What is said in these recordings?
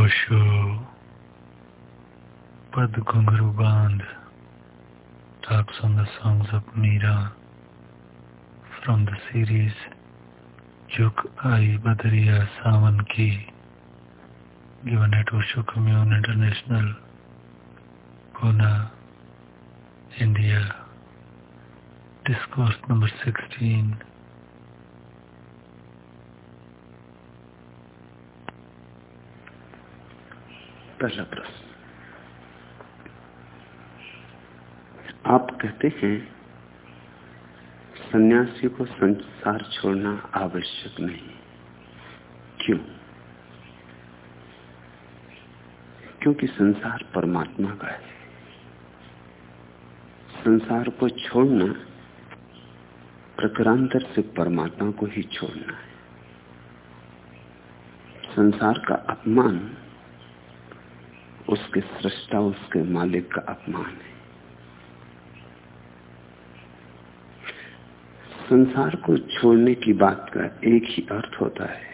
ओशो पद घुंघरू बांध talks on the songs of Meera from the series Juk Ai Badriya Sawan Ki given at Osho Commune International, Pune, India. Discourse number 16. पहला प्रश्न आप कहते हैं, सन्यासी को संसार छोड़ना आवश्यक नहीं। क्यों? क्योंकि संसार परमात्मा का है। संसार को छोड़ना प्रकरांतर से परमात्मा को ही छोड़ना है। संसार का अपमान उसके सृष्टा, उसके मालिक का अपमान है। संसार को छोड़ने की बात का एक ही अर्थ होता है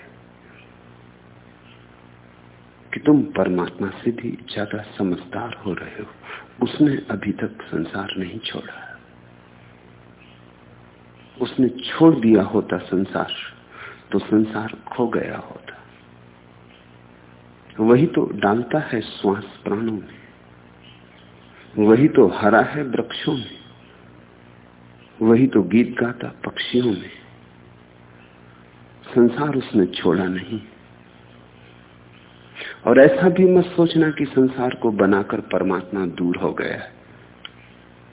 कि तुम परमात्मा से भी ज़्यादा समझदार हो रहे हो। उसने अभी तक संसार नहीं छोड़ा। उसने छोड़ दिया होता संसार तो संसार खो गया होता। वही तो डालता है श्वास प्राणों में। वही तो हरा है वृक्षों में। वही तो गीत गाता पक्षियों में। संसार उसने छोड़ा नहीं। और ऐसा भी मत सोचना कि संसार को बनाकर परमात्मा दूर हो गया है।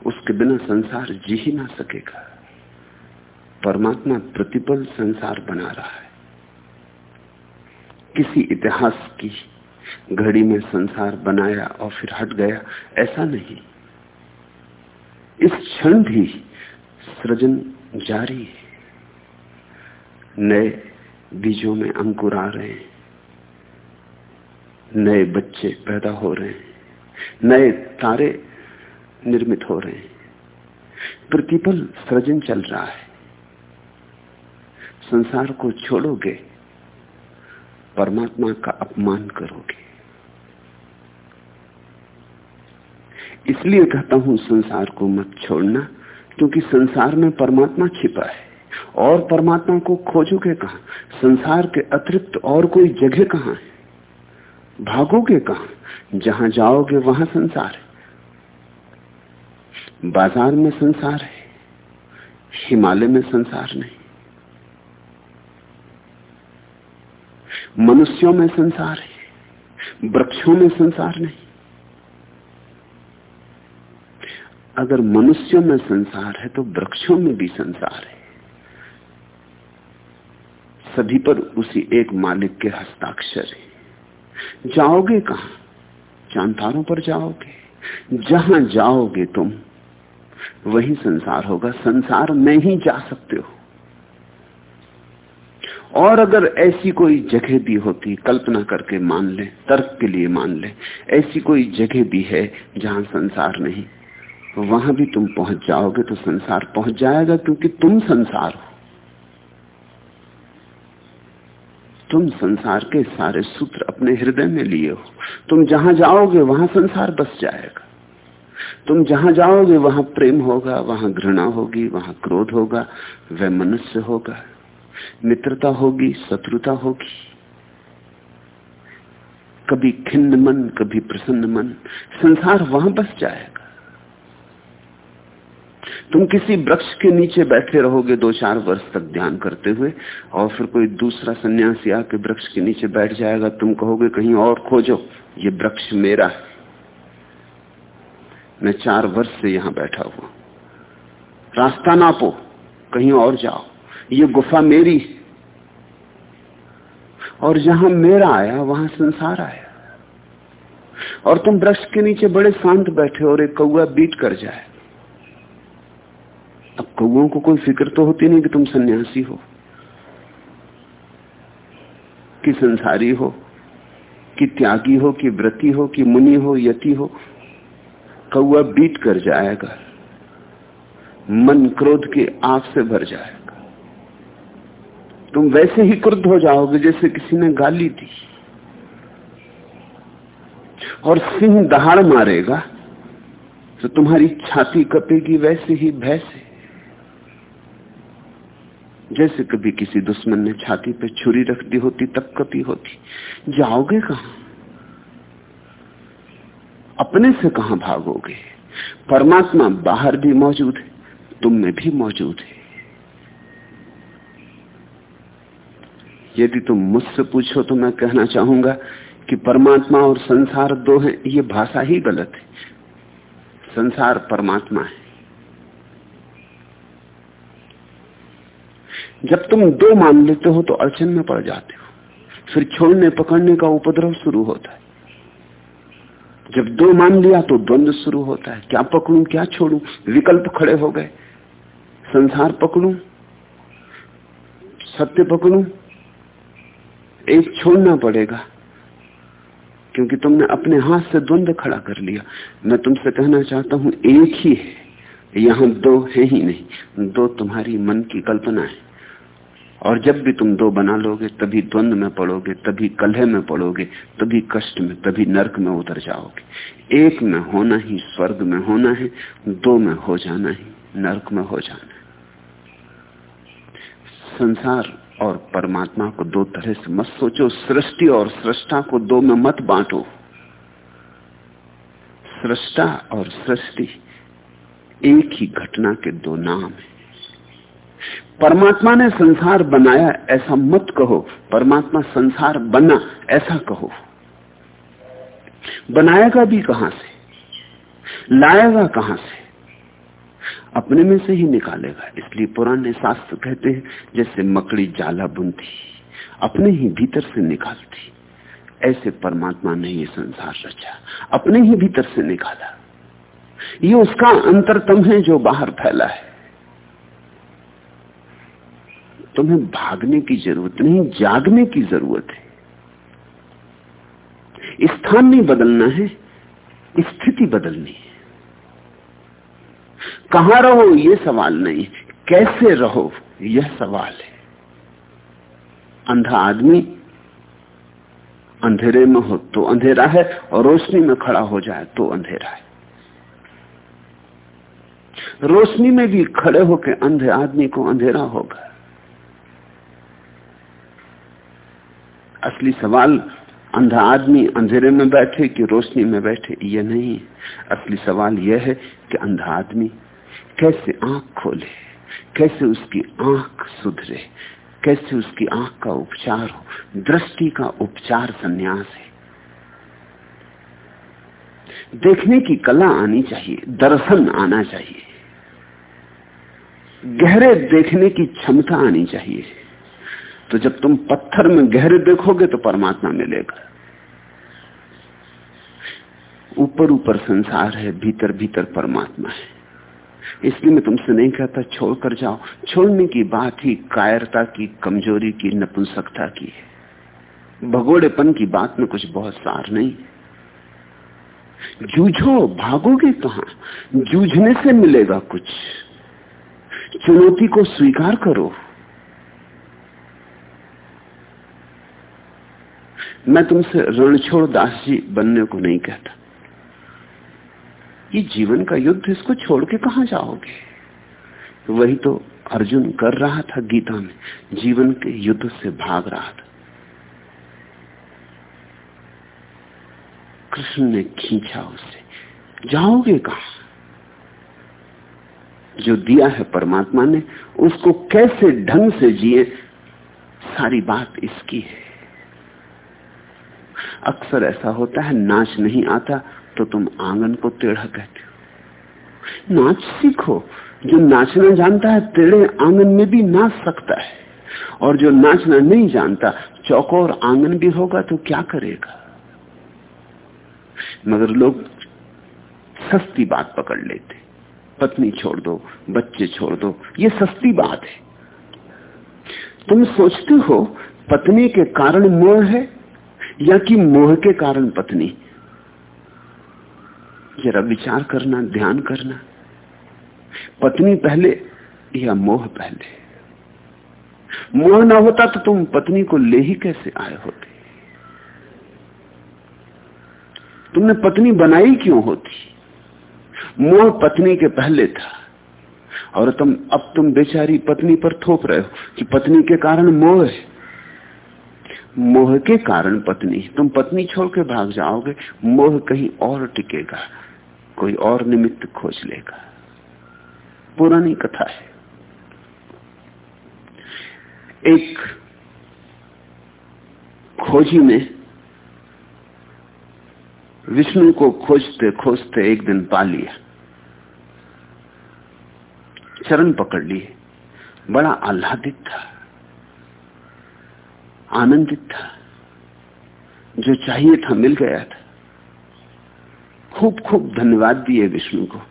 उसके बिना संसार जी ही ना सकेगा। परमात्मा प्रतिपल संसार बना रहा है। किसी इतिहास की घड़ी में संसार बनाया और फिर हट गया। ऐसा नहीं। इस क्षण भी सृजन जारी है। नए बीजों में अंकुर आ रहे हैं। नए बच्चे पैदा हो रहे हैं। नए तारे निर्मित हो रहे हैं। प्रतिपल सृजन चल रहा है। संसार को छोड़ोगे, परमात्मा का अपमान करोगे। इसलिए कहता हूँ, संसार को मत छोड़ना, क्योंकि संसार में परमात्मा छिपा है। और परमात्मा को खोजोगे कहा? संसार के अतिरिक्त और कोई जगह कहाँ है? भागोगे कहा? जहाँ जाओगे, वहाँ संसार है। बाज़ार में संसार है, हिमालय में संसार नहीं। मनुष्यों में संसार है, वृक्षों में संसार नहीं। अगर मनुष्यों में संसार है तो वृक्षों में भी संसार है। सभी पर उसी एक मालिक के हस्ताक्षर है। जाओगे कहा? चांतारों पर जाओगे। जहाँ जाओगे तुम, वही संसार होगा। संसार में ही जा सकते हो। और अगर ऐसी कोई जगह भी होती, कल्पना करके मान ले, तर्क के लिए मान ले, ऐसी कोई जगह भी है जहाँ संसार नहीं। वहाँ भी तुम पहुँच जाओगे तो संसार पहुँच जाएगा क्योंकि तुम संसार हो। तुम संसार के सारे सूत्र अपने हृदय में लिए हो। तुम जहाँ जाओगे, वहाँ संसार बस जाएगा। तुम जहाँ जाओगे, वहाँ प्रेम होगा, वहाँ घृणा होगी, वहाँ क्रोध होगा, वह मनुष्य होगा। मित्रता होगी, शत्रुता होगी। कभी खिन्न मन, कभी प्रसन्न मन। संसार वहाँ बस जाएगा। तुम किसी वृक्ष के नीचे बैठे रहोगे दो चार वर्ष तक ध्यान करते हुए, और फिर कोई दूसरा सन्यासी आके वृक्ष के नीचे बैठ जाएगा, तुम कहोगे, कहीं और खोजो, ये वृक्ष मेरा है। मैं चार वर्ष से यहाँ बैठा हुआ रास्ता नापो, कहीं और जाओ, ये गुफा मेरी और जहाँ मेरा आया, वहाँ संसार आया। और तुम वृक्ष के नीचे बड़े शांत बैठे और एक कौआ बीट कर जाए। अब कौओं को कोई फ़िक्र तो होती नहीं कि तुम सन्यासी हो, कि संसारी हो, कि त्यागी हो, कि व्रति हो, कि मुनि हो, यति हो। कौआ बीट कर जाएगा, मन क्रोध के आग से भर जाएगा। तुम वैसे ही क्रुद्ध हो जाओगे जैसे किसी ने गाली दी। और सिंह दहाड़ मारेगा तो तुम्हारी छाती कपेगी, वैसे ही भय से जैसे कभी किसी दुश्मन ने छाती पे छुरी रख दी होती, तब कपी होती। जाओगे कहा? अपने से कहा भागोगे? परमात्मा बाहर भी मौजूद है, तुम में भी मौजूद है। यदि तुम मुझसे पूछो तो मैं कहना चाहूँगा कि परमात्मा और संसार दो हैं, ये भाषा ही गलत है। संसार परमात्मा है। जब तुम दो मान लेते हो तो अड़चन में पड़ जाते हो। फिर छोड़ने पकड़ने का उपद्रव शुरू होता है। जब दो मान लिया तो द्वंद्व शुरू होता है। क्या पकड़ू, क्या छोड़ू? विकल्प खड़े हो गए। संसार पकड़ू, सत्य पकड़ू, एक छोड़ना पड़ेगा। क्योंकि तुमने अपने हाथ से द्वंद्व खड़ा कर लिया। मैं तुमसे कहना चाहता हूँ, एक ही है। यहाँ दो है ही नहीं। दो तुम्हारी मन की कल्पना है। और जब भी तुम दो बना लोगे, तभी द्वंद में पड़ोगे, तभी कलह में पड़ोगे, तभी कष्ट में, तभी नरक में उतर जाओगे। एक में होना ही स्वर्ग में होना है, दो में हो जाना ही नरक में हो जाना है। संसार और परमात्मा को दो तरह से मत सोचो, सृष्टि और सृष्टा को दो में मत बांटो। सृष्टा और सृष्टि एक ही घटना के दो नाम है। परमात्मा ने संसार बनाया, ऐसा मत कहो। परमात्मा संसार बना, ऐसा कहो। बनाएगा भी कहाँ से? लाएगा कहाँ से? अपने में से ही निकालेगा। इसलिए पुराने शास्त्र कहते हैं, जैसे मकड़ी जाला बुनती, अपने ही भीतर से निकालती। ऐसे परमात्मा ने ये संसार रचा। अपने ही भीतर से निकाला। ये उसका अंतरतम है जो बाहर फैला है। तुम्हें भागने की ज़रूरत नहीं, जागने की ज़रूरत है। स्थान नहीं बदलना है, स्थिति बदलनी है। कहाँ रहो यह सवाल नहीं, कैसे रहो यह सवाल है। अंधा आदमी, अंधेरे में हो तो अंधेरा है, और रोशनी में खड़ा हो जाए तो अंधेरा है। रोशनी में भी खड़े होकर अंधे आदमी को अंधेरा होगा। असली सवाल अंधा आदमी अंधेरे में बैठे कि रोशनी में बैठे, ये नहीं। असली सवाल यह है कि अंधा आदमी कैसे आँख खोले, कैसे उसकी आँख सुधरे, कैसे उसकी आँख का उपचार हो। दृष्टि का उपचार संन्यास है। देखने की कला आनी चाहिए, दर्शन आना चाहिए। गहरे देखने की क्षमता आनी चाहिए। तो जब तुम पत्थर में गहरे देखोगे तो परमात्मा मिलेगा। ऊपर ऊपर संसार है, भीतर भीतर परमात्मा है। इसलिए मैं तुमसे नहीं कहता छोड़कर जाओ। छोड़ने की बात ही कायरता की, कमज़ोरी की, नपुंसकता की है। भगोड़ेपन की बात में कुछ बहुत सार नहीं जूझो, भागोगे कहा? जूझने से मिलेगा कुछ। चुनौती को स्वीकार करो। मैं तुमसे रणछोड़ दास जी बनने को नहीं कहता। ये जीवन का युद्ध इसको छोड़ के कहा जाओगे? वही तो अर्जुन कर रहा था गीता में, जीवन के युद्ध से भाग रहा था। कृष्ण ने खींचा उसे। जाओगे कहा? जो दिया है परमात्मा ने, उसको कैसे ढंग से जिए, सारी बात इसकी है। अक्सर ऐसा होता है, नाच नहीं आता तो तुम आँगन को टेढ़ा कहते हो। नाच सीखो। जो नाचना जानता है, टेढ़े आँगन में भी नाच सकता है। और जो नाचना नहीं जानता, चौकोर आँगन भी होगा तो क्या करेगा? मगर लोग सस्ती बात पकड़ लेते। पत्नी छोड़ दो, बच्चे छोड़ दो, ये सस्ती बात है। तुम सोचते हो, पत्नी के कारण मोह है या कि मोह के कारण पत्नी। जरा विचार करना, ध्यान करना। पत्नी पहले या मोह पहले। मोह ना होता तो तुम पत्नी को ले ही कैसे आए होते? तुमने पत्नी बनाई क्यों होती? मोह पत्नी के पहले था। और तुम, अब तुम बेचारी पत्नी पर थोप रहे हो कि पत्नी के कारण मोह है। मोह के कारण पत्नी तुम पत्नी छोड़ के भाग जाओगे, मोह कहीं और टिकेगा, कोई और निमित्त खोज लेगा। पुरानी कथा है। एक खोजी ने विष्णु को खोजते खोजते एक दिन पा लिया। चरण पकड़ लिए। बड़ा आह्लादित था। आनंदित था। जो चाहिए था, मिल गया था। खूब खूब धन्यवाद दिए विष्णु को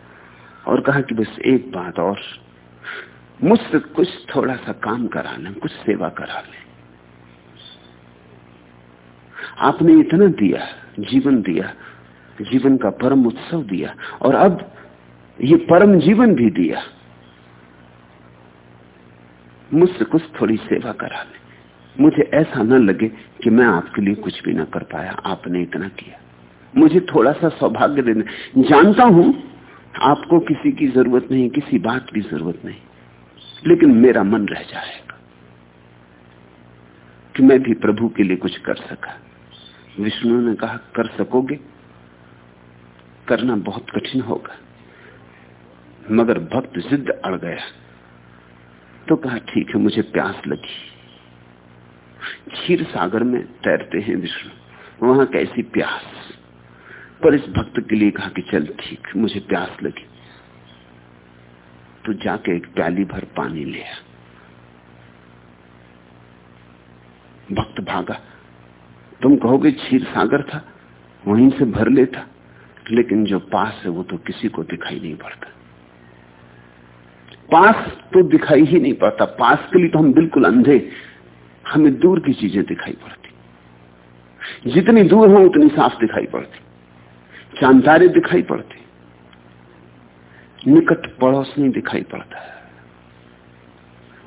और कहा कि बस एक बात और। मुझसे कुछ थोड़ा सा काम करा लें, कुछ सेवा करा लें। आपने इतना दिया, जीवन दिया, जीवन का परम उत्सव दिया और अब ये परम जीवन भी दिया। मुझसे कुछ थोड़ी सेवा करा ले। मुझे ऐसा न लगे कि मैं आपके लिए कुछ भी ना कर पाया, आपने इतना किया। मुझे थोड़ा सा सौभाग्य देने जानता हूँ, आपको किसी की ज़रूरत नहीं, किसी बात की ज़रूरत नहीं, लेकिन मेरा मन रह जाएगा कि मैं भी प्रभु के लिए कुछ कर सका। विष्णु ने कहा, कर सकोगे? करना बहुत कठिन होगा। मगर भक्त जिद अड़ गया। तो कहा, ठीक है, मुझे प्यास लगी। क्षीर सागर में तैरते हैं विष्णु। वहाँ कैसी प्यास। पर इस भक्त के लिए कहा कि चल ठीक, मुझे प्यास लगी। तो जाके एक प्याली भर पानी लिया भक्त भागा। तुम कहोगे क्षीर सागर था, वहीं से भर लेता। लेकिन जो पास है वो तो किसी को दिखाई नहीं पड़ता। पास तो दिखाई ही नहीं पड़ता। पास के लिए तो हम बिल्कुल अंधे। हमें दूर की चीज़ें दिखाई पड़ती। जितनी दूर हो, उतनी साफ़ दिखाई पड़ती। चांदारे दिखाई पड़ते। निकट पड़ोस नहीं दिखाई पड़ता।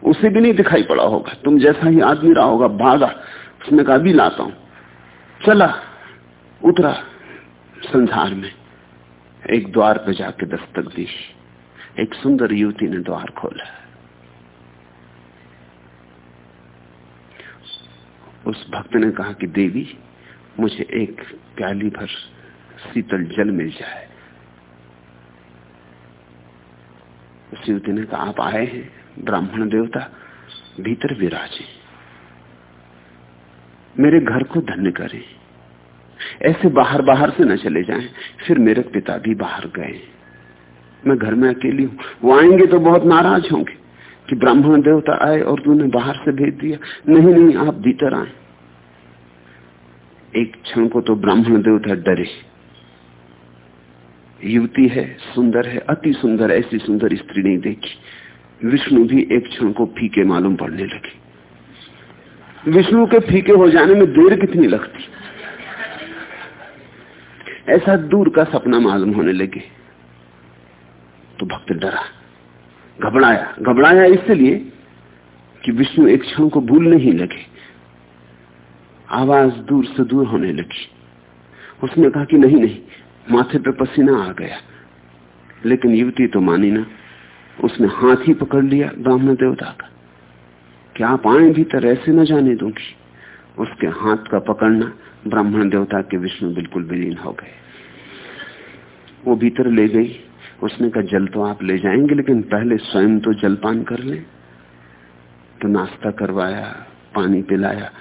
उसे भी नहीं दिखाई पड़ा होगा। तुम जैसा ही आदमी रहा होगा, भागा। उसने कहा भी लाता हूँ। चला, उतरा। संसार में एक द्वार पे जाके दस्तक दी। एक सुंदर युवती ने द्वार खोला। उस भक्त ने कहा कि देवी, मुझे एक प्याली भर शीतल जल मिल जाए। युवती ने कहा, आप आए हैं, ब्राह्मण देवता भीतर विराजे। मेरे घर को धन्य करें। ऐसे बाहर बाहर से न चले जाएँ, फिर मेरे पिता भी बाहर गए। मैं घर में अकेली हूँ। वो आएँगे तो बहुत नाराज़ होंगे। कि ब्राह्मण देवता आए और तूने बाहर से भेज दिया। नहीं नहीं, आप भीतर आए। एक क्षण को तो ब्राह्मण देवता डरे। युवती है, सुंदर है, अति सुंदर, ऐसी सुंदर स्त्री नहीं देखी। विष्णु भी एक क्षण को फीके मालूम पड़ने लगे। विष्णु के फीके हो जाने में देर कितनी लगती? ऐसा दूर का सपना मालूम होने लगे। तो भक्त डरा। घबराया। घबराया इसलिए कि विष्णु एक क्षण को भूलने ही लगे। आवाज़ दूर से दूर होने लगी। उसने कहा कि नहीं नहीं, माथे पे पसीना आ गया। लेकिन युवती तो मानी ना। उसने हाथ ही पकड़ लिया ब्राह्मण देवता का। क्या आप आए भीतर, ऐसे न जाने दूँगी। उसके हाथ का पकड़ना ब्राह्मण देवता के विष्णु बिल्कुल विलीन हो गए। वो भीतर ले गई। उसने कहा, जल तो आप ले जाएँगे, लेकिन पहले स्वयं तो जलपान कर ले। तो नाश्ता करवाया, पानी पिलाया।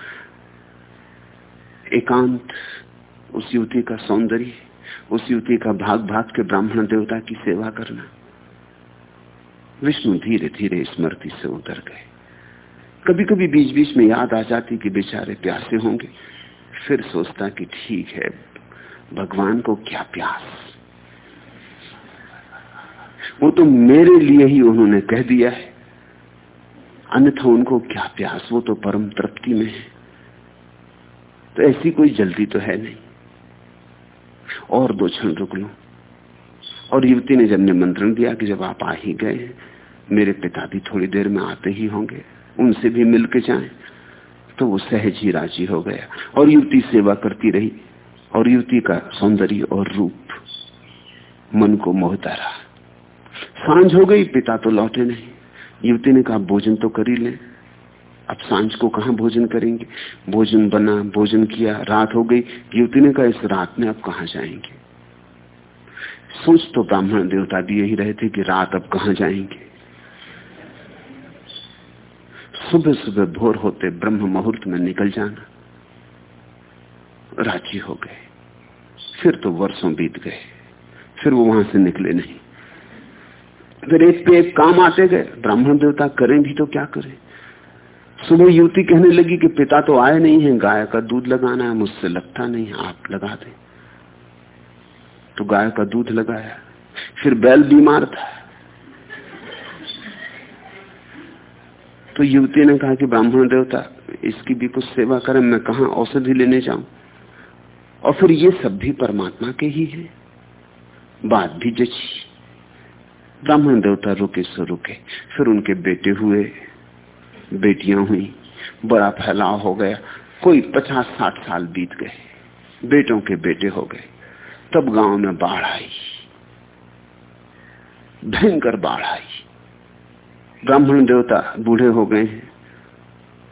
एकांत, उस युवती का सौंदर्य, उस युवती का भाग भाग के ब्राह्मण देवता की सेवा करना। विष्णु धीरे धीरे स्मृति से उतर गए। कभी कभी बीच बीच में याद आ जाती कि बेचारे प्यासे होंगे। फिर सोचता कि ठीक है, भगवान को क्या प्यास। वो तो मेरे लिए ही उन्होंने कह दिया है। अन्यथा उनको क्या प्यास, वो तो परम तृप्ति में है। तो ऐसी कोई जल्दी तो है नहीं। और दो क्षण रुक लो। और युवती ने जब निमंत्रण दिया कि जब आप आ ही गए मेरे पिता भी थोड़ी देर में आते ही होंगे, उनसे भी मिल के जाए तो वो सहज ही राज़ी हो गया। और युवती सेवा करती रही, और युवती का सौंदर्य और रूप मन को मोहता रहा। साँझ हो गई, पिता तो लौटे नहीं। युवती ने कहा, भोजन तो कर ही ले। अब साँझ को कहा भोजन करेंगे? भोजन बना, भोजन किया, रात हो गई। युवती ने कहा, इस रात में अब कहा जाएँगे? सोच तो ब्राह्मण देवता भी यही रहे थे कि रात अब कहा जाएँगे। सुबह सुबह भोर होते ब्रह्म मुहूर्त में निकल जाना। राज़ी हो गए। फिर तो वर्षों बीत गए। फिर वो वहाँ से निकले नहीं। फिर एक पे एक काम आते गए, ब्राह्मण देवता करें भी तो क्या करें? सुबह युवती कहने लगी कि पिता तो आए नहीं है, गाय का दूध लगाना है, मुझसे लगता नहीं आप लगा दे। तो गाय का दूध लगाया, फिर बैल बीमार था। तो युवती ने कहा कि ब्राह्मण देवता, इसकी भी कुछ सेवा करें, मैं कहा औषधि लेने जाऊँ? और फिर ये सब भी परमात्मा के ही है। बात भी जची। ब्राह्मण देवता रुके सो रुके। फिर उनके बेटे हुए, बेटियाँ हुई, बड़ा फैलाव हो गया। कोई पचास, साठ साल बीत गए, बेटों के बेटे हो गए। तब गाँव में बाढ़ आई। भयंकर बाढ़ आई। ब्राह्मण देवता बूढ़े हो गए हैं।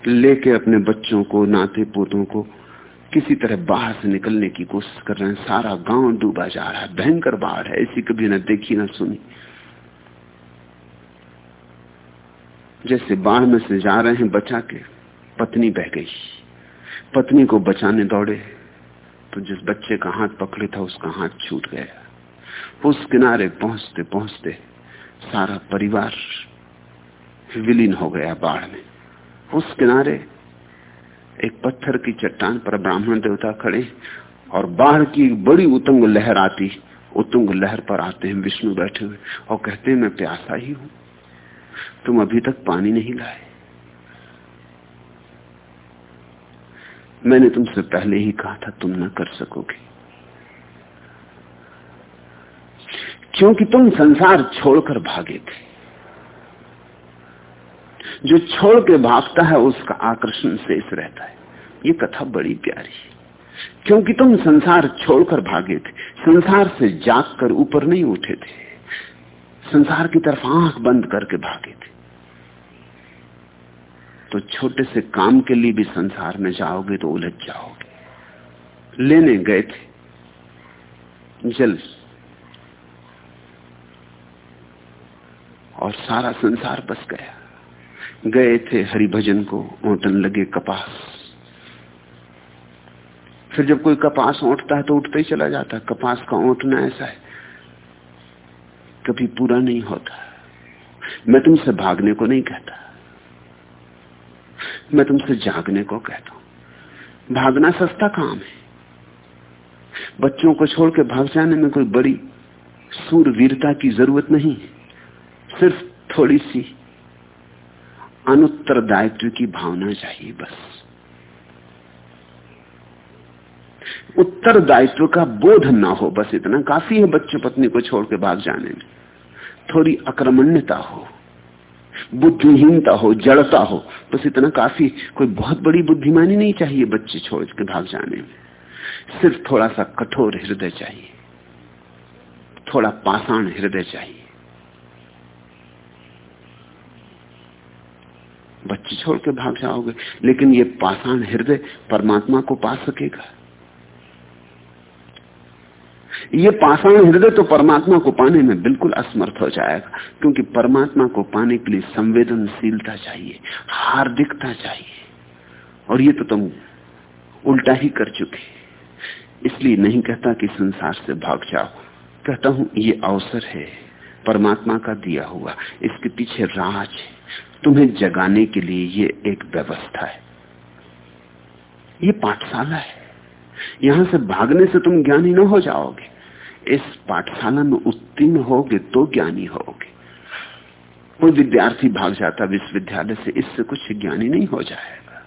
लेके अपने बच्चों को नाते पोतों को किसी तरह बाहर से निकलने की कोशिश कर रहे हैं। सारा गाँव डूबा जा रहा है। भयंकर बाढ़ है। ऐसी कभी न देखी, न सुनी। जैसे बाढ़ में से जा रहे हैं, बचा के पत्नी बह गई। पत्नी को बचाने दौड़े। तो जिस बच्चे का हाथ पकड़े था, उसका हाथ छूट गया। उस किनारे पहुँचते पहुँचते सारा परिवार विलीन हो गया बाढ़ में। उस किनारे एक पत्थर की चट्टान पर ब्राह्मण देवता खड़े और बाढ़ की बड़ी उतंग लहर आती। उतुंग लहर पर आते हैं, विष्णु बैठे हुए और कहते हैं, मैं प्यासा ही हूँ। तुम अभी तक पानी नहीं लाए। मैंने तुमसे पहले ही कहा था, तुम ना कर सकोगे। क्योंकि तुम संसार छोड़कर भागे थे। जो छोड़ के भागता है, उसका आकर्षण शेष रहता है। ये कथा बड़ी प्यारी है। क्योंकि तुम संसार छोड़कर भागे थे, संसार से जाग कर ऊपर नहीं उठे थे। संसार की तरफ़ आँख बंद करके भागे थे। तो छोटे से काम के लिए भी संसार में जाओगे तो उलझ जाओगे। लेने गए थे। जल और सारा संसार बस गया। गए थे हरिभजन को ओटन लगे कपास। फिर जब कोई कपास ओटता है तो उठते ही चला जाता है। कपास का ओटना ऐसा है। कभी पूरा नहीं होता। मैं तुमसे भागने को नहीं कहता। मैं तुमसे जागने को कहता हूँ। भागना सस्ता काम है। बच्चों को छोड़ के भाग जाने में कोई बड़ी सूरवीरता की ज़रूरत नहीं सिर्फ़ थोड़ी सी अनुत्तरदायित्व की भावना चाहिए बस। उत्तरदायित्व का बोध ना हो बस इतना। काफ़ी है बच्चों पत्नी को छोड़ के भाग जाने में। थोड़ी अक्रमण्यता हो, बुद्धिहीनता हो, जड़ता हो, बस इतना काफ़ी कोई बहुत बड़ी बुद्धिमानी नहीं चाहिए बच्चे छोड़ के भाग जाने में। सिर्फ़ थोड़ा सा कठोर हृदय चाहिए, थोड़ा पाषाण हृदय चाहिए। बच्चे छोड़ के भाग जाओगे, लेकिन ये पाषाण हृदय परमात्मा को पा सकेगा। ये पाषाण हृदय तो परमात्मा को पाने में बिल्कुल असमर्थ हो जाएगा, क्योंकि परमात्मा को पाने के लिए संवेदनशीलता चाहिए, हार्दिकता चाहिए। और ये तो तुम उल्टा ही कर चुके इसलिए नहीं कहता कि संसार से भाग जाओ। कहता हूँ, ये अवसर है, परमात्मा का दिया हुआ, इसके पीछे राज है। तुम्हें जगाने के लिए ये एक व्यवस्था है। ये पाठशाला है। यहाँ से भागने से तुम ज्ञानी न हो जाओगे। इस पाठशाला में उत्तीर्ण होगे तो ज्ञानी होगे। कोई विद्यार्थी भाग जाता विश्वविद्यालय से, इससे कुछ ज्ञानी नहीं हो जाएगा।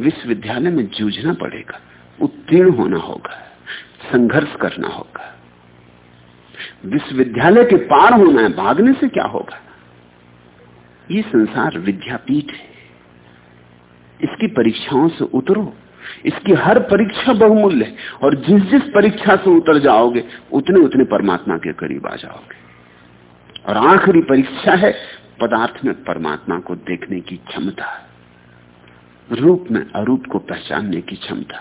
विश्वविद्यालय में जूझना पड़ेगा, उत्तीर्ण होना होगा, संघर्ष करना होगा। विश्वविद्यालय के पार होना है, भागने से क्या होगा? ये संसार विद्यापीठ है। इसकी परीक्षाओं से उतरो। इसकी हर परीक्षा बहुमूल्य है। और जिस जिस परीक्षा से उतर जाओगे, उतने उतने परमात्मा के करीब आ जाओगे। और आखिरी परीक्षा है पदार्थ में परमात्मा को देखने की क्षमता, रूप में अरूप को पहचानने की क्षमता,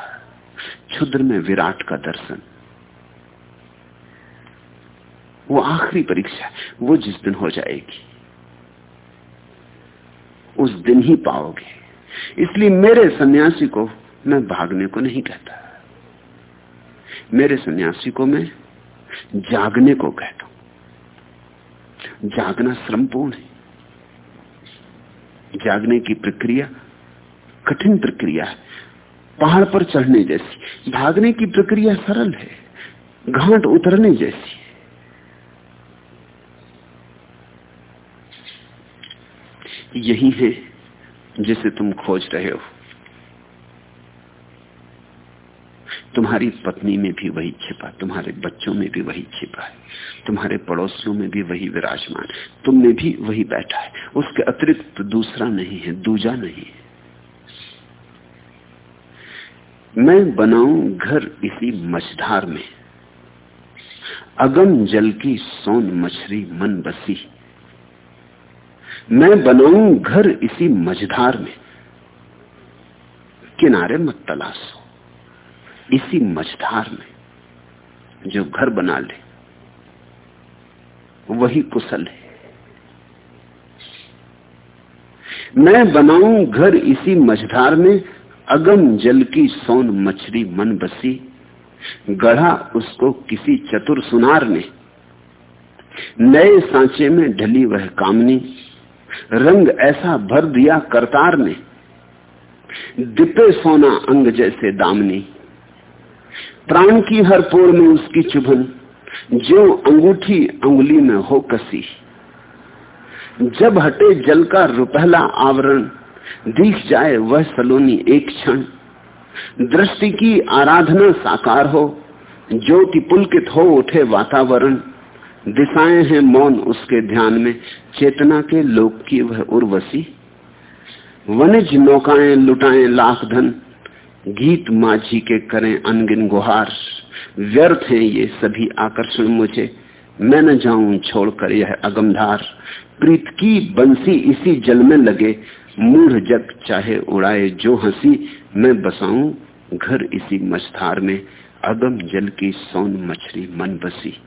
क्षुद्र में विराट का दर्शन। वो आखिरी परीक्षा वो जिस दिन हो जाएगी, उस दिन ही पाओगे। इसलिए मेरे सन्यासी को मैं भागने को नहीं कहता। मेरे सन्यासी को मैं जागने को कहता हूँ। जागना श्रमपूर्ण है। जागने की प्रक्रिया कठिन प्रक्रिया है। पहाड़ पर चढ़ने जैसी, भागने की प्रक्रिया सरल है। घाट उतरने जैसी यही है जिसे तुम खोज रहे हो। तुम्हारी पत्नी में भी वही छिपा, तुम्हारे बच्चों में भी वही छिपा है, तुम्हारे पड़ोसियों में भी वही विराजमान तुम में भी वही बैठा है, उसके अतिरिक्त दूसरा नहीं है, दूजा नहीं है। मैं बनाऊँ घर इसी मझधार में, अगम जल की सोन मछली मन बसी। मैं बनाऊँ घर इसी मझधार में, किनारे मत तलाशो। इसी मझधार में जो घर बना ले, वही कुशल है। मैं बनाऊँ घर इसी मझधार में, अगम जल की सोन मछली मन बसी, गढ़ा उसको किसी चतुर सुनार ने। नए सांचे में ढली वह कामनी, रंग ऐसा भर दिया करतार ने। दिपे सोना अंग जैसे दामनी प्राण की हर पोर में उसकी चुभन, जो अंगूठी अंगुली में हो कसी। जब हटे जल का रुपहला आवरण, दिख जाए वह सलोनी एक क्षण। दृष्टि की आराधना साकार हो, ज्योति पुलकित हो उठे वातावरण। दिशाएँ हैं मौन उसके ध्यान में, चेतना के लोक की वह उर्वशी। वनिज नौकाएँ लुटाएँ लाख धन गीत माझी के करें अनगिन गुहार। व्यर्थ हैं ये सभी आकर्षण मुझे। मैं न जाऊँ छोड़कर यह अगमधार प्रीत की बंसी इसी जल में लगे। मूढ़ जग चाहे उड़ाए जो हँसी। मैं बसाऊं घर इसी मछधार में। अगम जल की सोन मछली मन बसी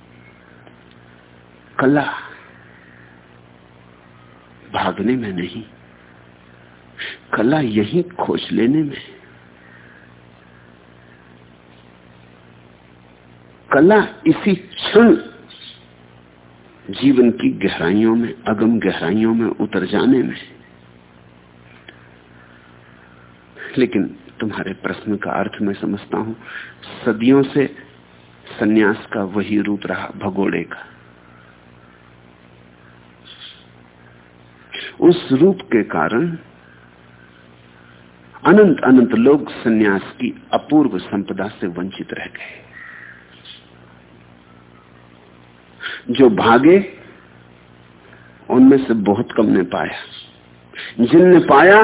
कला भागने में नहीं। कला यही खोज लेने में। कला इसी क्षण। जीवन की गहराइयों में, अगम गहराइयों में, उतर जाने में। लेकिन तुम्हारे प्रश्न का अर्थ मैं समझता हूँ। सदियों से सन्यास का वही रूप रहा भगोड़े का। उस रूप के कारण अनंत अनंत लोग सन्यास की अपूर्व संपदा से वंचित रह गए। जो भागे, उनमें से बहुत कम ने पाया। जिनने पाया,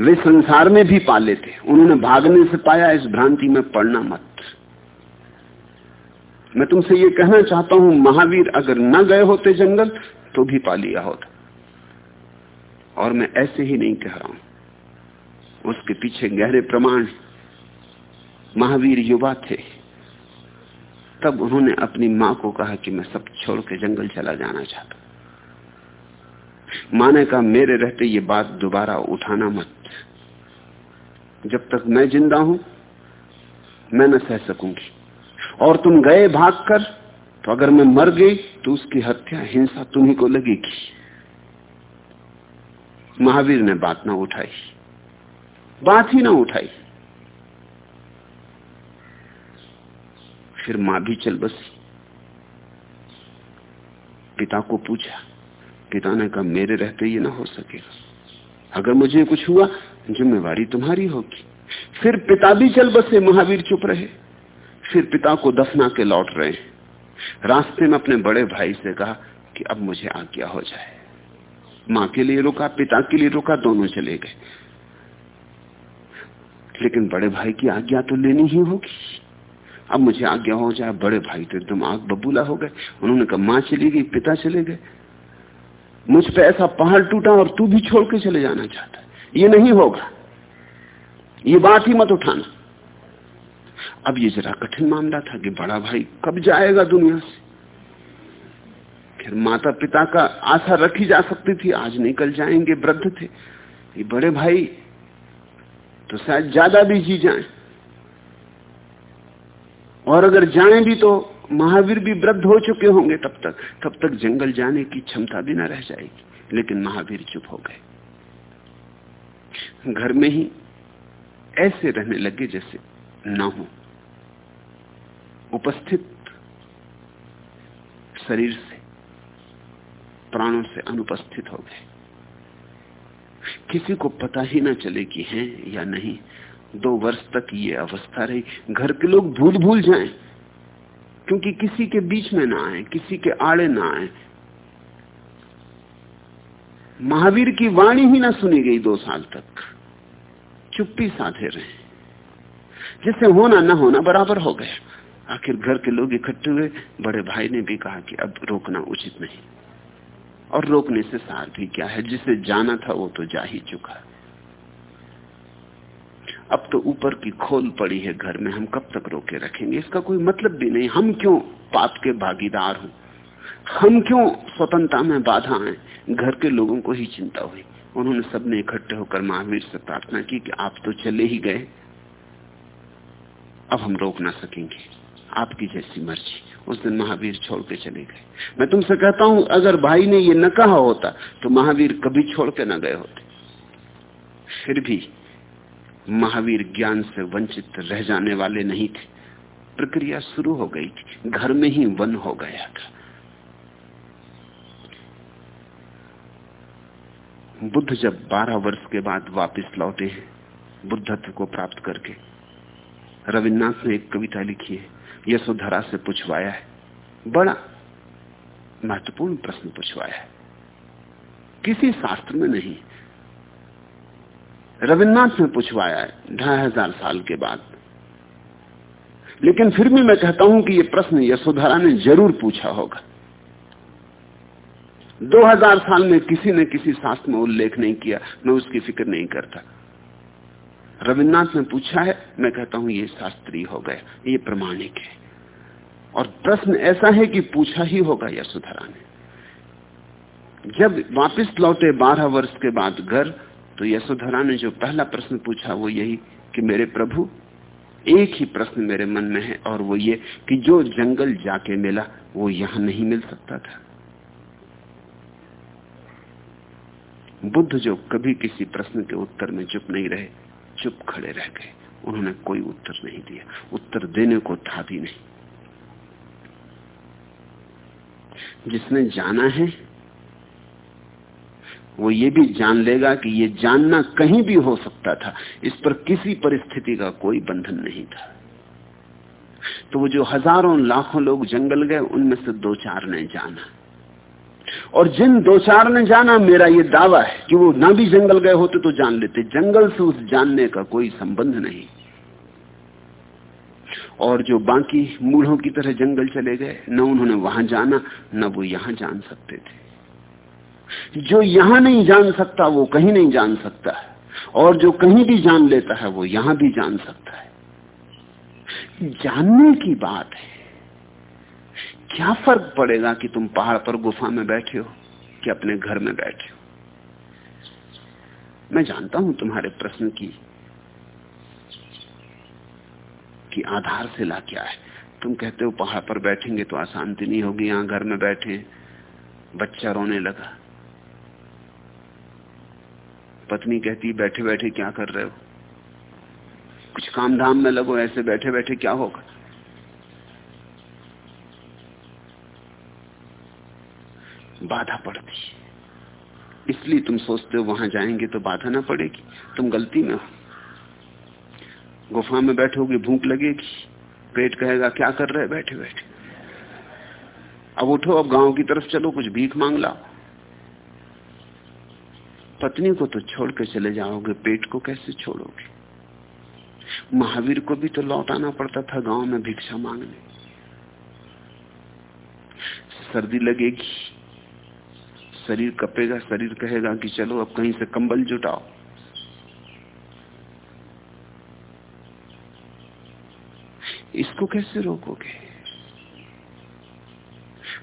वे संसार में भी पा लेते। उन्होंने भागने से पाया, इस भ्रांति में पड़ना मत। मैं तुमसे ये कहना चाहता हूँ, महावीर अगर न गए होते जंगल तो भी पा लिया होता। और मैं ऐसे ही नहीं कह रहा हूँ। उसके पीछे गहरे प्रमाण महावीर युवा थे। तब उन्होंने अपनी माँ को कहा कि मैं सब छोड़ के जंगल चला जाना चाहता माँ ने कहा, मेरे रहते ये बात दोबारा उठाना मत। जब तक मैं ज़िंदा हूँ, मैं न सह सकूँगी। और तुम गए भागकर तो अगर मैं मर गई तो उसकी हत्या, हिंसा तुम्ही को लगेगी। महावीर ने बात ना उठाई। बात ही ना उठाई। फिर माँ भी चल बसी। पिता को पूछा, पिता ने कहा, मेरे रहते ये ना हो सकेगा। अगर मुझे कुछ हुआ, जिम्मेवारी तुम्हारी होगी। फिर पिता भी चल बसे, महावीर चुप रहे। फिर पिता को दफना के लौट रहे। रास्ते में अपने बड़े भाई से कहा कि अब मुझे आज्ञा हो जाए। माँ के लिए रुका, पिता के लिए रुका, दोनों चले गए। लेकिन बड़े भाई की आज्ञा तो लेनी ही होगी। अब मुझे आज्ञा हो जाए, बड़े भाई तो एकदम आग बबूला हो गए। उन्होंने कहा, माँ चली गई, पिता चले गए। मुझ पे ऐसा पहाड़ टूटा और तू भी छोड़ के चले जाना चाहता ये नहीं होगा। ये बात ही मत उठाना। अब ये जरा कठिन मामला था कि बड़ा भाई कब जाएगा दुनिया से। फिर माता पिता का आशा रखी जा सकती थी, आज निकल जाएँगे, वृद्ध थे। ये बड़े भाई तो शायद ज़्यादा भी जी जाएँ। और अगर जाएँ भी तो महावीर भी वृद्ध हो चुके होंगे तब तक तब तक जंगल जाने की क्षमता भी ना रह जाएगी। लेकिन महावीर चुप हो गए। घर में ही ऐसे रहने लगे जैसे ना हो। उपस्थित शरीर से, प्राणों से अनुपस्थित हो गए। किसी को पता ही ना चले कि हैं या नहीं। दो वर्ष तक ये अवस्था रही। घर के लोग भूल भूल जाएँ, क्योंकि किसी के बीच में ना आए, किसी के आड़े ना आए। महावीर की वाणी ही ना सुनी गई दो साल तक। चुप्पी साधे रहे। जिससे होना ना होना बराबर हो गया। आखिर घर के लोग इकट्ठे हुए। बड़े भाई ने भी कहा कि अब रोकना उचित नहीं। और रोकने से सार भी क्या है? जिसे जाना था वो तो जा ही चुका। अब तो ऊपर की खोल पड़ी है घर में, हम कब तक रोके रखेंगे? इसका कोई मतलब भी नहीं। हम क्यों पाप के भागीदार हूँ? हम क्यों स्वतंत्रता में बाधा आए? घर के लोगों को ही चिंता हुई। उन्होंने सबने इकट्ठे होकर महावीर से प्रार्थना की कि आप तो चले ही गए। अब हम रोक ना सकेंगे। आपकी जैसी मर्ज़ी। उस दिन महावीर छोड़ के चले गए। मैं तुमसे कहता हूँ, अगर भाई ने ये न कहा होता तो महावीर कभी छोड़ के न गए होते। फिर भी महावीर ज्ञान से वंचित रह जाने वाले नहीं थे। प्रक्रिया शुरू हो गई थी। घर में ही वन हो गया था। बुद्ध जब 12 वर्ष के बाद वापस लौटे हैं, बुद्धत्व को प्राप्त करके। रविन्द्रनाथ ने एक कविता लिखी है, यशोधरा से पूछवाया है। बड़ा महत्वपूर्ण प्रश्न पूछवाया है। किसी शास्त्र में नहीं रविन्द्रनाथ ने पूछवाया है, ढाई हज़ार साल के बाद। लेकिन फिर भी मैं कहता हूँ कि यह प्रश्न यशोधरा ने ज़रूर पूछा होगा। 2000 साल में किसी ने किसी शास्त्र में उल्लेख नहीं किया, मैं उसकी फ़िक्र नहीं करता। रविन्द्रनाथ ने पूछा है, मैं कहता हूँ ये शास्त्रीय हो गया ये प्रमाणिक है। और प्रश्न ऐसा है कि पूछा ही होगा यशोधरा ने। जब वापस लौटे बारह वर्ष के बाद घर तो यशोधरा ने जो पहला प्रश्न पूछा, वो यही कि मेरे प्रभु, एक ही प्रश्न मेरे मन में है और वो ये कि जो जंगल जाके मिला, वो यहाँ नहीं मिल सकता था। बुद्ध जो कभी किसी प्रश्न के उत्तर में चुप नहीं रहे, चुप खड़े रह गए। उन्होंने कोई उत्तर नहीं दिया। उत्तर देने को था भी नहीं। जिसने जाना है वो ये भी जान लेगा कि ये जानना कहीं भी हो सकता था। इस पर किसी परिस्थिति का कोई बंधन नहीं था। तो वो जो हज़ारों लाखों लोग जंगल गए, उनमें से दो चार ने जाना। और जिन दो चार ने जाना, मेरा ये दावा है कि वो ना भी जंगल गए होते तो जान लेते। जंगल से उस जानने का कोई संबंध नहीं। और जो बाकी मूढ़ों की तरह जंगल चले गए, न उन्होंने वहाँ जाना, न वो यहाँ जान सकते थे। जो यहाँ नहीं जान सकता, वो कहीं नहीं जान सकता है। और जो कहीं भी जान लेता है, वो यहाँ भी जान सकता है। जानने की बात है। क्या फ़र्क पड़ेगा कि तुम पहाड़ पर गुफा में बैठे हो, कि अपने घर में बैठे हो? मैं जानता हूँ तुम्हारे प्रश्न की की आधारशिला क्या है। तुम कहते हो पहाड़ पर बैठेंगे तो अशांति नहीं होगी, यहाँ घर में बैठे, बच्चा रोने लगा। पत्नी कहती, बैठे बैठे क्या कर रहे हो? कुछ काम धाम में लगो, ऐसे बैठे बैठे क्या होगा? बाधा पड़ती। इसलिए तुम सोचते हो वहाँ जाएँगे तो बाधा ना पड़ेगी। तुम गलती में हो। गुफा में बैठोगे, भूख लगेगी। पेट कहेगा, क्या कर रहे बैठे बैठे। अब उठो, अब गाँव की तरफ़ चलो, कुछ भीख मांग लाओ। पत्नी को तो छोड़ के चले जाओगे, पेट को कैसे छोड़ोगे? महावीर को भी तो लौटाना पड़ता था गाँव में भिक्षा मांगने। सर्दी लगेगी। शरीर कपेगा, शरीर कहेगा कि चलो अब कहीं से कंबल जुटाओ। इसको कैसे रोकोगे?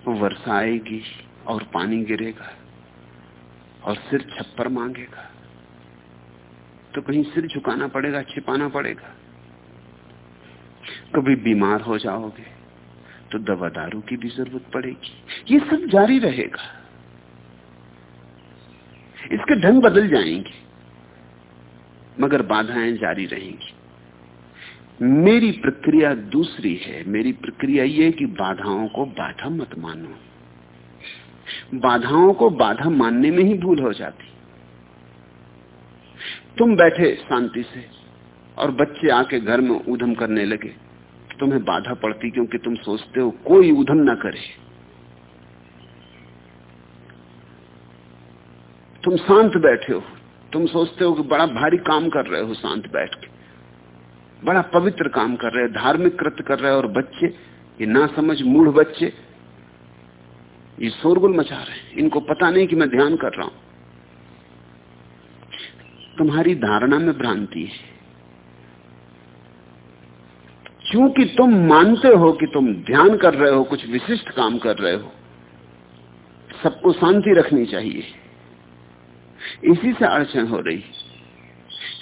वर्षा आएगी और पानी गिरेगा। और सिर छप्पर मांगेगा। तो कहीं सिर झुकाना पड़ेगा, छिपाना पड़ेगा। कभी बीमार हो जाओगे तो दवा दारू की भी ज़रूरत पड़ेगी। ये सब जारी रहेगा। इसके ढंग बदल जाएँगे, मगर बाधाएँ जारी रहेंगी। मेरी प्रक्रिया दूसरी है। मेरी प्रक्रिया ये कि बाधाओं को बाधा मत मानो। बाधाओं को बाधा मानने में ही भूल हो जाती। तुम बैठे शांति से और बच्चे आके घर में उधम करने लगे। तुम्हें बाधा पड़ती क्योंकि तुम सोचते हो कोई उधम ना करे। तुम शांत बैठे हो। तुम सोचते हो कि बड़ा भारी काम कर रहे हो शांत बैठ के। बड़ा पवित्र काम कर रहे हो धार्मिक कृत्य कर रहे हो और बच्चे, ये ना समझ मूढ़ बच्चे ये शोरगुल मचा रहे इनको पता नहीं कि मैं ध्यान कर रहा हूँ। तुम्हारी धारणा में भ्रांति है। क्योंकि तुम मानते हो कि तुम ध्यान कर रहे हो, कुछ विशिष्ट काम कर रहे हो, सबको शांति रखनी चाहिए। इसी से अड़चन हो रही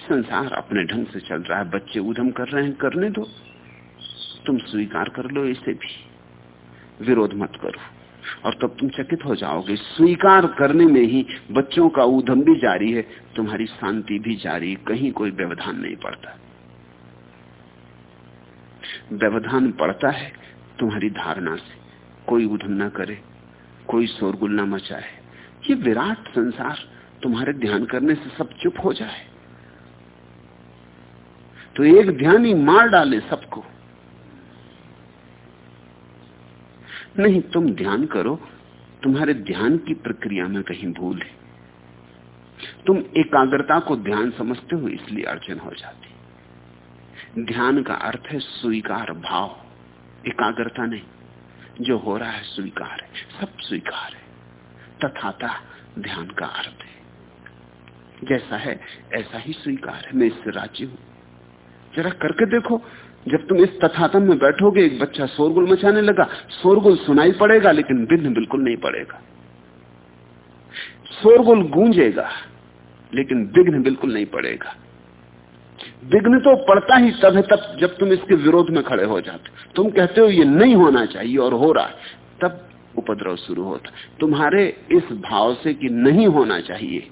संसार अपने ढंग से चल रहा है। बच्चे उधम कर रहे हैं, करने दो। तुम स्वीकार कर लो इसे भी। विरोध मत करो। और तब तुम चकित हो जाओगे। स्वीकार करने में ही बच्चों का उधम भी जारी है, तुम्हारी शांति भी जारी, कहीं कोई व्यवधान नहीं पड़ता। व्यवधान पड़ता है तुम्हारी धारणा से। कोई उधम ना करे, कोई शोरगुल ना मचाए। ये विराट संसार तुम्हारे ध्यान करने से सब चुप हो जाए। तो एक ध्यान ही मार डाले सबको। नहीं, तुम ध्यान करो, तुम्हारे ध्यान की प्रक्रिया में कहीं भूल है। तुम एकाग्रता को ध्यान समझते हो, इसलिए अड़चन हो जाती। ध्यान का अर्थ है स्वीकार भाव, एकाग्रता नहीं। जो हो रहा है, स्वीकार है, सब स्वीकार है। तथाता ध्यान का अर्थ है। जैसा है, ऐसा ही स्वीकार है। मैं इससे राज़ी हूँ। जरा करके देखो जब तुम इस तथातम में बैठोगे, एक बच्चा शोरगुल मचाने लगा। शोरगुल सुनाई पड़ेगा, लेकिन विघ्न बिल्कुल नहीं पड़ेगा। शोरगुल गूंजेगा, लेकिन विघ्न बिल्कुल नहीं पड़ेगा। विघ्न तो पड़ता ही तब है तब जब तुम इसके विरोध में खड़े हो जाते तुम कहते हो, ये नहीं होना चाहिए और हो रहा है। तब उपद्रव शुरू होता तुम्हारे इस भाव से कि नहीं होना चाहिए,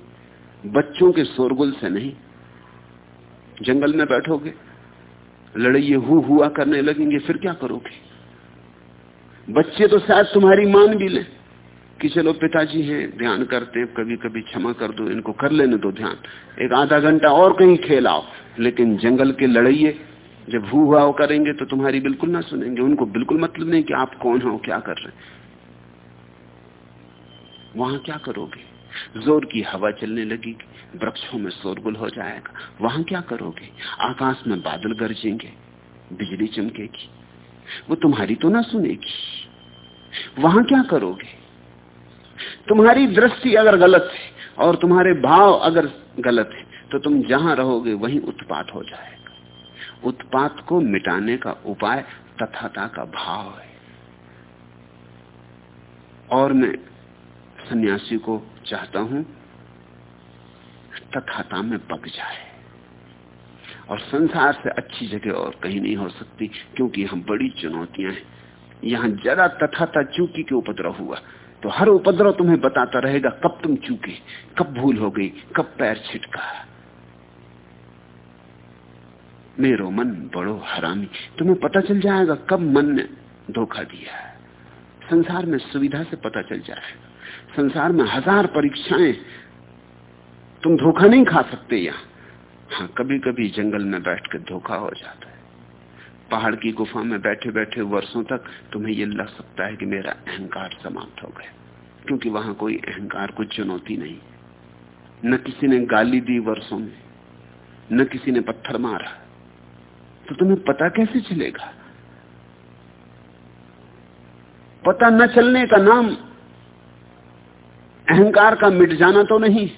बच्चों के शोरगुल से नहीं। जंगल में बैठोगे लड़ाइये हु हुआ करने लगेंगे, फिर क्या करोगे? बच्चे तो शायद तुम्हारी मान भी लें। कि चलो पिताजी हैं, ध्यान करते हैं कभी कभी क्षमा कर दो, इनको कर लेने दो ध्यान। एक आधा घंटा और कहीं खेल आओ लेकिन जंगल के लड़ाइये जब हु हुआ करेंगे तो तुम्हारी बिल्कुल ना सुनेंगे। उनको बिल्कुल मतलब नहीं कि आप कौन हो क्या कर रहे हैं। वहाँ क्या करोगे? ज़ोर की हवा चलने लगी वृक्षों में शोरगुल हो जाएगा। वहाँ क्या करोगे? आकाश में बादल गरजेंगे, बिजली चमकेगी। वो तुम्हारी तो ना सुनेगी। वहाँ क्या करोगे? तुम्हारी दृष्टि अगर गलत है और तुम्हारे भाव अगर गलत है तो तुम जहाँ रहोगे, वहीं उत्पात हो जाएगा। उत्पात को मिटाने का उपाय तथाता का भाव है। और मैं सन्यासी को चाहता हूँ तथाता में पक जाए। और संसार से अच्छी जगह और कहीं नहीं हो सकती, क्योंकि यहाँ बड़ी चुनौतियाँ हैं। यहाँ जरा तथाता चूकी के उपद्रव हुआ तो हर उपद्रव तुम्हें बताता रहेगा कब तुम चूके, कब भूल हो गई, कब पैर छिटका। मेरो मन बड़ो हरामी, तुम्हें पता चल जाएगा कब मन ने धोखा दिया। संसार में सुविधा से पता चल जाएगा। संसार में हज़ार परीक्षाएँ तुम धोखा नहीं खा सकते यहाँ। हाँ कभी कभी जंगल में बैठ कर धोखा हो जाता है। पहाड़ की गुफा में बैठे बैठे वर्षों तक तुम्हें यह लग सकता है कि मेरा अहंकार समाप्त हो गया। क्योंकि वहाँ कोई अहंकार को चुनौती नहीं। न किसी ने गाली दी वर्षों में, न किसी ने पत्थर मारा। तो तुम्हें पता कैसे चलेगा? पता न चलने का नाम अहंकार का मिट जाना तो नहीं।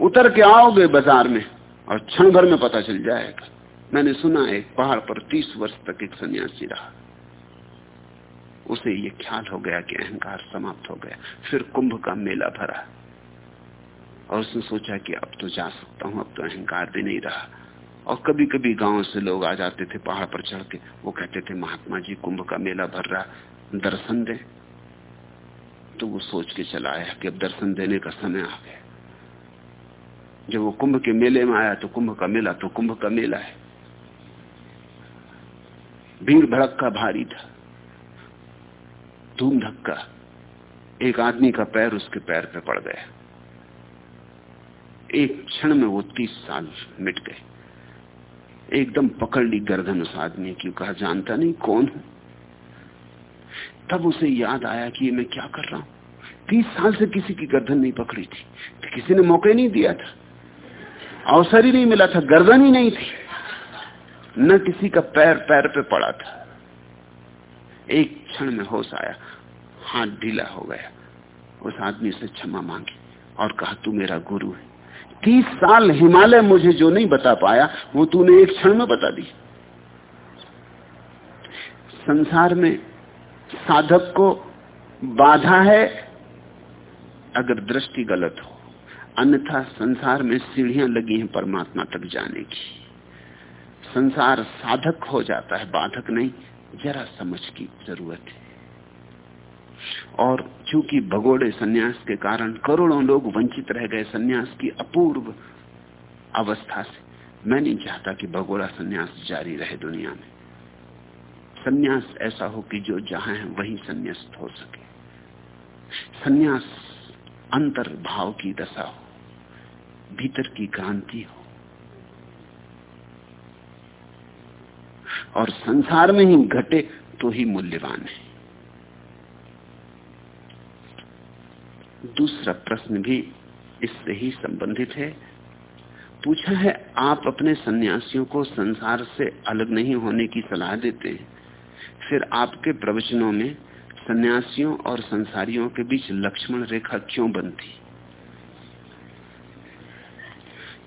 उतर के आओगे बाज़ार में और क्षण भर में पता चल जाएगा। मैंने सुना एक पहाड़ पर तीस वर्ष तक एक सन्यासी रहा। उसे ये ख्याल हो गया कि अहंकार समाप्त हो गया। फिर कुंभ का मेला भरा। और उसने सोचा कि अब तो जा सकता हूँ, अब तो अहंकार भी नहीं रहा। और कभी कभी गाँव से लोग आ जाते थे पहाड़ पर चढ़ के। वो कहते थे, महात्मा जी, कुंभ का मेला भर रहा। दर्शन दे। तो वो सोच के चला आया कि अब दर्शन देने का समय आ गया। जब वो कुंभ के मेले में आया तो कुंभ का मेला तो कुंभ का मेला है भीड़ भड़क का भारी था धूम धक्का एक आदमी का पैर उसके पैर पे पड़ गया एक क्षण में वो तीस साल मिट गए एकदम पकड़ ली गर्दन उस आदमी की कहा जानता नहीं कौन हूँ तब उसे याद आया कि ये मैं क्या कर रहा हूँ तीस साल से किसी की गर्दन नहीं पकड़ी थी किसी ने मौके नहीं दिया था अवसर ही नहीं मिला था, गर्दन ही नहीं थी। न किसी का पैर पैर पे पड़ा था। एक क्षण में होश आया, हाथ ढीला हो गया। उस आदमी से क्षमा मांगी और कहा, तू मेरा गुरु है। तीस साल हिमालय मुझे जो नहीं बता पाया, वो तूने एक क्षण में बता दी। संसार में साधक को बाधा है, अगर दृष्टि गलत हो। अन्यथा संसार में सीढ़ियाँ लगी हैं परमात्मा तक जाने की। संसार साधक हो जाता है, बाधक नहीं, जरा समझ की ज़रूरत है। और चूँकि भगोड़े सन्यास के कारण करोड़ों लोग वंचित रह गए सन्यास की अपूर्व अवस्था से, मैं नहीं चाहता कि भगोड़ा सन्यास जारी रहे दुनिया में। सन्यास ऐसा हो कि जो जहाँ है वही संन्यास्त हो सके। सन्यास अंतर भाव की दशा हो, भीतर की क्रांति हो। और संसार में ही घटे तो ही मूल्यवान है। दूसरा प्रश्न भी इससे ही संबंधित है। पूछा है, आप अपने सन्यासियों को संसार से अलग नहीं होने की सलाह देते हैं, फिर आपके प्रवचनों में सन्यासियों और संसारियों के बीच लक्ष्मण रेखा क्यों बनती?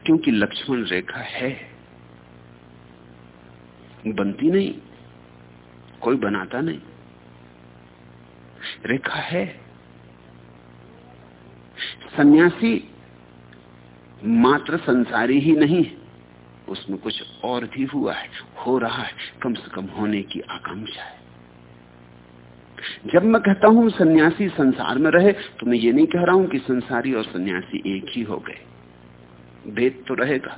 क्योंकि लक्ष्मण रेखा है। बनती नहीं। कोई बनाता नहीं। रेखा है। सन्यासी मात्र संसारी ही नहीं उसमें कुछ और भी हुआ है। हो रहा है। कम से कम होने की आकांक्षा है। जब मैं कहता हूँ, सन्यासी संसार में रहे तो मैं ये नहीं कह रहा हूँ कि संसारी और सन्यासी एक ही हो गए। भेद तो रहेगा।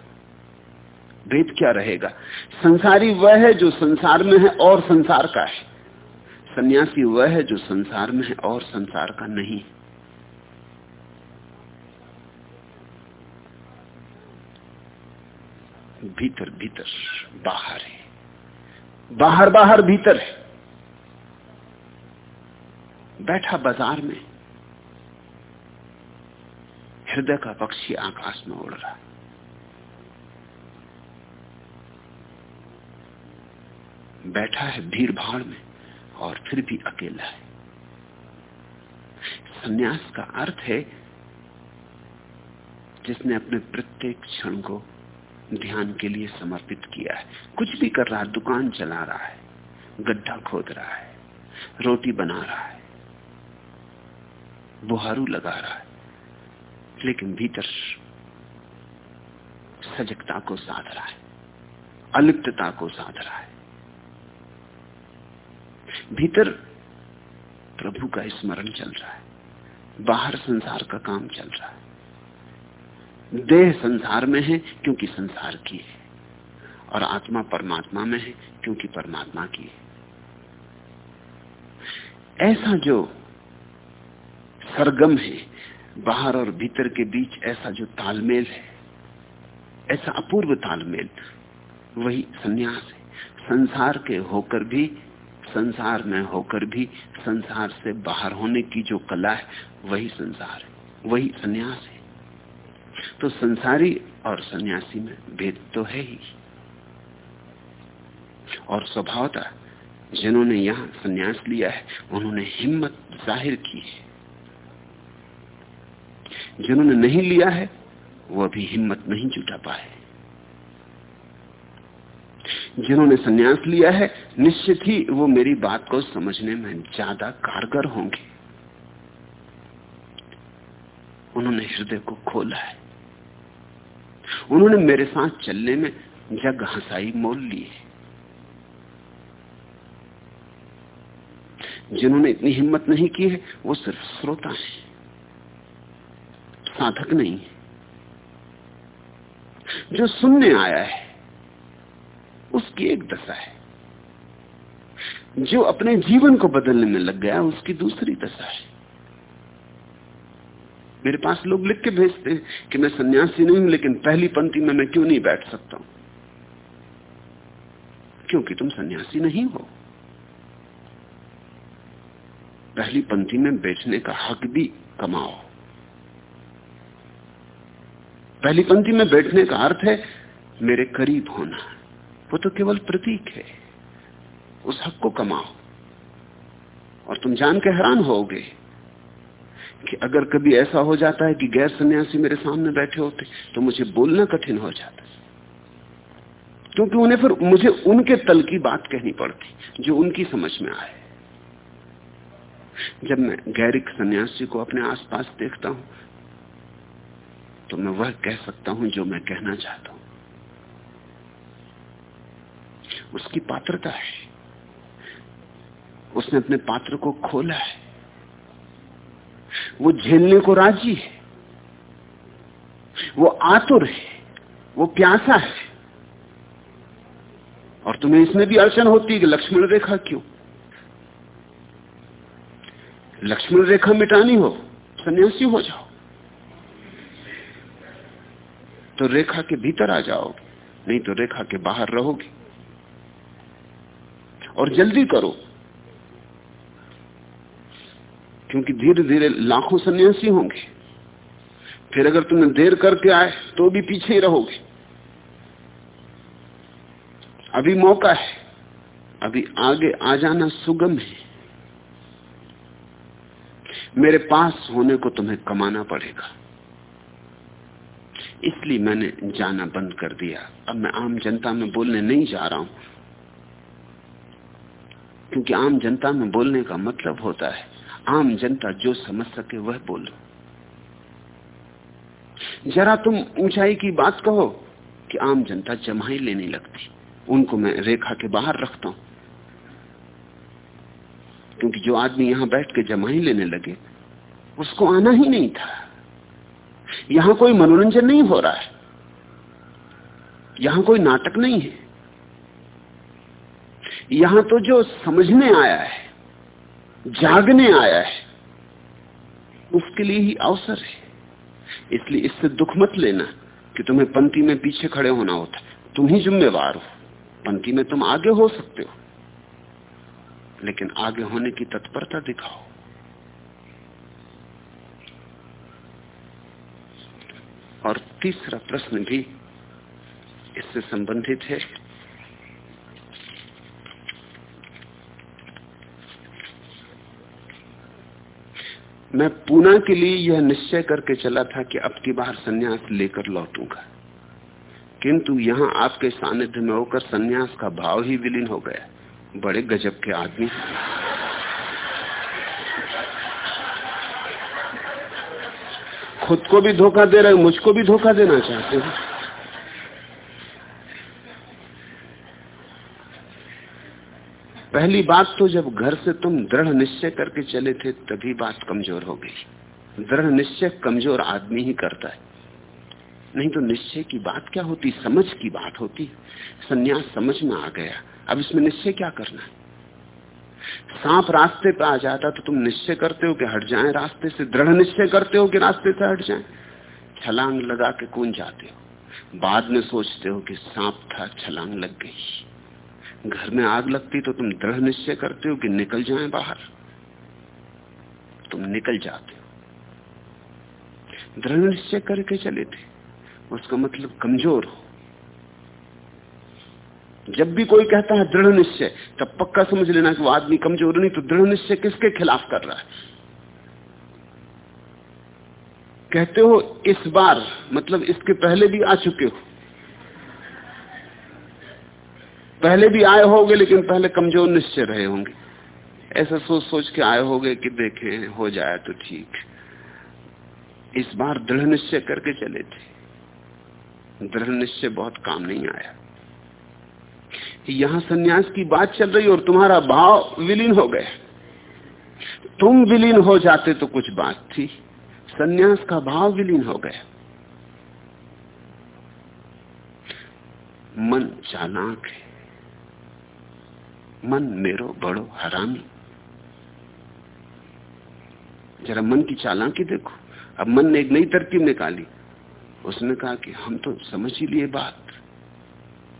भेद क्या रहेगा? संसारी वह है जो संसार में है और संसार का है। सन्यासी वह है जो संसार में है और संसार का नहीं। भीतर भीतर बाहर है। बाहर बाहर भीतर है। बैठा बाज़ार में, हृदय का पक्षी आकाश में उड़ रहा। बैठा है भीड़ भाड़ में और फिर भी अकेला है। सन्यास का अर्थ है, जिसने अपने प्रत्येक क्षण को ध्यान के लिए समर्पित किया है। कुछ भी कर रहा है, दुकान चला रहा है, गड्ढा खोद रहा है, रोटी बना रहा है बुहारू लगा रहा है, लेकिन भीतर सजगता को साध रहा है, अलिप्तता को साध रहा है। भीतर प्रभु का स्मरण चल रहा है, बाहर संसार का काम चल रहा है। देह संसार में है क्योंकि संसार की है, और आत्मा परमात्मा में है क्योंकि परमात्मा की है। ऐसा जो सरगम है। बाहर और भीतर के बीच ऐसा जो तालमेल है, ऐसा अपूर्व तालमेल, वही सन्यास है। संसार के होकर भी, संसार में होकर भी, संसार से बाहर होने की जो कला है, वही संसार है, वही सन्यास है। तो संसारी और सन्यासी में भेद तो है ही। और स्वभावता जिन्होंने यहाँ संन्यास लिया है, उन्होंने हिम्मत ज़ाहिर की है। जिन्होंने नहीं लिया है, वो अभी हिम्मत नहीं जुटा पाए। जिन्होंने संन्यास लिया है, निश्चित ही वो मेरी बात को समझने में ज़्यादा कारगर होंगे। उन्होंने हृदय को खोला है। उन्होंने मेरे साथ चलने में जग हंसाई मोल ली है। जिन्होंने इतनी हिम्मत नहीं की है, वो सिर्फ़ श्रोता है। साधक नहीं। है जो सुनने आया है, उसकी एक दशा है। जो अपने जीवन को बदलने में लग गया, उसकी दूसरी दशा है। मेरे पास लोग लिख के भेजते हैं कि मैं सन्यासी नहीं हूँ, लेकिन पहली पंक्ति में मैं क्यों नहीं बैठ सकता हूँ? क्योंकि तुम सन्यासी नहीं हो। पहली पंक्ति में बैठने का हक भी कमाओ। पहली पंक्ति में बैठने का अर्थ है, मेरे करीब होना। वो तो केवल प्रतीक है। उस हक को कमाओ। और तुम जान के हैरान होगे कि अगर कभी ऐसा हो जाता है कि गैर सन्यासी मेरे सामने बैठे होते तो मुझे बोलना कठिन हो जाता। क्योंकि उन्हें फिर मुझे उनके तल की बात कहनी पड़ती, जो उनकी समझ में आए। जब मैं गैरिक सन्यासी को अपने आसपास देखता हूँ तो मैं वह कह सकता हूँ जो मैं कहना चाहता हूँ। उसकी पात्रता है। उसने अपने पात्र को खोला है। वो झेलने को राज़ी है। वो आतुर है। वो प्यासा है। और तुम्हें इसमें भी अड़चन होती है कि लक्ष्मण रेखा क्यों? लक्ष्मण रेखा मिटानी हो, सन्यासी हो जाओ। तो रेखा के भीतर आ जाओगे, नहीं तो रेखा के बाहर रहोगे। और जल्दी करो, क्योंकि धीरे धीरे लाखों सन्यासी होंगे। फिर अगर तुमने देर करके आए तो भी पीछे ही रहोगे। अभी मौका है, अभी आगे आ जाना सुगम है। मेरे पास होने को तुम्हें कमाना पड़ेगा। इसलिए मैंने जाना बंद कर दिया। अब मैं आम जनता में बोलने नहीं जा रहा हूँ। क्योंकि आम जनता में बोलने का मतलब होता है, आम जनता जो समझ सके वह बोलो। जरा तुम ऊंचाई की बात कहो कि आम जनता जमाई लेने लगती। उनको मैं रेखा के बाहर रखता हूँ। क्योंकि जो आदमी यहाँ बैठ के जमाई लेने लगे, उसको आना ही नहीं था। यहाँ कोई मनोरंजन नहीं हो रहा है। यहाँ कोई नाटक नहीं है। यहाँ तो जो समझने आया है, जागने आया है, उसके लिए ही अवसर है। इसलिए इससे दुख मत लेना कि तुम्हें पंक्ति में पीछे खड़े होना होता तुम ही जिम्मेवार हो। पंक्ति में तुम आगे हो सकते हो। लेकिन आगे होने की तत्परता दिखाओ। और तीसरा प्रश्न भी इससे संबंधित है। मैं पूना के लिए यह निश्चय करके चला था कि अब की बार सन्यास लेकर लौटूँगा। किंतु यहाँ आपके सानिध्य में होकर सन्यास का भाव ही विलीन हो गया। बड़े गजब के आदमी। खुद को भी धोखा दे रहे मुझको भी धोखा देना चाहते हैं। पहली बात तो जब घर से तुम दृढ़ निश्चय करके चले थे, तभी बात कमज़ोर हो गई। दृढ़ निश्चय कमज़ोर आदमी ही करता है। नहीं तो निश्चय की बात क्या होती? समझ की बात होती। संन्यास समझ में आ गया। अब इसमें निश्चय क्या करना सांप रास्ते पे आ जाता तो तुम निश्चय करते हो कि हट जाए रास्ते से, दृढ़ निश्चय करते हो कि रास्ते से हट जाए। छलांग लगा के कौन जाते हो। बाद में सोचते हो कि सांप था, छलांग लग गई। घर में आग लगती तो तुम दृढ़ निश्चय करते हो कि निकल जाएँ बाहर। तुम निकल जाते हो। दृढ़ निश्चय करके चले थे। उसका मतलब कमज़ोर हो। जब भी कोई कहता है दृढ़ निश्चय, तब पक्का समझ लेना कि वो आदमी कमज़ोर नहीं तो दृढ़ निश्चय किसके खिलाफ कर रहा है? कहते हो, इस बार मतलब इसके पहले भी आ चुके हो। पहले भी आए होंगे, लेकिन पहले कमज़ोर निश्चय रहे होंगे। ऐसा सोच सोच के आए होंगे कि देखें, हो जाए तो ठीक। इस बार दृढ़ निश्चय करके चले थे। दृढ़ निश्चय बहुत काम नहीं आया। यहाँ सन्यास की बात चल रही और तुम्हारा भाव विलीन हो गए तुम विलीन हो जाते तो कुछ बात थी। सन्यास का भाव विलीन हो गया। मन चालाक है। मन मेरो बड़ो हरामी। जरा मन की चालाकी देखो। अब मन ने एक नई तरकीब निकाली। उसने कहा कि हम तो समझ ही लिए बात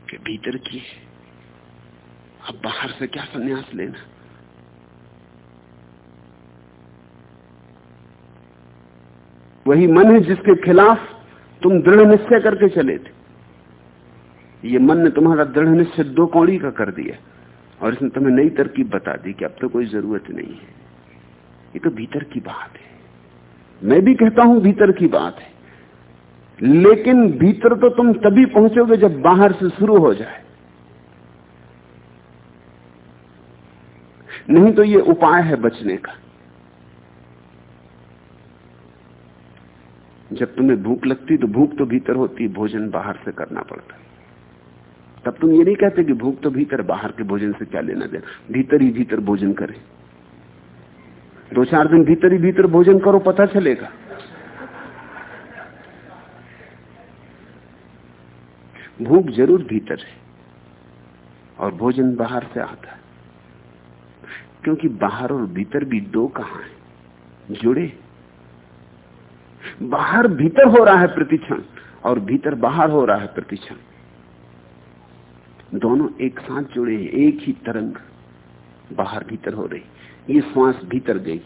के भीतर की है। अब बाहर से क्या संन्यास लेना? वही मन है जिसके खिलाफ तुम दृढ़ निश्चय करके चले थे। ये मन ने तुम्हारा दृढ़ निश्चय दो कौड़ी का कर दिया और इसने तुम्हें नई तरकीब बता दी कि अब तो कोई ज़रूरत नहीं है। ये तो भीतर की बात है। मैं भी कहता हूँ भीतर की बात है। लेकिन भीतर तो तुम तभी पहुंचोगे जब बाहर से शुरू हो जाए। नहीं तो ये उपाय है बचने का। जब तुम्हें भूख लगती तो भूख तो भीतर होती, भोजन बाहर से करना पड़ता। तब तुम ये नहीं कहते कि भूख तो भीतर, बाहर के भोजन से क्या लेना देना। भीतर ही भीतर भोजन करें। दो चार दिन भीतर ही भीतर भोजन करो, पता चलेगा। भूख ज़रूर भीतर है और भोजन बाहर से आता है। क्योंकि बाहर और भीतर भी दो कहा है? जुड़े। बाहर भीतर हो रहा है प्रतिक्षण और भीतर बाहर हो रहा है प्रतिक्षण। दोनों एक साथ जुड़े हैं, एक ही तरंग बाहर भीतर हो रही। ये श्वास भीतर गई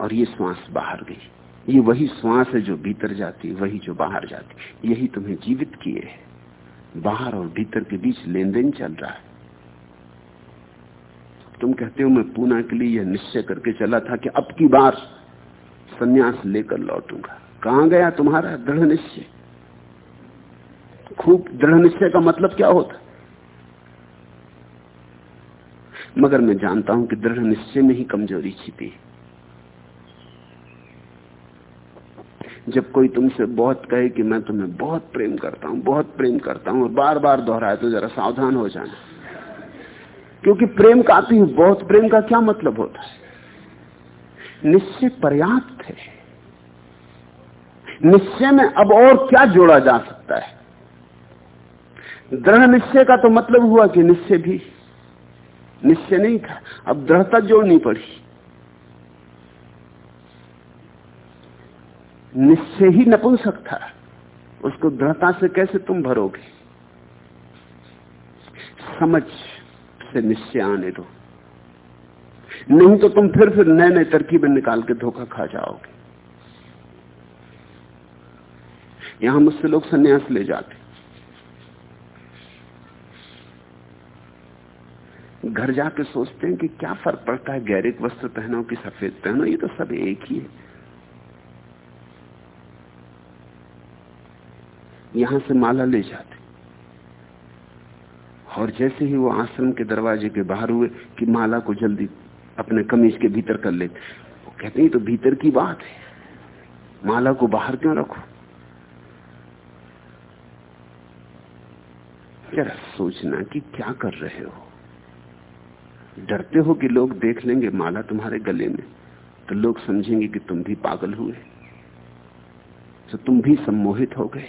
और ये श्वास बाहर गई। ये वही श्वास है जो भीतर जाती, वही जो बाहर जाती। यही तुम्हें जीवित किए है। बाहर और भीतर के बीच लेन देन चल रहा है। तुम कहते हो मैं पूना के लिए यह निश्चय करके चला था कि अब की बार सन्यास लेकर लौटूँगा। कहाँ गया तुम्हारा दृढ़ निश्चय? खूब दृढ़ निश्चय का मतलब क्या होता? मगर मैं जानता हूँ कि दृढ़ निश्चय में ही कमज़ोरी छिपी है। जब कोई तुमसे बहुत कहे कि मैं तुम्हें बहुत प्रेम करता हूँ, बहुत प्रेम करता हूँ और बार बार दोहराए तो जरा सावधान हो जाना। क्योंकि प्रेम का आती बहुत, प्रेम का क्या मतलब होता है? निश्चय पर्याप्त है। निश्चय में अब और क्या जोड़ा जा सकता है? दृढ़ निश्चय का तो मतलब हुआ कि निश्चय भी, निश्चय नहीं था। अब दृढ़ता जोड़नी पड़ी। निश्चय ही नपुंसक था। उसको दृढ़ता से कैसे तुम भरोगे? समझ से निश्चय आने दो। नहीं तो तुम फिर फिर नए नए तरकीबें निकाल के धोखा खा जाओगे। यहाँ मुझसे लोग संन्यास ले जाते। घर जाके सोचते हैं कि क्या फ़र्क पड़ता है गैरिक वस्त्र पहनो कि सफ़ेद पहनो, ये तो सब एक ही है। यहाँ से माला ले जाते। और जैसे ही वो आश्रम के दरवाजे के बाहर हुए कि माला को जल्दी अपने कमीज के भीतर कर लेते, वो कहते हैं तो भीतर की बात है। माला को बाहर क्यों रखो? जरा सोचना कि क्या कर रहे हो। डरते हो कि लोग देख लेंगे माला तुम्हारे गले में तो लोग समझेंगे कि तुम भी पागल हुए तो तुम भी सम्मोहित हो गए।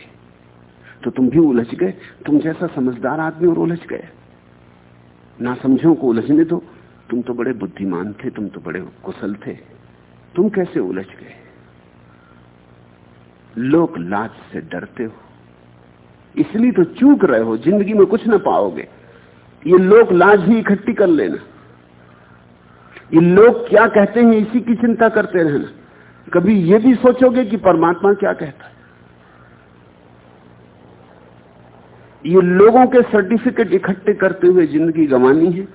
तो तुम भी उलझ गए। तुम जैसा समझदार आदमी और उलझ गए। ना समझो को उलझने दो। तुम तो बड़े बुद्धिमान थे, तुम तो बड़े कुशल थे। तुम कैसे उलझ गए? लोग लाज से डरते हो। इसलिए तो चूक रहे हो, ज़िंदगी में कुछ ना पाओगे। ये लोग लाज ही इकट्ठी कर लेना। ये लोग क्या कहते हैं, इसी की चिंता करते रहना। कभी ये भी सोचोगे कि परमात्मा क्या कहता है। ये लोगों के सर्टिफिकेट इकट्ठे करते हुए ज़िंदगी गंवानी है।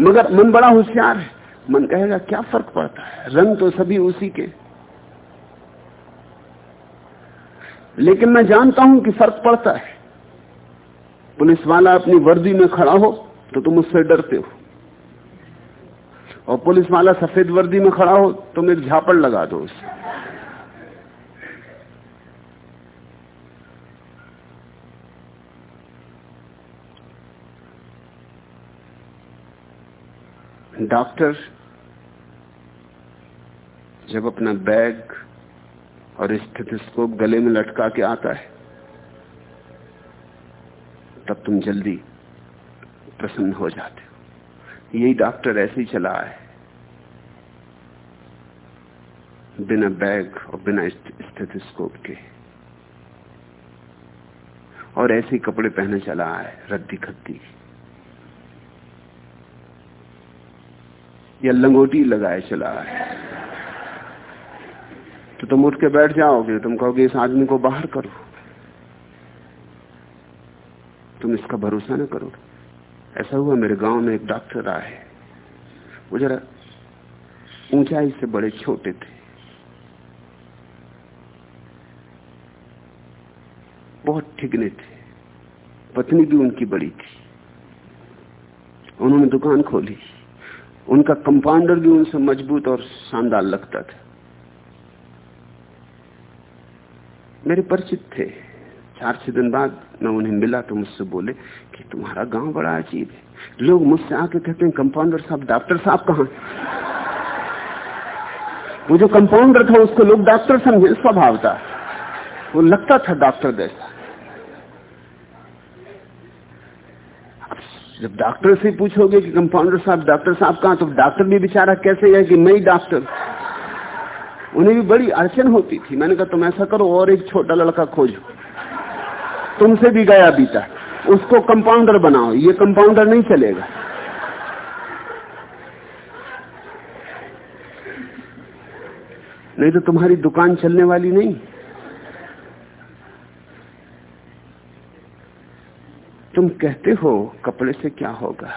मगर मन बड़ा होशियार है। मन कहेगा, क्या फ़र्क पड़ता है? रंग तो सभी उसी के। लेकिन मैं जानता हूँ कि फ़र्क पड़ता है। पुलिस वाला अपनी वर्दी में खड़ा हो तो तुम उससे डरते हो। और पुलिस वाला सफ़ेद वर्दी में खड़ा हो तुम एक झापड़ लगा दो उससे डॉक्टर जब अपना बैग और स्थितिस्कोप गले में लटका के आता है, तब तुम जल्दी प्रसन्न हो जाते हो। यही डॉक्टर ऐसे ही चला है। बिना बैग और बिना स्थितिस्कोप के। और ऐसे कपड़े पहने चला है, रद्दी खद्दी। या लंगोटी लगाए चला है तो तुम उठ के बैठ जाओगे, तुम कहोगे, इस आदमी को बाहर करो। तुम इसका भरोसा न करो। ऐसा हुआ, मेरे गाँव में एक डॉक्टर आए। वो जरा ऊंचाई से बड़े छोटे थे। बहुत ठिगने थे। पत्नी भी उनकी बड़ी थी। उन्होंने दुकान खोली। उनका कंपाउंडर भी उनसे मज़बूत और शानदार लगता था। मेरे परिचित थे। चार, छह दिन बाद मैं उन्हें मिला तो मुझसे बोले कि तुम्हारा गाँव बड़ा अजीब है। लोग मुझसे आके कहते हैं, कंपाउंडर साहब, डॉक्टर साहब कहा वो जो कंपाउंडर था, उसको लोग डॉक्टर समझे, स्वभाव था। वो लगता था डॉक्टर जैसा। जब डॉक्टर से पूछोगे कि कंपाउंडर साहब, डॉक्टर साहब कहा तो डॉक्टर भी बेचारा कैसे है कि मैं डॉक्टर। उन्हें भी बड़ी अड़चन होती थी। मैंने कहा, तुम ऐसा करो, और एक छोटा लड़का खोजो। तुमसे भी गया बीता। उसको कंपाउंडर बनाओ। ये कंपाउंडर नहीं चलेगा। नहीं तो तुम्हारी दुकान चलने वाली नहीं। तुम कहते हो, कपड़े से क्या होगा?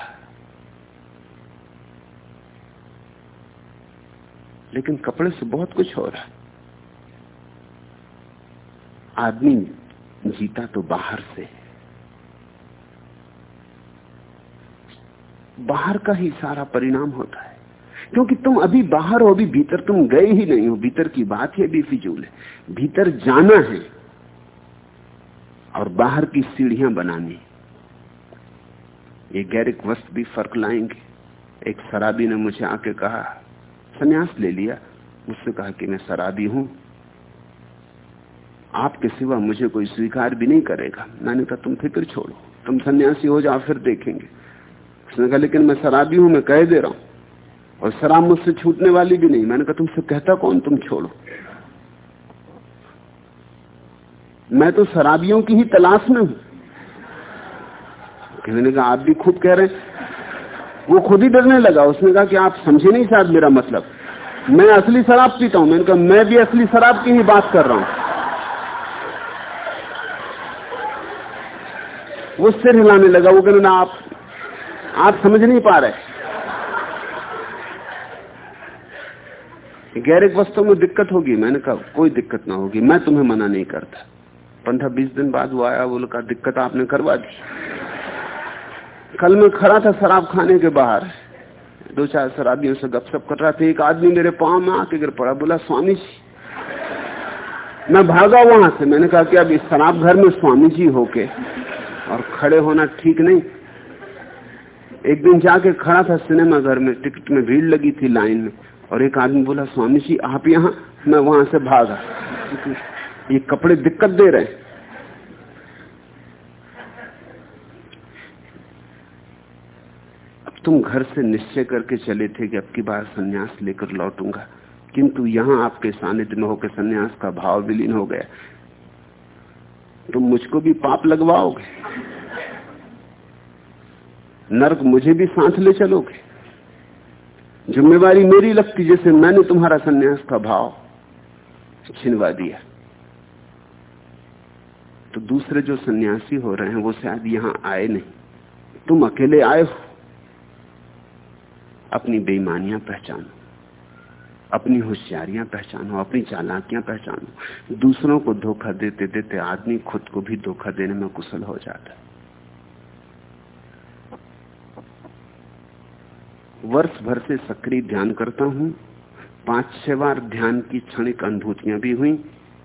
लेकिन कपड़े से बहुत कुछ हो रहा है। आदमी जीता तो बाहर से। बाहर का ही सारा परिणाम होता है। क्योंकि तुम अभी बाहर हो, अभी भीतर तुम गए ही नहीं हो। भीतर की बात ही अभी फिजूल है। भीतर जाना है और बाहर की सीढ़ियाँ बनानी ये गैरिक वस्त्र भी फ़र्क लाएँगे। एक शराबी ने मुझे आके कहा, सन्यास ले लिया। मुझसे कहा कि मैं शराबी हूँ। आपके सिवा मुझे कोई स्वीकार भी नहीं करेगा। मैंने कहा, तुम फ़िक्र छोड़ो। तुम सन्यासी हो जाओ, फिर देखेंगे। उसने कहा, लेकिन मैं शराबी हूँ, मैं कह दे रहा हूँ। और शराब मुझसे छूटने वाली भी नहीं। मैंने कहा, तुमसे कहता कौन? तुम छोड़ो। मैं तो शराबियों की ही तलाश में हूँ। मैंने कहा, आप भी खुद कह रहे हैं। वो खुद ही डरने लगा। उसने कहा कि आप समझे नहीं शायद मेरा मतलब। मैं असली शराब पीता हूँ। मैंने कहा, मैं भी असली शराब की ही बात कर रहा हूँ। वो सिर हिलाने लगा। वो कहना आप आप समझ नहीं पा रहे। गैरिक वस्तु में दिक्कत होगी। मैंने कहा, कोई दिक्कत ना होगी। मैं तुम्हें मना नहीं करता। पंद्रह बीस दिन बाद वो आया। बोल कहा दिक्कत आपने करवा दी। कल मैं खड़ा था शराब खाने के बाहर। दो चार शराबियों से गपशप कर रहा था। एक आदमी मेरे पाँव में आके गिर पड़ा। बोला, स्वामी जी। मैं भागा वहाँ से। मैंने कहा कि अब इस शराब घर में स्वामी जी होके और खड़े होना ठीक नहीं। एक दिन जाके खड़ा था सिनेमा घर में। टिकट में भीड़ लगी थी लाइन में। और एक आदमी बोला, स्वामी जी, आप यहाँ? मैं वहाँ से भागा। ये कपड़े दिक्कत दे रहे हैं। तुम घर से निश्चय करके चले थे कि अब की बार सन्यास लेकर लौटूँगा। किंतु यहाँ आपके सानिध्य में होकर सन्यास का भाव विलीन हो गया। तुम मुझको भी पाप लगवाओगे। नर्क मुझे भी सांस ले चलोगे। जिम्मेवारी मेरी लगती जैसे मैंने तुम्हारा सन्यास का भाव छिनवा दिया। तो दूसरे जो सन्यासी हो रहे हैं, वो शायद यहाँ आए नहीं। तुम अकेले आए हो। अपनी बेईमानियाँ पहचानो, अपनी होशियारियाँ पहचानो, अपनी चालाकियाँ पहचानो। दूसरों को धोखा देते देते आदमी खुद को भी धोखा देने में कुशल हो जाता है। वर्ष भर से सक्रिय ध्यान करता हूँ। पाँच छह बार ध्यान की क्षणिक अनुभूतियाँ भी हुई।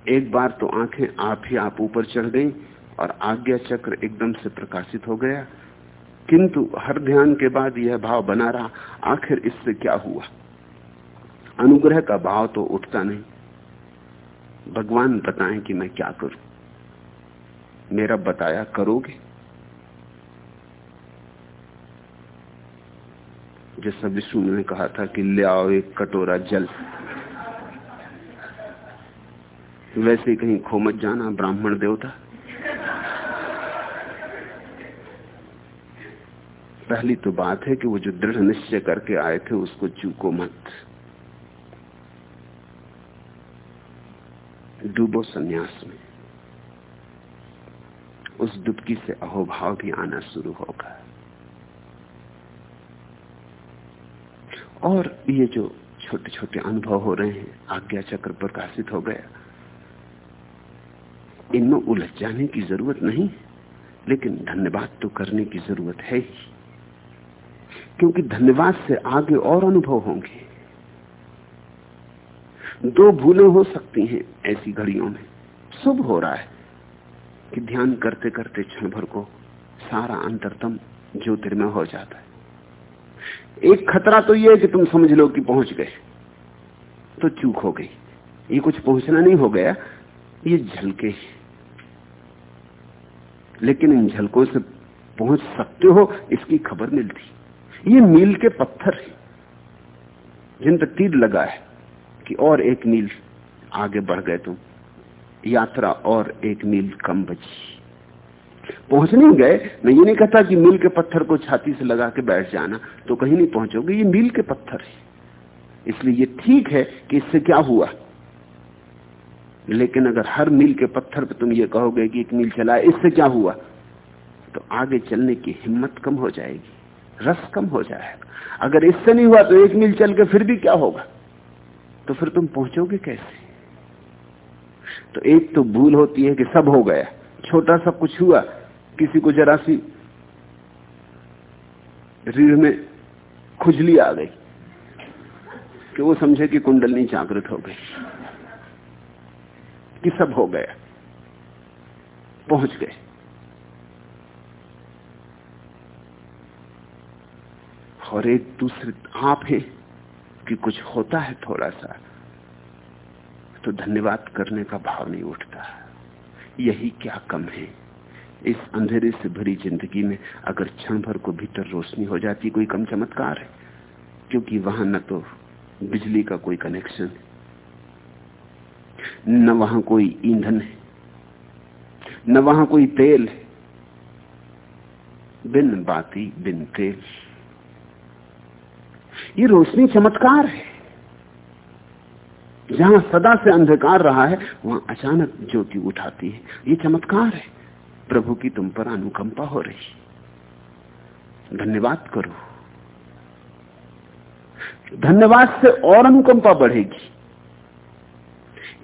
एक बार तो आँखें आप ही आप ऊपर चढ़ गई और आज्ञा चक्र एकदम से प्रकाशित हो गया। किंतु हर ध्यान के बाद यह भाव बना रहा, आखिर इससे क्या हुआ? अनुग्रह का भाव तो उठता नहीं। भगवान बताएँ कि मैं क्या करूँ? मेरा बताया करोगे? जैसा विष्णु ने कहा था कि ले आओ एक कटोरा जल। वैसे कहीं खो मत जाना, ब्राह्मण देवता। पहली तो बात है कि वो जो दृढ़ निश्चय करके आए थे, उसको चूको मत। डूबो संन्यास में। उस डुबकी से अहोभाव भी आना शुरू होगा। और ये जो छोटे छोटे अनुभव हो रहे हैं, आज्ञा चक्र प्रकाशित हो गया। इनमें उलझ जाने की ज़रूरत नहीं, लेकिन धन्यवाद तो करने की ज़रूरत है ही। क्योंकि धन्यवाद से आगे और अनुभव होंगे। दो भूलें हो सकती हैं ऐसी घड़ियों में। शुभ हो रहा है कि ध्यान करते करते क्षण भर को सारा अंतरतम ज्योतिर्मय हो जाता है। एक खतरा तो यह है कि तुम समझ लो कि पहुँच गए। तो चूक हो गई। ये कुछ पहुँचना नहीं हो गया, ये झलके लेकिन इन झलकों से पहुँच सकते हो, इसकी खबर मिलती। ये मील के पत्थर है। जिन पर तीर लगा है कि और एक मील आगे बढ़ गए तुम यात्रा और एक मील कम बची। पहुँच नहीं गए, मैं ये नहीं कहता कि मील के पत्थर को छाती से लगा के बैठ जाना तो कहीं नहीं पहुंचोगे। ये मील के पत्थर है। इसलिए ये ठीक है कि इससे क्या हुआ? लेकिन अगर हर मील के पत्थर पे तुम ये कहोगे कि एक मील चला, इससे क्या हुआ? तो आगे चलने की हिम्मत कम हो जाएगी। रस कम हो जाएगा अगर इससे नहीं हुआ तो एक मील चल के फिर भी क्या होगा? तो फिर तुम पहुंचोगे कैसे? तो एक तो भूल होती है कि सब हो गया। छोटा सा कुछ हुआ, किसी को जरा सी रीढ़ में खुजली आ गई कि वो समझे कि कुंडलनी जागृत हो गई, कि सब हो गया। पहुँच गए। और एक दूसरे आप है कि कुछ होता है थोड़ा सा तो धन्यवाद करने का भाव नहीं उठता। यही क्या कम है? इस अंधेरे से भरी ज़िंदगी में अगर क्षण भर को भीतर रोशनी हो जाती, कोई कम चमत्कार है? क्योंकि वहाँ न तो बिजली का कोई कनेक्शन न वहाँ कोई ईंधन है, न वहाँ कोई तेल है। बिन बाती, बिन तेल। ये रोशनी चमत्कार है। जहाँ सदा से अंधकार रहा है, वहाँ अचानक ज्योति उठाती है। ये चमत्कार है। प्रभु की तुम पर अनुकंपा हो रही। धन्यवाद करो। धन्यवाद से और अनुकंपा बढ़ेगी।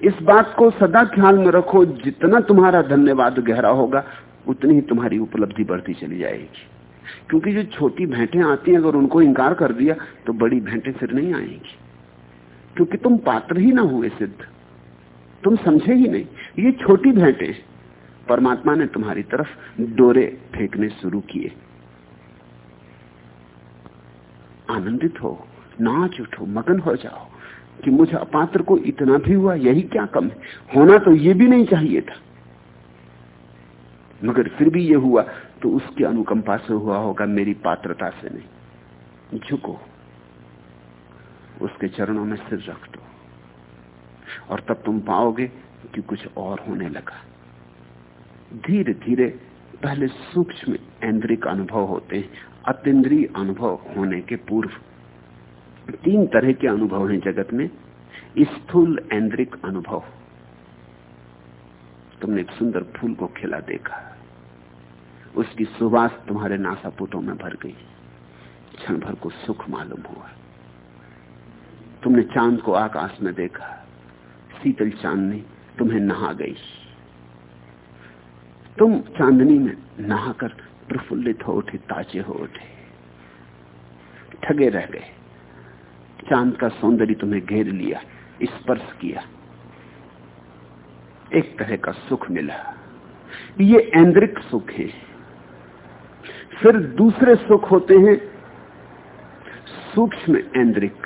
इस बात को सदा ख्याल में रखो, जितना तुम्हारा धन्यवाद गहरा होगा, उतनी ही तुम्हारी उपलब्धि बढ़ती चली जाएगी। क्योंकि जो छोटी भेंटें आती हैं, अगर उनको इंकार कर दिया तो बड़ी भेंटें फिर नहीं आएँगी। क्योंकि तुम पात्र ही ना हुए सिद्ध। तुम समझे ही नहीं। ये छोटी भेंटें परमात्मा ने तुम्हारी तरफ़ डोरे फेंकने शुरू किए। आनंदित हो, नाच उठो, मगन हो जाओ कि मुझे अपात्र को इतना भी हुआ, यही क्या कम है? होना तो ये भी नहीं चाहिए था। मगर फिर भी ये हुआ तो उसकी अनुकंपा से हुआ होगा, मेरी पात्रता से नहीं। झुको। उसके चरणों में सिर रख दो। और तब तुम पाओगे कि कुछ और होने लगा। धीरे धीरे पहले सूक्ष्म ऐन्द्रिक अनुभव होते हैं अतिद्रीय अनुभव होने के पूर्व। तीन तरह के अनुभव हैं जगत में, स्थूल ऐन्द्रिक अनुभव। तुमने एक सुंदर फूल को खिला देखा। उसकी सुबास तुम्हारे नासापुटों में भर गई। क्षण भर को सुख मालूम हुआ। तुमने चाँद को आकाश में देखा। शीतल चांदनी तुम्हें नहा गई। तुम चांदनी में नहाकर प्रफुल्लित हो उठे, ताजे हो उठे। ठगे रह गए। चाँद का सौंदर्य तुम्हें घेर लिया, स्पर्श किया। एक तरह का सुख मिला। ये ऐन्द्रिक सुख है। फिर दूसरे सुख होते हैं। सूक्ष्म ऐन्द्रिक।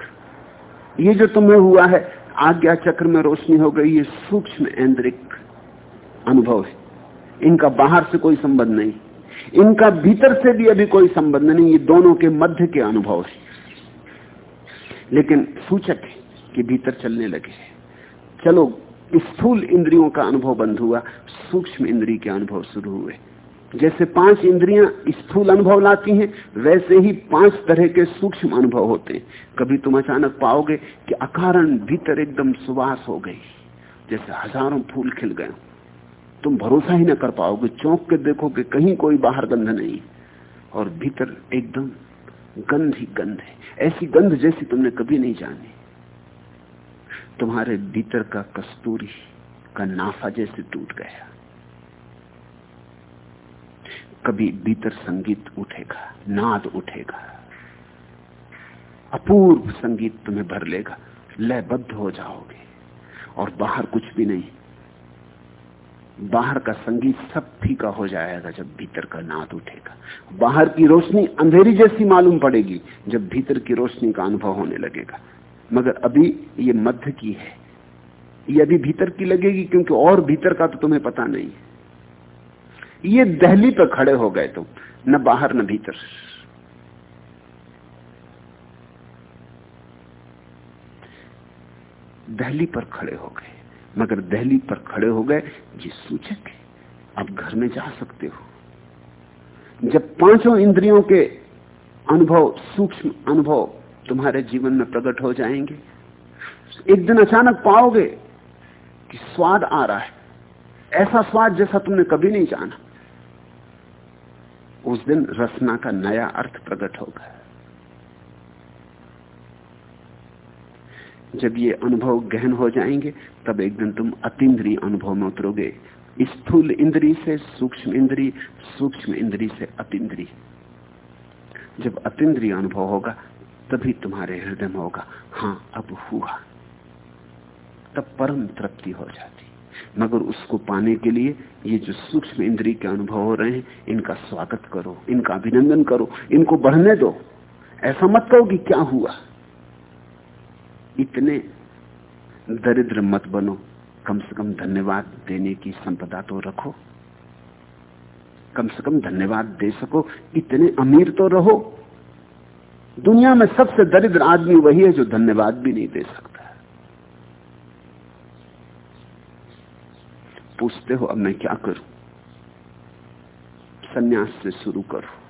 ये जो तुम्हें हुआ है, आज्ञा चक्र में रोशनी हो गई, ये सूक्ष्म ऐन्द्रिक अनुभव है। इनका बाहर से कोई संबंध नहीं। इनका भीतर से भी अभी कोई संबंध नहीं, ये दोनों के मध्य के अनुभव है। लेकिन सूचक है कि भीतर चलने लगे चलो, स्थूल इंद्रियों का अनुभव बंद हुआ, सूक्ष्म इंद्रिय के अनुभव शुरू हुए। जैसे पाँच इंद्रियाँ स्थूल अनुभव लाती हैं, वैसे ही पाँच तरह के सूक्ष्म अनुभव होते हैं। कभी तुम अचानक पाओगे कि अकारण भीतर एकदम सुवास हो गई, जैसे हज़ारों फूल खिल गए। तुम भरोसा ही ना कर पाओगे, चौंक के देखोगे कहीं कोई बाहर गंध नहीं, और भीतर एकदम गंध ही गंध है। ऐसी गंध जैसी तुमने कभी नहीं जानी। तुम्हारे भीतर का कस्तूरी का नाफा जैसे टूट गया। कभी भीतर संगीत उठेगा, नाद उठेगा। अपूर्व संगीत तुम्हें भर लेगा, लयबद्ध हो जाओगे। और बाहर कुछ भी नहीं। बाहर का संगीत सब फीका हो जाएगा जब भीतर का नाद उठेगा। बाहर की रोशनी अंधेरी जैसी मालूम पड़ेगी, जब भीतर की रोशनी का अनुभव होने लगेगा। मगर अभी ये मध्य की है। ये अभी भीतर की लगेगी, क्योंकि और भीतर का तो तुम्हें पता नहीं। ये दहली पर खड़े हो गए तुम, न बाहर न भीतर। दहली पर खड़े हो गए, मगर दहली पर खड़े हो गए, ये सूचक है अब घर में जा सकते हो। जब पाँचों इंद्रियों के अनुभव, सूक्ष्म अनुभव तुम्हारे जीवन में प्रकट हो जाएँगे, एक दिन अचानक पाओगे कि स्वाद आ रहा है, ऐसा स्वाद जैसा तुमने कभी नहीं जाना। उस दिन रसना का नया अर्थ प्रकट होगा। जब ये अनुभव गहन हो जाएँगे, तब एक दिन तुम अतिद्रीय अनुभव में उतरोगे। स्थूल इंद्री से सूक्ष्म इंद्री सूक्ष्म इंद्री से अतिद्रीय जब अतिद्रीय अनुभव होगा, तभी तुम्हारे हृदय में होगा हाँ अब हुआ। तब परम तृप्ति हो जाती। मगर उसको पाने के लिए ये जो सूक्ष्म इंद्री के अनुभव हो रहे हैं, इनका स्वागत करो, इनका अभिनंदन करो, इनको बढ़ने दो। ऐसा मत कहो कि क्या हुआ। इतने दरिद्र मत बनो, कम से कम धन्यवाद देने की संपदा तो रखो। कम से कम धन्यवाद दे सको, इतने अमीर तो रहो। दुनिया में सबसे दरिद्र आदमी वही है जो धन्यवाद भी नहीं दे सकता। पूछते हो, अब मैं क्या करूँ? सन्यास से शुरू करो।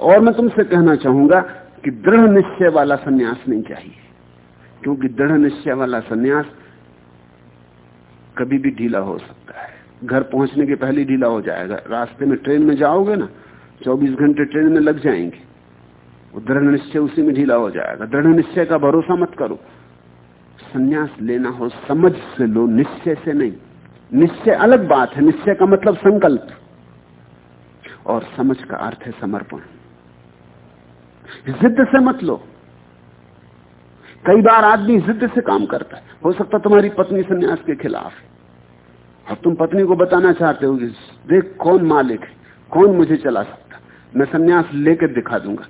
और मैं तुमसे कहना चाहूँगा कि दृढ़ निश्चय वाला सन्यास नहीं चाहिए। क्योंकि दृढ़ निश्चय वाला सन्यास कभी भी ढीला हो सकता है। घर पहुँचने के पहले ढीला हो जाएगा। रास्ते में ट्रेन में जाओगे ना 24 घंटे ट्रेन में लग जाएँगे। वो दृढ़ निश्चय उसी में ढीला हो जाएगा। दृढ़ निश्चय का भरोसा मत करो। सन्यास लेना हो समझ से लो, निश्चय से नहीं। निश्चय अलग बात है, निश्चय का मतलब संकल्प। और समझ का अर्थ है समर्पण। जिद से मत लो। कई बार आदमी जिद से काम करता है। हो सकता तुम्हारी पत्नी संन्यास के खिलाफ है। अब तुम पत्नी को बताना चाहते हो कि, देख, कौन मालिक है? कौन मुझे चला सकता मैं संन्यास लेकर दिखा दूँगा।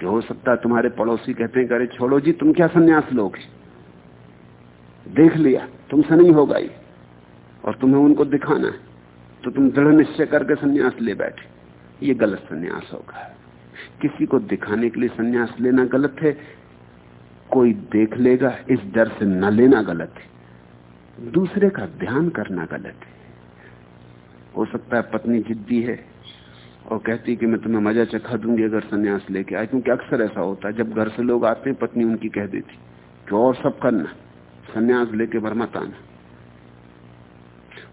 कि हो सकता है तुम्हारे पड़ोसी कहते हैं अरे, छोड़ो जी, तुम क्या संन्यास लोगे देख लिया, तुमसे नहीं होगा ये। और तुम्हें उनको दिखाना है। तो तुम दृढ़ निश्चय करके संन्यास ले बैठे। ये गलत संन्यास होगा। किसी को दिखाने के लिए संन्यास लेना गलत है। कोई देख लेगा, इस डर से न लेना गलत है। दूसरे का ध्यान करना गलत है। हो सकता है पत्नी जिद्दी है और कहती कि मैं तुम्हें मज़ा चखा दूँगी अगर संन्यास लेके आए। क्योंकि अक्सर ऐसा होता है, जब घर से लोग आते हैं, पत्नी उनकी कह देती, कि और सब करना, संन्यास लेके मत आना।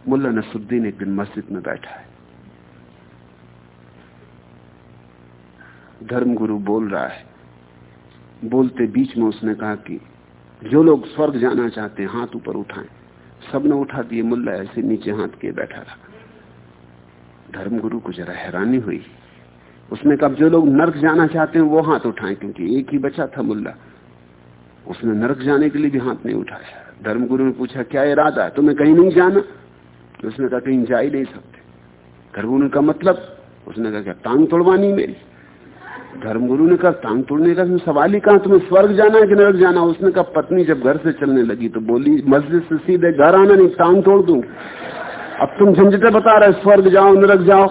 मुल्ला नसुद्दीन एक दिन मस्जिद में बैठा है। धर्मगुरु बोल रहा है। बोलते बीच में उसने कहा कि जो लोग स्वर्ग जाना चाहते हैं, हाथ ऊपर उठाएँ। सबने उठा दिए, मुल्ला ऐसे नीचे हाथ के बैठा रहा। धर्मगुरु को जरा हैरानी हुई। उसने कहा जो लोग नर्क जाना चाहते हैं, वो हाथ उठाएँ, क्योंकि एक ही बचा था मुल्ला। उसने नरक जाने के लिए भी हाथ नहीं उठाया। धर्मगुरु ने पूछा, क्या इरादा तुम्हें कहीं नहीं जाना? उसने कहा, कहीं जा ही नहीं सकते। धर्मगुरु का मतलब? उसने कहा टांग तोड़वानी मेरी? धर्मगुरु ने कहा, टांग तोड़ने का सवाल ही कहा, तुम्हें स्वर्ग जाना है कि नरक जाना उसने कहा, पत्नी जब घर से चलने लगी तो बोली, मस्जिद से सीधे घर आना नहीं, टांग तोड़ दू। अब तुम झंझटे बता रहे स्वर्ग जाओ, नरक जाओ।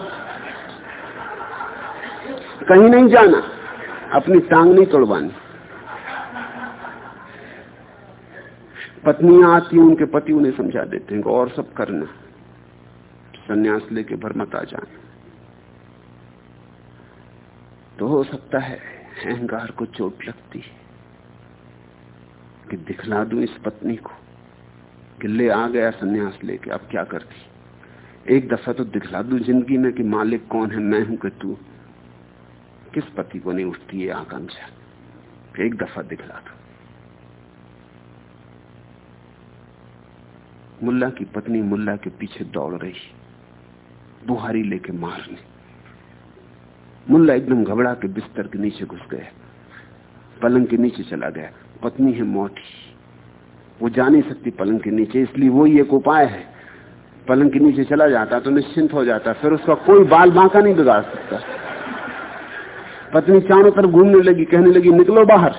कहीं नहीं जाना, अपनी टांग नहीं तोड़वानी। पत्नियाँ आती उनके पति उन्हें समझा देते हैं, और सब करना संन्यास लेके भर मत आ जाना। तो हो सकता है अहंकार को चोट लगती है कि दिखला दू इस पत्नी को कि ले आ गया सन्यास लेके, अब क्या करती? एक दफ़ा तो दिखला दू ज़िंदगी में कि मालिक कौन है, मैं हूँ कि तू? किस पति को नहीं उठती है आकांक्षा? एक दफ़ा दिखला दो। मुल्ला की पत्नी मुल्ला के पीछे दौड़ रही। बुहारी लेके मारने। मुल्ला एकदम घबरा के बिस्तर के नीचे घुस गया। पलंग के नीचे चला गया। पत्नी है मोटी। वो जा नहीं सकती पलंग के नीचे, इसलिए वो एक उपाय है। पलंग के नीचे चला जाता तो निश्चिंत हो जाता, फिर उसका कोई बाल बांका नहीं बिगाड़ सकता। पत्नी चारों तरफ़ घूमने लगी, कहने लगी, निकलो बाहर।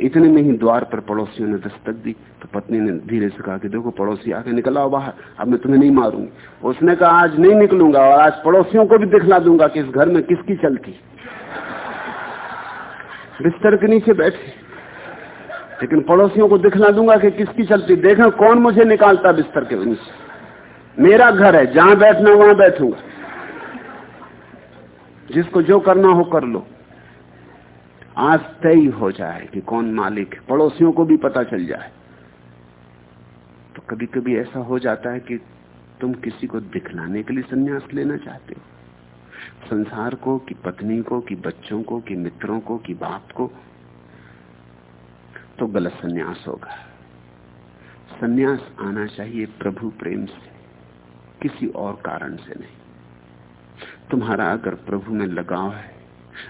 इतने में ही द्वार पर पड़ोसियों ने दस्तक दी तो पत्नी ने धीरे से कहा कि देखो, पड़ोसी आके निकल आओ बाहर अब मैं तुम्हें नहीं मारूँगी। उसने कहा, आज नहीं निकलूँगा और आज पड़ोसियों को भी दिखला दूँगा कि इस घर में किसकी चलती। बिस्तर के नीचे बैठे। लेकिन पड़ोसियों को दिखला दूँगा कि किसकी चलती। देखा कौन मुझे निकालता बिस्तर के नीचे। मेरा घर है, जहाँ बैठना वहाँ बैठूँगा। जिसको जो करना हो कर लो। आज तय हो जाए कि कौन मालिक है। पड़ोसियों को भी पता चल जाए। तो कभी कभी ऐसा हो जाता है कि तुम किसी को दिखलाने के लिए संन्यास लेना चाहते हो। संसार को, कि पत्नी को, कि बच्चों को, कि मित्रों को, कि बाप को तो गलत संन्यास होगा। संन्यास आना चाहिए प्रभु प्रेम से, किसी और कारण से नहीं। तुम्हारा अगर प्रभु में लगाव है,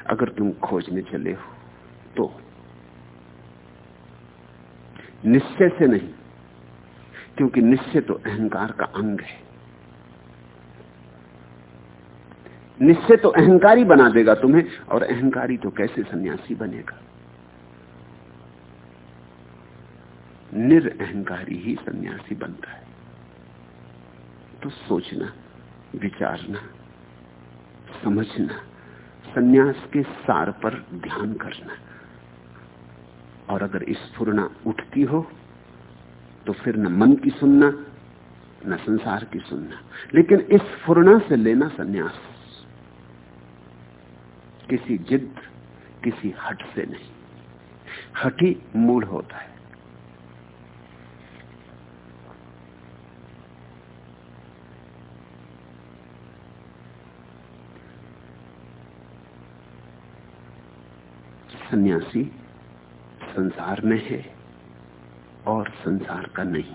अगर तुम खोजने चले हो तो। निश्चय से नहीं, क्योंकि निश्चय तो अहंकार का अंग है। निश्चय तो अहंकारी बना देगा तुम्हें, और अहंकारी तो कैसे सन्यासी बनेगा? निरअहकारी ही सन्यासी बनता है। तो सोचना, विचारना, समझना, सन्यास के सार पर ध्यान करना। और अगर स्फुरना उठती हो तो फिर न मन की सुनना, न संसार की सुनना। लेकिन इस फुरना से लेना सन्यास, किसी जिद किसी हट से नहीं। हटी मूड होता है। सन्यासी संसार में है और संसार का नहीं।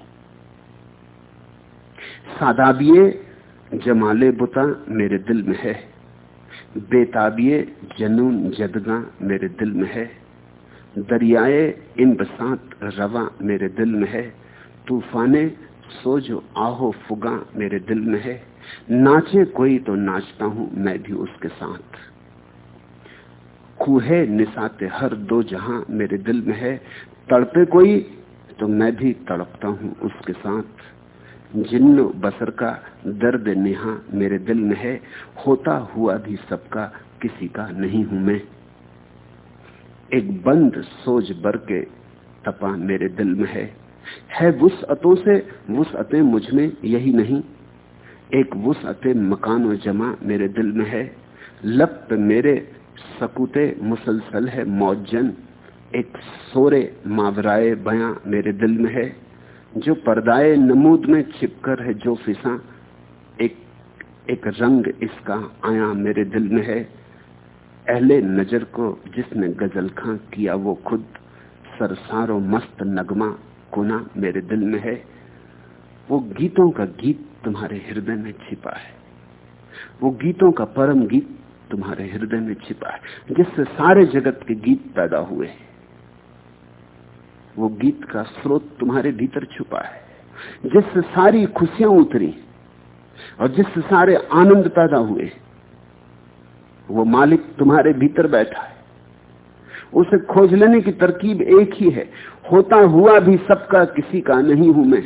सादाबिये, जमाले बुता मेरे दिल में है। बेताबिये, जनून जदगा मेरे दिल में है। दरियाए इन बसात रवा मेरे दिल में है। तूफाने सो जो आहो, फुगा मेरे दिल में है। नाचे कोई तो नाचता हूँ मैं भी उसके साथ। खूहे निसाते हर दो जहाँ मेरे दिल में है। तड़पे कोई तो मैं भी तड़पता हूँ उसके साथ। जिन्न बसर का दर्द नेहा मेरे दिल में है। होता हुआ भी सबका किसी का नहीं हूँ मैं। एक बंद सोच बर के तपा मेरे दिल में है। है वुस अतों से वुस अते मुझमें यही नहीं। एक वुस अते मकान जमा मेरे दिल में है। लब मेरे सकुते मुसलसल है मौजन एक सोरे मावराए बया मेरे दिल में है, जो पर्दाए नमूद में छिपकर है जो फिसा। एक एक रंग इसका आया मेरे दिल में है। अहले नज़र को जिसने गज़ल खां किया वो खुद, सरसारो मस्त नगमा कोना मेरे दिल में है। वो गीतों का गीत तुम्हारे हृदय में छिपा है। वो गीतों का परम गीत तुम्हारे हृदय में छिपा है, जिससे सारे जगत के गीत पैदा हुए वो गीत का स्रोत तुम्हारे भीतर छुपा है, जिससे सारी खुशियाँ उतरी और जिससे सारे आनंद पैदा हुए वो मालिक तुम्हारे भीतर बैठा है। उसे खोज लेने की तरकीब एक ही है, होता हुआ भी सबका किसी का नहीं हूँ मैं।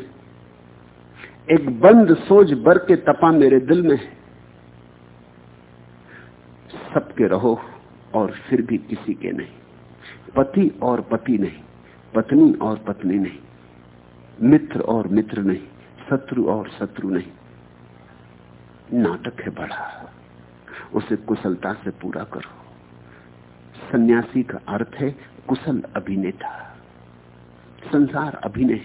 एक बंद सोच बर के तपा मेरे दिल में है। सबके रहो और फिर भी किसी के नहीं। पति और पति नहीं, पत्नी और पत्नी नहीं, मित्र और मित्र नहीं, शत्रु और शत्रु नहीं। नाटक है बड़ा। उसे कुशलता से पूरा करो। सन्यासी का अर्थ है कुशल अभिनेता। संसार अभिनय,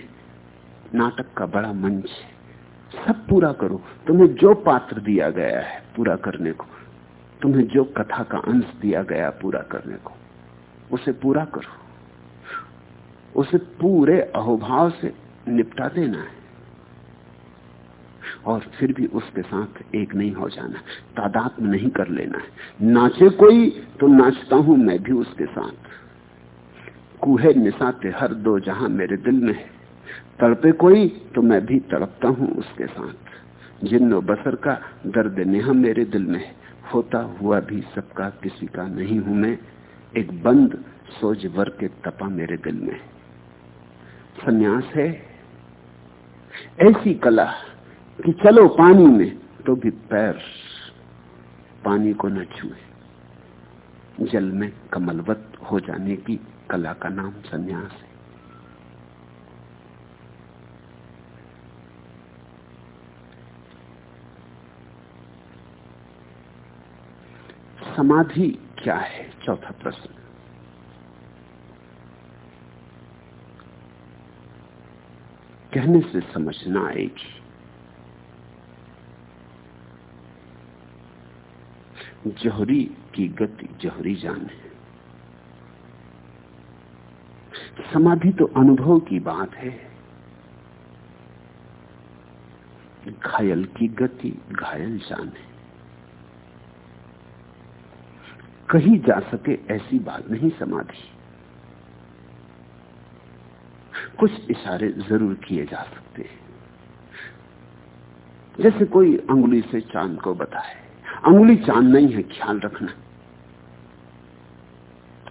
नाटक का बड़ा मंच सब पूरा करो। तुम्हें जो पात्र दिया गया है पूरा करने को। तुम्हें जो कथा का अंश दिया गया पूरा करने को, उसे पूरा करो। उसे पूरे अहोभाव से निपटा देना है। और फिर भी उसके साथ एक नहीं हो जाना, तादाद में नहीं कर लेना है। नाचे कोई तो नाचता हूँ मैं भी उसके साथ। कूहे निशाते हर दो जहाँ मेरे दिल में है। तड़पे कोई तो मैं भी तड़पता हूँ उसके साथ। जिन्नो बसर का दर्द नेहा मेरे दिल में है। होता हुआ भी सबका किसी का नहीं हूँ मैं। एक बंद सोच वर के तपा मेरे दिल में। सन्यास है। ऐसी कला कि चलो पानी में तो भी पैर पानी को न छुए। जल में कमलवत हो जाने की कला का नाम सन्यास है। समाधि क्या है? चौथा प्रश्न। कहने से समझ ना आएगी। जौहरी की गति जौहरी जाने समाधि तो अनुभव की बात है। घायल की गति घायल जाने कही जा सके ऐसी बात नहीं समाधि। कुछ इशारे ज़रूर किए जा सकते हैं। जैसे कोई अंगुली से चाँद को बताए। अंगुली चाँद नहीं है, ख्याल रखना।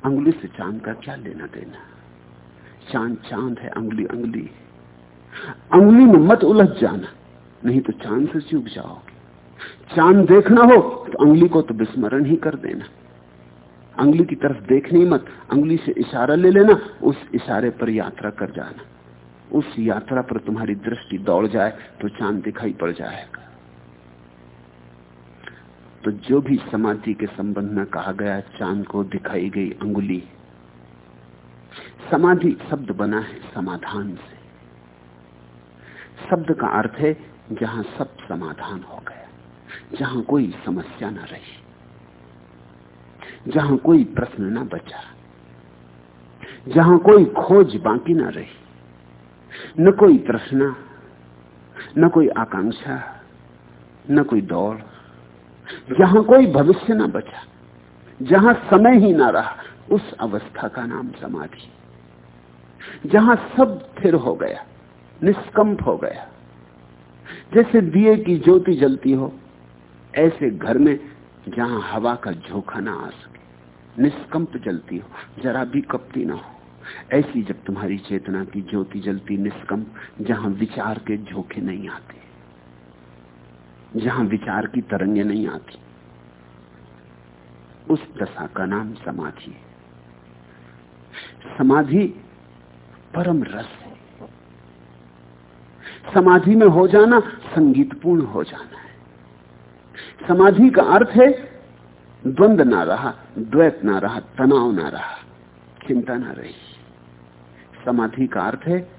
अंगुली से चाँद का क्या लेना देना? चाँद चाँद है, अंगुली अंगुली अंगुली में मत उलझ जाना, नहीं तो चाँद से चूक जाओगे। चाँद देखना हो तो अंगुली को तो विस्मरण ही कर देना। अंगुली की तरफ़ देखनी मत। अंगुली से इशारा ले लेना, उस इशारे पर यात्रा कर जाना। उस यात्रा पर तुम्हारी दृष्टि दौड़ जाए तो चाँद दिखाई पड़ जाएगा। तो जो भी समाधि के संबंध में कहा गया चाँद को दिखाई गई अंगुली। समाधि शब्द बना है समाधान से। शब्द का अर्थ है, जहाँ सब समाधान हो गया, जहाँ कोई समस्या ना रही। जहाँ कोई प्रश्न ना बचा, जहाँ कोई खोज बाकी ना रही, न कोई प्रश्न, न कोई आकांक्षा, न कोई दौड़, जहाँ कोई भविष्य ना बचा, जहाँ समय ही ना रहा, उस अवस्था का नाम समाधि, जहाँ सब स्थिर हो गया, निष्कंप हो गया। जैसे दिए की ज्योति जलती हो, ऐसे घर में जहाँ हवा का झोंका ना आ सके। निष्कंप जलती हो। जरा भी कपती ना हो। ऐसी जब तुम्हारी चेतना की ज्योति जलती निष्कंप, जहाँ विचार के झोंके नहीं आते, जहाँ विचार की तरंगे नहीं आती, उस दशा का नाम समाधि है। समाधि परम रस है। समाधि में हो जाना संगीतपूर्ण हो जाना है। समाधि का अर्थ है द्वंद ना रहा, द्वैत ना रहा, तनाव ना रहा, चिंता ना रही। समाधि का अर्थ है,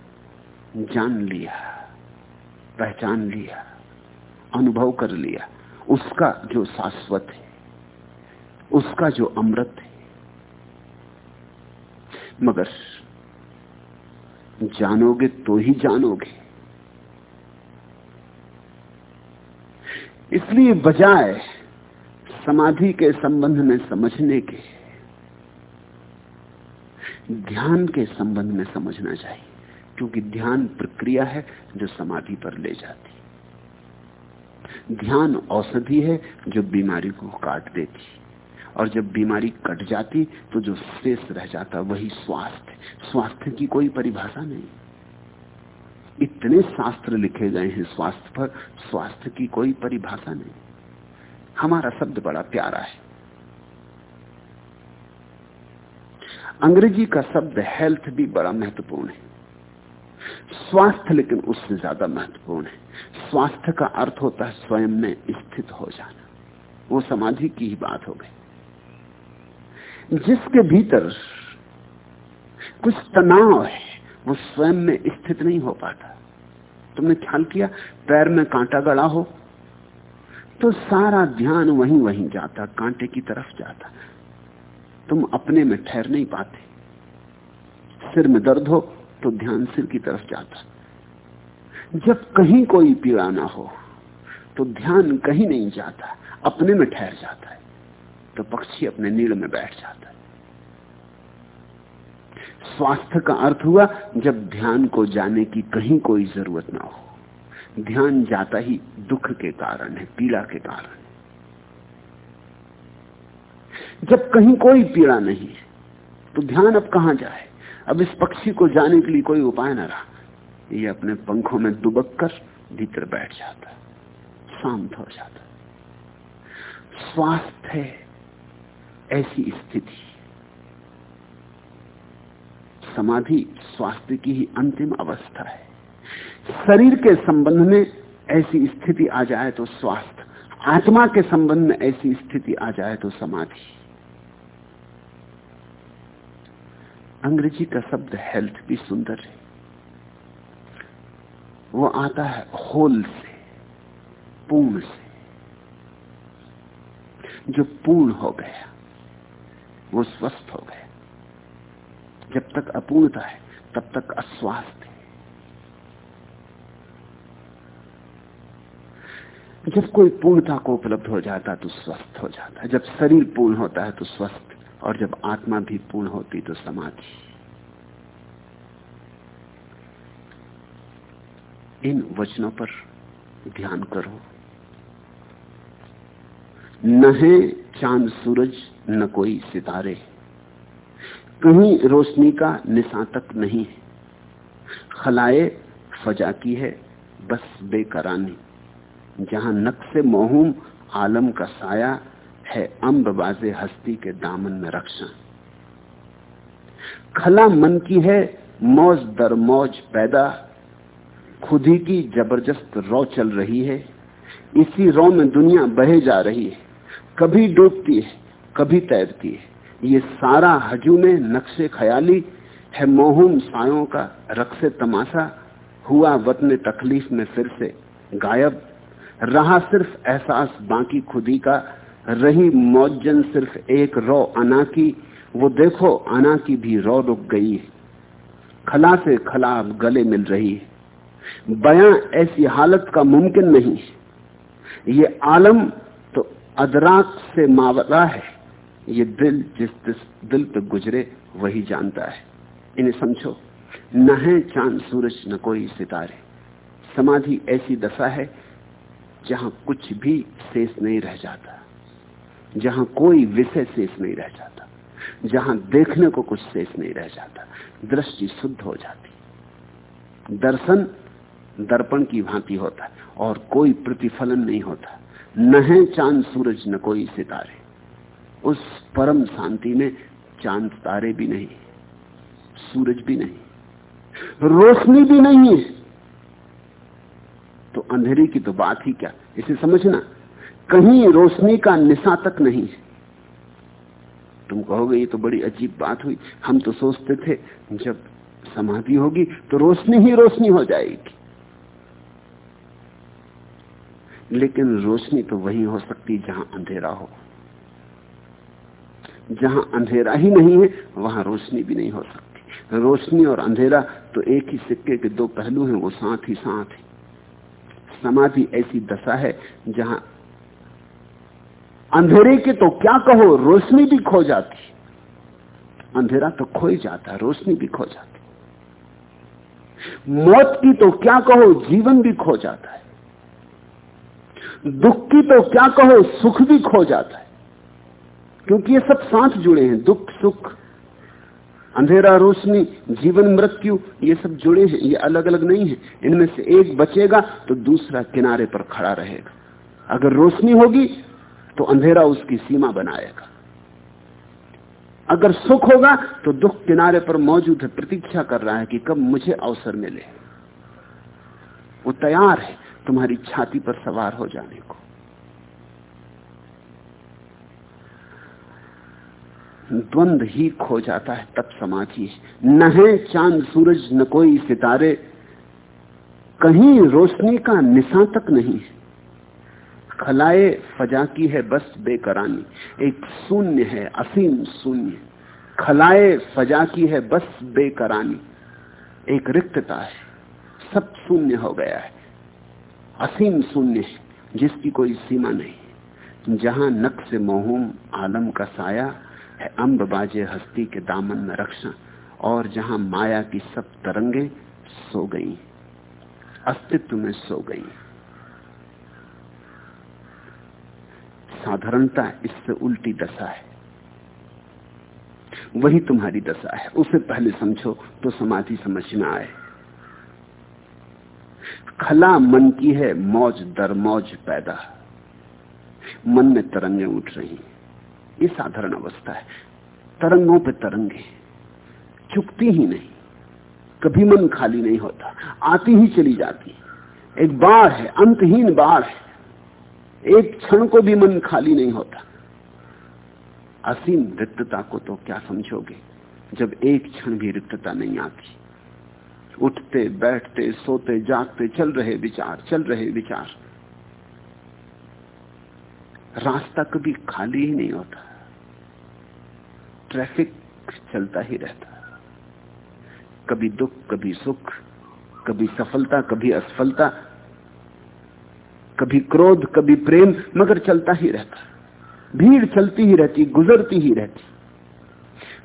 जान लिया, पहचान लिया, अनुभव कर लिया। उसका जो शाश्वत है, उसका जो अमृत है। मगर जानोगे तो ही जानोगे। इसलिए बजाय समाधि के संबंध में समझने के, ध्यान के संबंध में समझना चाहिए, क्योंकि ध्यान प्रक्रिया है जो समाधि पर ले जाती ध्यान औषधि है जो बीमारी को काट देती और जब बीमारी कट जाती तो जो शेष रह जाता, वही स्वास्थ्य स्वास्थ्य की कोई परिभाषा नहीं। इतने शास्त्र लिखे गए हैं स्वास्थ्य पर, स्वास्थ्य की कोई परिभाषा नहीं। हमारा शब्द बड़ा प्यारा है। अंग्रेज़ी का शब्द हेल्थ भी बड़ा महत्वपूर्ण है। स्वास्थ्य लेकिन उससे ज़्यादा महत्वपूर्ण है। स्वास्थ्य का अर्थ होता है स्वयं में स्थित हो जाना। वो समाधि की ही बात हो गई। जिसके भीतर कुछ तनाव है, वो स्वयं में स्थित नहीं हो पाता। तुमने ख्याल किया? पैर में कांटा गड़ा हो तो सारा ध्यान वहीं वहीं जाता, कांटे की तरफ़ जाता। तुम अपने में ठहर नहीं पाते। सिर में दर्द हो तो ध्यान सिर की तरफ़ जाता। जब कहीं कोई पीड़ा ना हो तो ध्यान कहीं नहीं जाता, अपने में ठहर जाता है। तो पक्षी अपने नीड़ में बैठ जाता है। स्वास्थ्य का अर्थ हुआ, जब ध्यान को जाने की कहीं कोई ज़रूरत ना हो। ध्यान जाता ही दुख के कारण है, पीड़ा के कारण जब कहीं कोई पीड़ा नहीं है तो ध्यान अब कहाँ जाए? अब इस पक्षी को जाने के लिए कोई उपाय ना रहा। ये अपने पंखों में दुबक कर भीतर बैठ जाता शांत हो जाता स्वास्थ्य है, ऐसी स्थिति समाधि स्वास्थ्य की ही अंतिम अवस्था है। शरीर के संबंध में ऐसी स्थिति आ जाए तो स्वास्थ्य, आत्मा के संबंध में ऐसी स्थिति आ जाए तो समाधि। अंग्रेज़ी का शब्द हेल्थ भी सुंदर है। वो आता है होल से, पूर्ण से। जो पूर्ण हो गया, वो स्वस्थ हो गया। जब तक अपूर्णता है, तब तक अस्वास्थ्य है जब कोई पूर्णता को उपलब्ध हो जाता तो स्वस्थ हो जाता है। जब शरीर पूर्ण होता है तो स्वस्थ, और जब आत्मा भी पूर्ण होती तो समाधि। इन वचनों पर ध्यान करो। न है चाँद सूरज, न कोई सितारे। कहीं रोशनी का निशातक नहीं है। खलाए फजा की है, बस बेकरानी। जहाँ नक्शे मोहूम आलम का साया है, अम्ब बाजे हस्ती के दामन में रक्षा। खला मन की है, मौज दर मौज पैदा। खुदी की ज़बरदस्त रो चल रही है, इसी रौ में दुनिया बहे जा रही है। कभी डूबती है, कभी तैरती है। ये सारा हजू में नक्शे ख्याली है, मोहम सायों का रक्से तमाशा। हुआ वतन तकलीफ़ में फिर से गायब। रहा सिर्फ़ एहसास, बाकी खुदी का रही मौजन सिर्फ़ एक रो। अना की, वो देखो, अना की भी रो रुक गई खला से खला अब गले मिल रही बयां ऐसी हालत का मुमकिन नहीं ये आलम तो अदराक से मावरा है। ये दिल जिस दिल पे गुजरे, वही जानता है। इन्हें समझो, न है चाँद, सूरज, न कोई सितारे। समाधि ऐसी दशा है जहाँ कुछ भी शेष नहीं रह जाता, जहाँ कोई विषय शेष नहीं रह जाता, जहाँ देखने को कुछ शेष नहीं रह जाता, दृष्टि शुद्ध हो जाती। दर्शन, दर्पण की भांति होता है और कोई प्रतिफलन नहीं होता। न है चाँद सूरज, न कोई सितारे उस परम शांति में चाँद तारे भी नहीं, सूरज भी नहीं, रोशनी भी नहीं है। तो अंधेरे की तो बात ही क्या? इसे समझना। कहीं रोशनी का निशा तक नहीं। है तुम कहोगे, ये तो बड़ी अजीब बात हुई। हम तो सोचते थे, जब समाधि होगी तो रोशनी ही रोशनी हो जाएगी। लेकिन रोशनी तो वही हो सकती जहाँ अंधेरा हो। जहाँ अंधेरा ही नहीं है, वहाँ रोशनी भी नहीं हो सकती। रोशनी और अंधेरा तो एक ही सिक्के के दो पहलू हैं, वो साथ ही साथ है। समाधि ऐसी दशा है जहाँ अंधेरे के तो क्या कहो, रोशनी भी खो जाती। अंधेरा तो खो ही जाता, रोशनी भी खो जाती। मौत की तो क्या कहो, जीवन भी खो जाता है। दुख की तो क्या कहो, सुख भी खो जाता है। क्योंकि ये सब साथ जुड़े हैं, दुख, सुख। अंधेरा, रोशनी, जीवन, मृत्यु, ये सब जुड़े हैं, ये अलग अलग नहीं है। इनमें से एक बचेगा तो दूसरा किनारे पर खड़ा रहेगा। अगर रोशनी होगी तो अंधेरा उसकी सीमा बनाएगा। अगर सुख होगा तो दुख किनारे पर मौजूद है, प्रतीक्षा कर रहा है कि कब मुझे अवसर मिले। वो तैयार है, तुम्हारी छाती पर सवार हो जाने को। द्वंद ही खो जाता है तब समाधि। न है चाँद सूरज, न कोई सितारे। कहीं रोशनी का निशा तक नहीं है। खलाए फजा की है बस बेकरानी। एक शून्य है, असीम शून्य। खलाए फजा की है बस बेकरानी। एक रिक्तता है, सब शून्य हो गया है। असीम शून्य है, जिसकी कोई सीमा नहीं। जहाँ नक्श मोहूम, आलम का साया है अम्ब बाजे हस्ती के दामन में रक्षा। और जहाँ माया की सब तरंगे सो गई, अस्तित्व में सो गई। साधारणता इससे उल्टी दशा है। वही तुम्हारी दशा है। उसे पहले समझो तो समाधि समझ में आए। खला मन की है, मौज दर मौज पैदा। मन में तरंगे उठ रही। ये साधारण अवस्था है। तरंगों पे तरंगे। चुकती ही नहीं। कभी मन खाली नहीं होता। आती ही चली जाती एक बाढ़ है, अंतहीन बाढ़ है। एक क्षण को भी मन खाली नहीं होता। असीम रिक्तता को तो क्या समझोगे? जब एक क्षण भी रिक्तता नहीं आती। उठते, बैठते, सोते, जागते, चल रहे विचार, चल रहे विचार। रास्ता कभी खाली ही नहीं होता। ट्रैफ़िक चलता ही रहता कभी दुख, कभी सुख, कभी सफलता, कभी असफलता, कभी क्रोध, कभी प्रेम, मगर चलता ही रहता भीड़ चलती ही रहती, गुजरती ही रहती।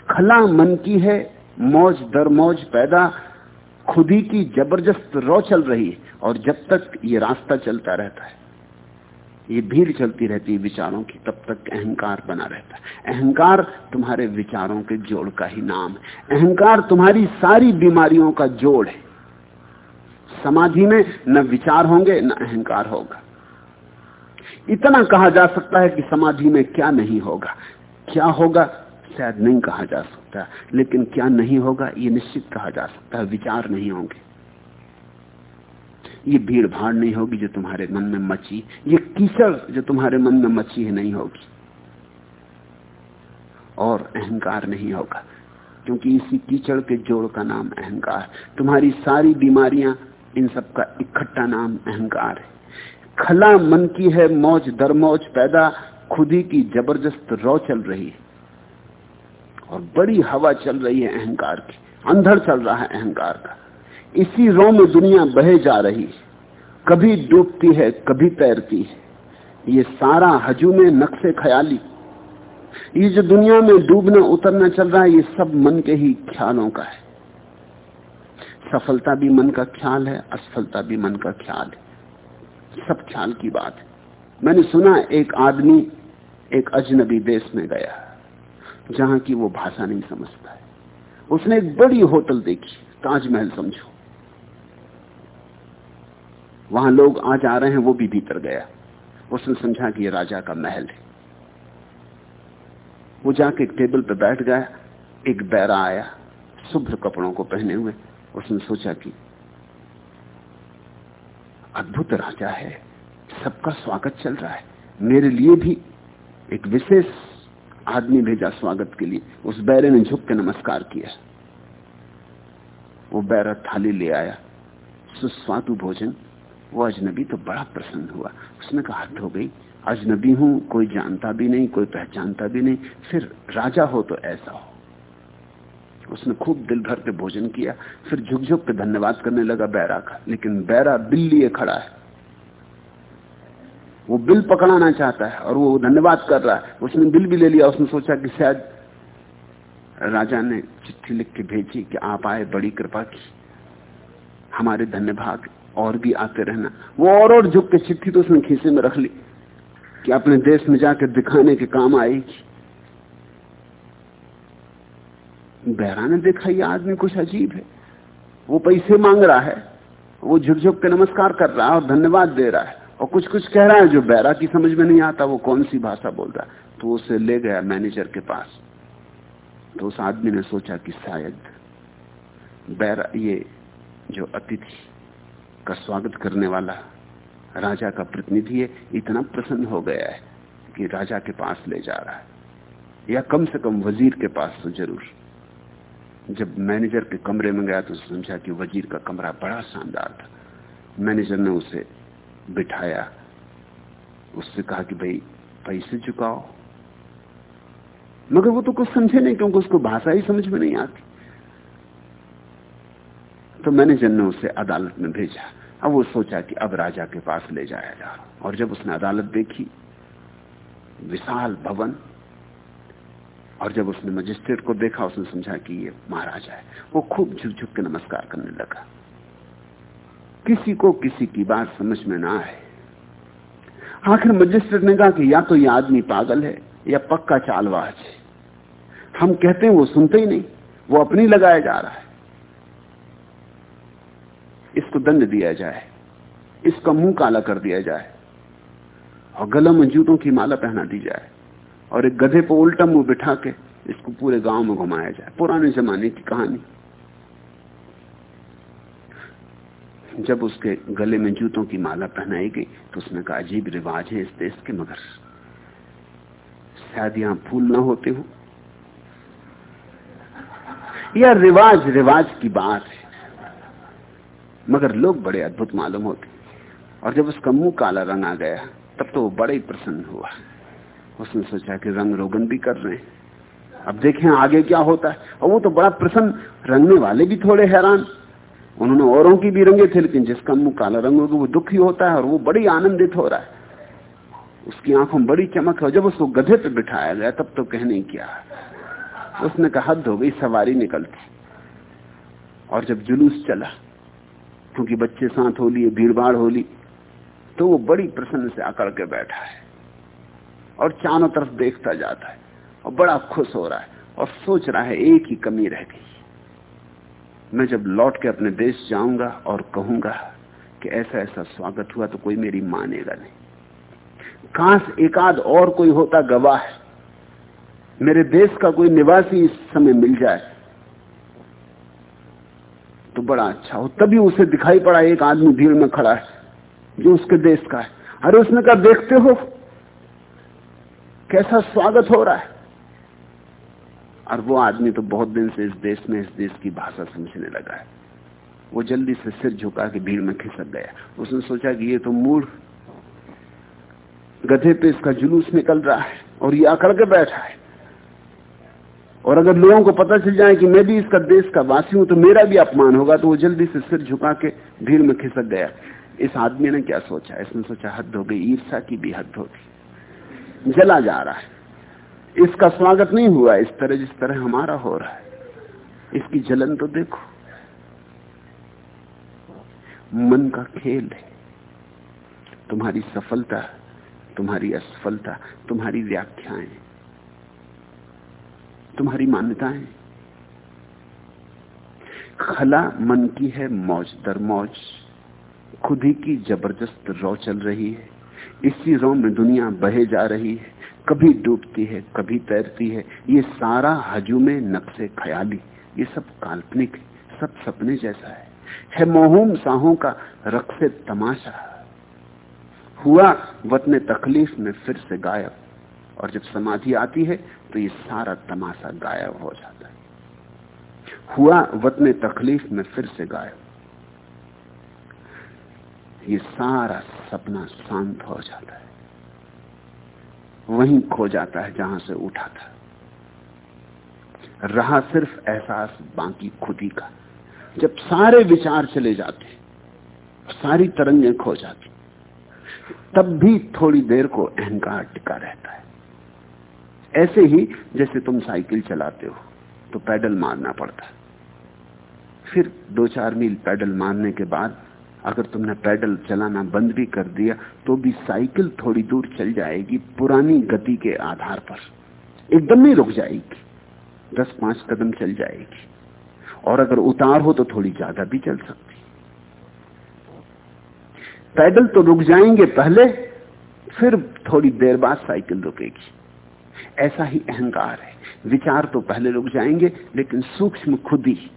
खला मन की है, मौज दर मौज पैदा, खुदी की ज़बरदस्त रो चल रही है, और जब तक ये रास्ता चलता रहता है ये भीड़ चलती रहती है विचारों की, तब तक अहंकार बना रहता है। अहंकार तुम्हारे विचारों के जोड़ का ही नाम है। अहंकार तुम्हारी सारी बीमारियों का जोड़ है। समाधि में न विचार होंगे, न अहंकार होगा। इतना कहा जा सकता है कि समाधि में क्या नहीं होगा। क्या होगा, शायद नहीं कहा जा सकता। लेकिन क्या नहीं होगा, ये निश्चित कहा जा सकता है। विचार नहीं होंगे। ये भीड़ भाड़ नहीं होगी जो तुम्हारे मन में मची, ये कीचड़ जो तुम्हारे मन में मची है नहीं होगी। और अहंकार नहीं होगा, क्योंकि इसी कीचड़ के जोड़ का नाम अहंकार। तुम्हारी सारी बीमारियाँ, इन सब का इकट्ठा नाम अहंकार है। खला मन की है, मौज दरमौज पैदा, खुदी की ज़बरदस्त रो चल रही है। और बड़ी हवा चल रही है अहंकार की अंधर चल रहा है अहंकार का। इसी रो में दुनिया बहे जा रही कभी डूबती है, कभी तैरती है। ये सारा में नक्शे ख्याली। ये जो दुनिया में डूबना उतरना चल रहा है, ये सब मन के ही ख्यालों का है। सफलता भी मन का ख्याल है, असफलता भी मन का ख्याल है। सब ख्याल की बात है। मैंने सुना, एक आदमी एक अजनबी देश में गया, जहाँ की वो भाषा नहीं समझता है। उसने एक बड़ी होटल देखी, ताजमहल समझो। वहाँ लोग आ जा रहे हैं, वो भी भीतर गया। उसने समझा कि ये राजा का महल है। वो जाके एक टेबल पर बैठ गया, एक बैरा आया, शुभ्र कपड़ों को पहने हुए। उसने सोचा कि अद्भुत राजा है, सबका स्वागत चल रहा है। मेरे लिए भी एक विशेष आदमी भेजा स्वागत के लिए। उस बैरे ने झुक के नमस्कार किया। वो बैरा थाली ले आया, सुस्वादु भोजन वो अजनबी तो बड़ा प्रसन्न हुआ। उसने कहा, हद हो गई। अजनबी हूँ, कोई जानता भी नहीं, कोई पहचानता भी नहीं। फिर राजा हो तो ऐसा हो। उसने खूब दिल भर के भोजन किया। फिर झुक झुक के धन्यवाद करने लगा बैरा का। लेकिन बैरा बिल लिए खड़ा है। वो बिल पकड़ाना चाहता है और वो धन्यवाद कर रहा है। उसने बिल भी ले लिया। उसने सोचा कि शायद राजा ने चिट्ठी लिख के भेजी कि आप आए, बड़ी कृपा की। हमारे धन्यवाद और भी आते रहना। वो और और झुक के चिट्ठी तो उसने खीसे में रख ली कि अपने देश में जाकर दिखाने के काम आएगी। बहरा ने देखा ये आदमी कुछ अजीब है। वो पैसे मांग रहा है, वो झुक झुक के नमस्कार कर रहा है और धन्यवाद दे रहा है। और कुछ कुछ कह रहा है जो बैरा की समझ में नहीं आता, वो कौन सी भाषा बोल रहा है। तो उसे ले गया मैनेजर के पास। तो उस आदमी ने सोचा कि शायद बैरा ये जो अतिथि का स्वागत करने वाला राजा का प्रतिनिधि है, इतना प्रसन्न हो गया है कि राजा के पास ले जा रहा है। या कम से कम वज़ीर के पास तो ज़रूर। जब मैनेजर के कमरे में गया तो समझा कि वज़ीर का कमरा बड़ा शानदार था। मैनेजर ने उसे बिठाया। उससे कहा कि भाई, पैसे चुकाओ। मगर वो तो कुछ समझे नहीं, क्योंकि उसको भाषा ही समझ में नहीं आती। तो मैनेजर ने उसे अदालत में भेजा। अब वो सोचा कि अब राजा के पास ले जाया जा। और जब उसने अदालत देखी, विशाल भवन, और जब उसने मजिस्ट्रेट को देखा, उसने समझा कि ये महाराजा है। वो खूब झुक झुक के नमस्कार करने लगा। किसी को किसी की बात समझ में ना आए। आखिर मजिस्ट्रेट ने कहा कि या तो ये आदमी पागल है, या पक्का चालबाज है। हम कहते हैं वो सुनते ही नहीं, वो अपनी लगाया जा रहा है। इसको दंड दिया जाए, इसका मुँह काला कर दिया जाए, और गला में जूतों की माला पहना दी जाए, और एक गधे पर उल्टा मुँह बिठा के इसको पूरे गाँव में घुमाया जाए। पुराने जमाने की कहानी। जब उसके गले में जूतों की माला पहनाई गई तो उसने कहा, अजीब रिवाज है इस देश के मगर। शायद यहाँ फूल ना होते हो। या रिवाज रिवाज की बात है। मगर लोग बड़े अद्भुत मालूम होते। और जब उसका मुँह काला रंग आ गया, तब तो वो बड़े ही प्रसन्न हुआ। उसने सोचा कि रंग रोगन भी कर रहे हैं। अब देखें आगे क्या होता है। और वो तो बड़ा प्रसन्न, रंगने वाले भी थोड़े हैरान। उन्होंने औरों की भी रंगे थे, लेकिन जिसका मुँह काला रंग होगा, वो दुखी होता है और वो बड़ी आनंदित हो रहा है। उसकी आँखों में बड़ी चमक है। जब उसको गधे पे बिठाया गया, तब तो कहने क्या। उसने कहा हद हो गई सवारी निकलती। और जब जुलूस चला क्योंकि बच्चे साथ हो लिए भीड़ भाड़ हो ली तो वो बड़ी प्रसन्न से आकर के बैठा है और चारों तरफ़ देखता जाता है और बड़ा खुश हो रहा है और सोच रहा है एक ही कमी रह गई। मैं जब लौट के अपने देश जाऊँगा और कहूँगा कि ऐसा ऐसा स्वागत हुआ तो कोई मेरी मानेगा नहीं। काश एकाध और कोई होता गवाह। मेरे देश का कोई निवासी इस समय मिल जाए तो बड़ा अच्छा हो। तभी उसे दिखाई पड़ा, एक आदमी भीड़ में खड़ा है, जो उसके देश का है। अरे उसने कहा, देखते हो, कैसा स्वागत हो रहा है? और वो आदमी तो बहुत दिन से इस देश में, इस देश की भाषा समझने लगा है। वो जल्दी से सिर झुका के भीड़ में खिसक गया। उसने सोचा कि ये तो मूड गधे पे इसका जुलूस निकल रहा है और ये आकर के बैठा है। और अगर लोगों को पता चल जाए कि मैं भी इसका देश का वासी हूँ तो मेरा भी अपमान होगा तो वो जल्दी से सिर झुका के भीड़ में खिसक गया। इस आदमी ने क्या सोचा? इसने सोचा, हद हो गई ईर्षा की भी हद होगी। जला जा रहा है। इसका स्वागत नहीं हुआ, इस तरह जिस तरह हमारा हो रहा है। इसकी जलन तो देखो। मन का खेल है। तुम्हारी सफलता, तुम्हारी असफलता, तुम्हारी व्याख्याएँ। तुम्हारी मान्यताएँ। खला मन की है मौज दर मौज, खुद ही की ज़बरदस्त रो चल रही है। इसी रो में दुनिया बहे जा रही है, कभी डूबती है, कभी तैरती है। ये सारा हजूमे नक्शे ख्याली, ये सब काल्पनिक, सब सपने जैसा है। है मोहूम साहों का रक्से तमाशा। हुआ वतने तकलीफ़ में फिर से गायब। और जब समाधि आती है तो ये सारा तमाशा गायब हो जाता है। हुआ वतने तकलीफ़ में फिर से गायब। ये सारा सपना शांत हो जाता है। वहीं खो जाता है जहाँ से उठा था। रहा सिर्फ़ एहसास बाकी खुदी का। जब सारे विचार चले जाते, सारी तरंगें खो जाती, तब भी थोड़ी देर को अहंकार टिका रहता है। ऐसे ही जैसे तुम साइकिल चलाते हो तो पैडल मारना पड़ता। फिर दो चार मील पैडल मारने के बाद अगर तुमने पैडल चलाना बंद भी कर दिया तो भी साइकिल थोड़ी दूर चल जाएगी पुरानी गति के आधार पर। एकदम नहीं रुक जाएगी। दस पाँच कदम चल जाएगी। और अगर उतार हो तो थोड़ी ज़्यादा भी चल सकती। पैदल तो रुक जाएँगे पहले, फिर थोड़ी देर बाद साइकिल रुकेगी। ऐसा ही अहंकार है। विचार तो पहले रुक जाएँगे, लेकिन सूक्ष्म खुदी